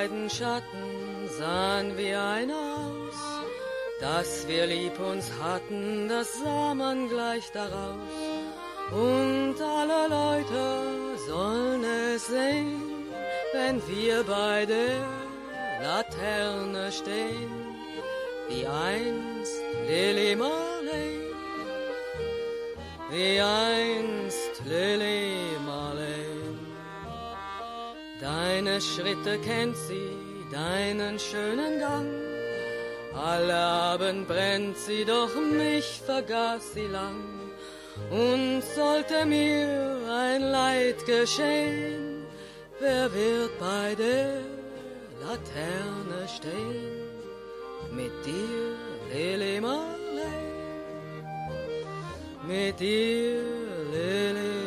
Beiden Schatten sahen wie ein aus, dass wir lieb uns hatten, das sah man gleich daraus. Und alle Leute sollen es sehen, wenn wir bei der Laterne stehen, wie einst Lily Marley, wie einst Lily Marley. Deine Schritte kennt sie, deinen schönen Gang. Alle Abend brennt sie, doch mich vergaß sie lang. Und sollte mir ein Leid geschehen, wer wird bei der Laterne stehen? Mit dir, Marley, mit dir, Lily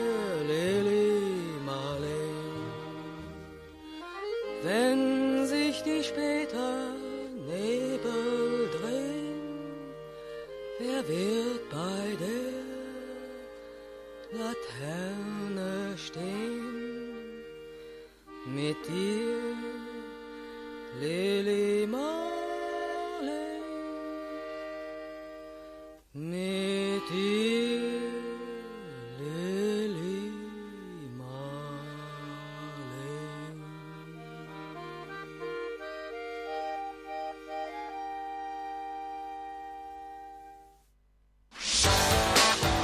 später Nebel drin? Wer wird bei der Laterne stehen? Mit dir, Lili Marley, mit dir.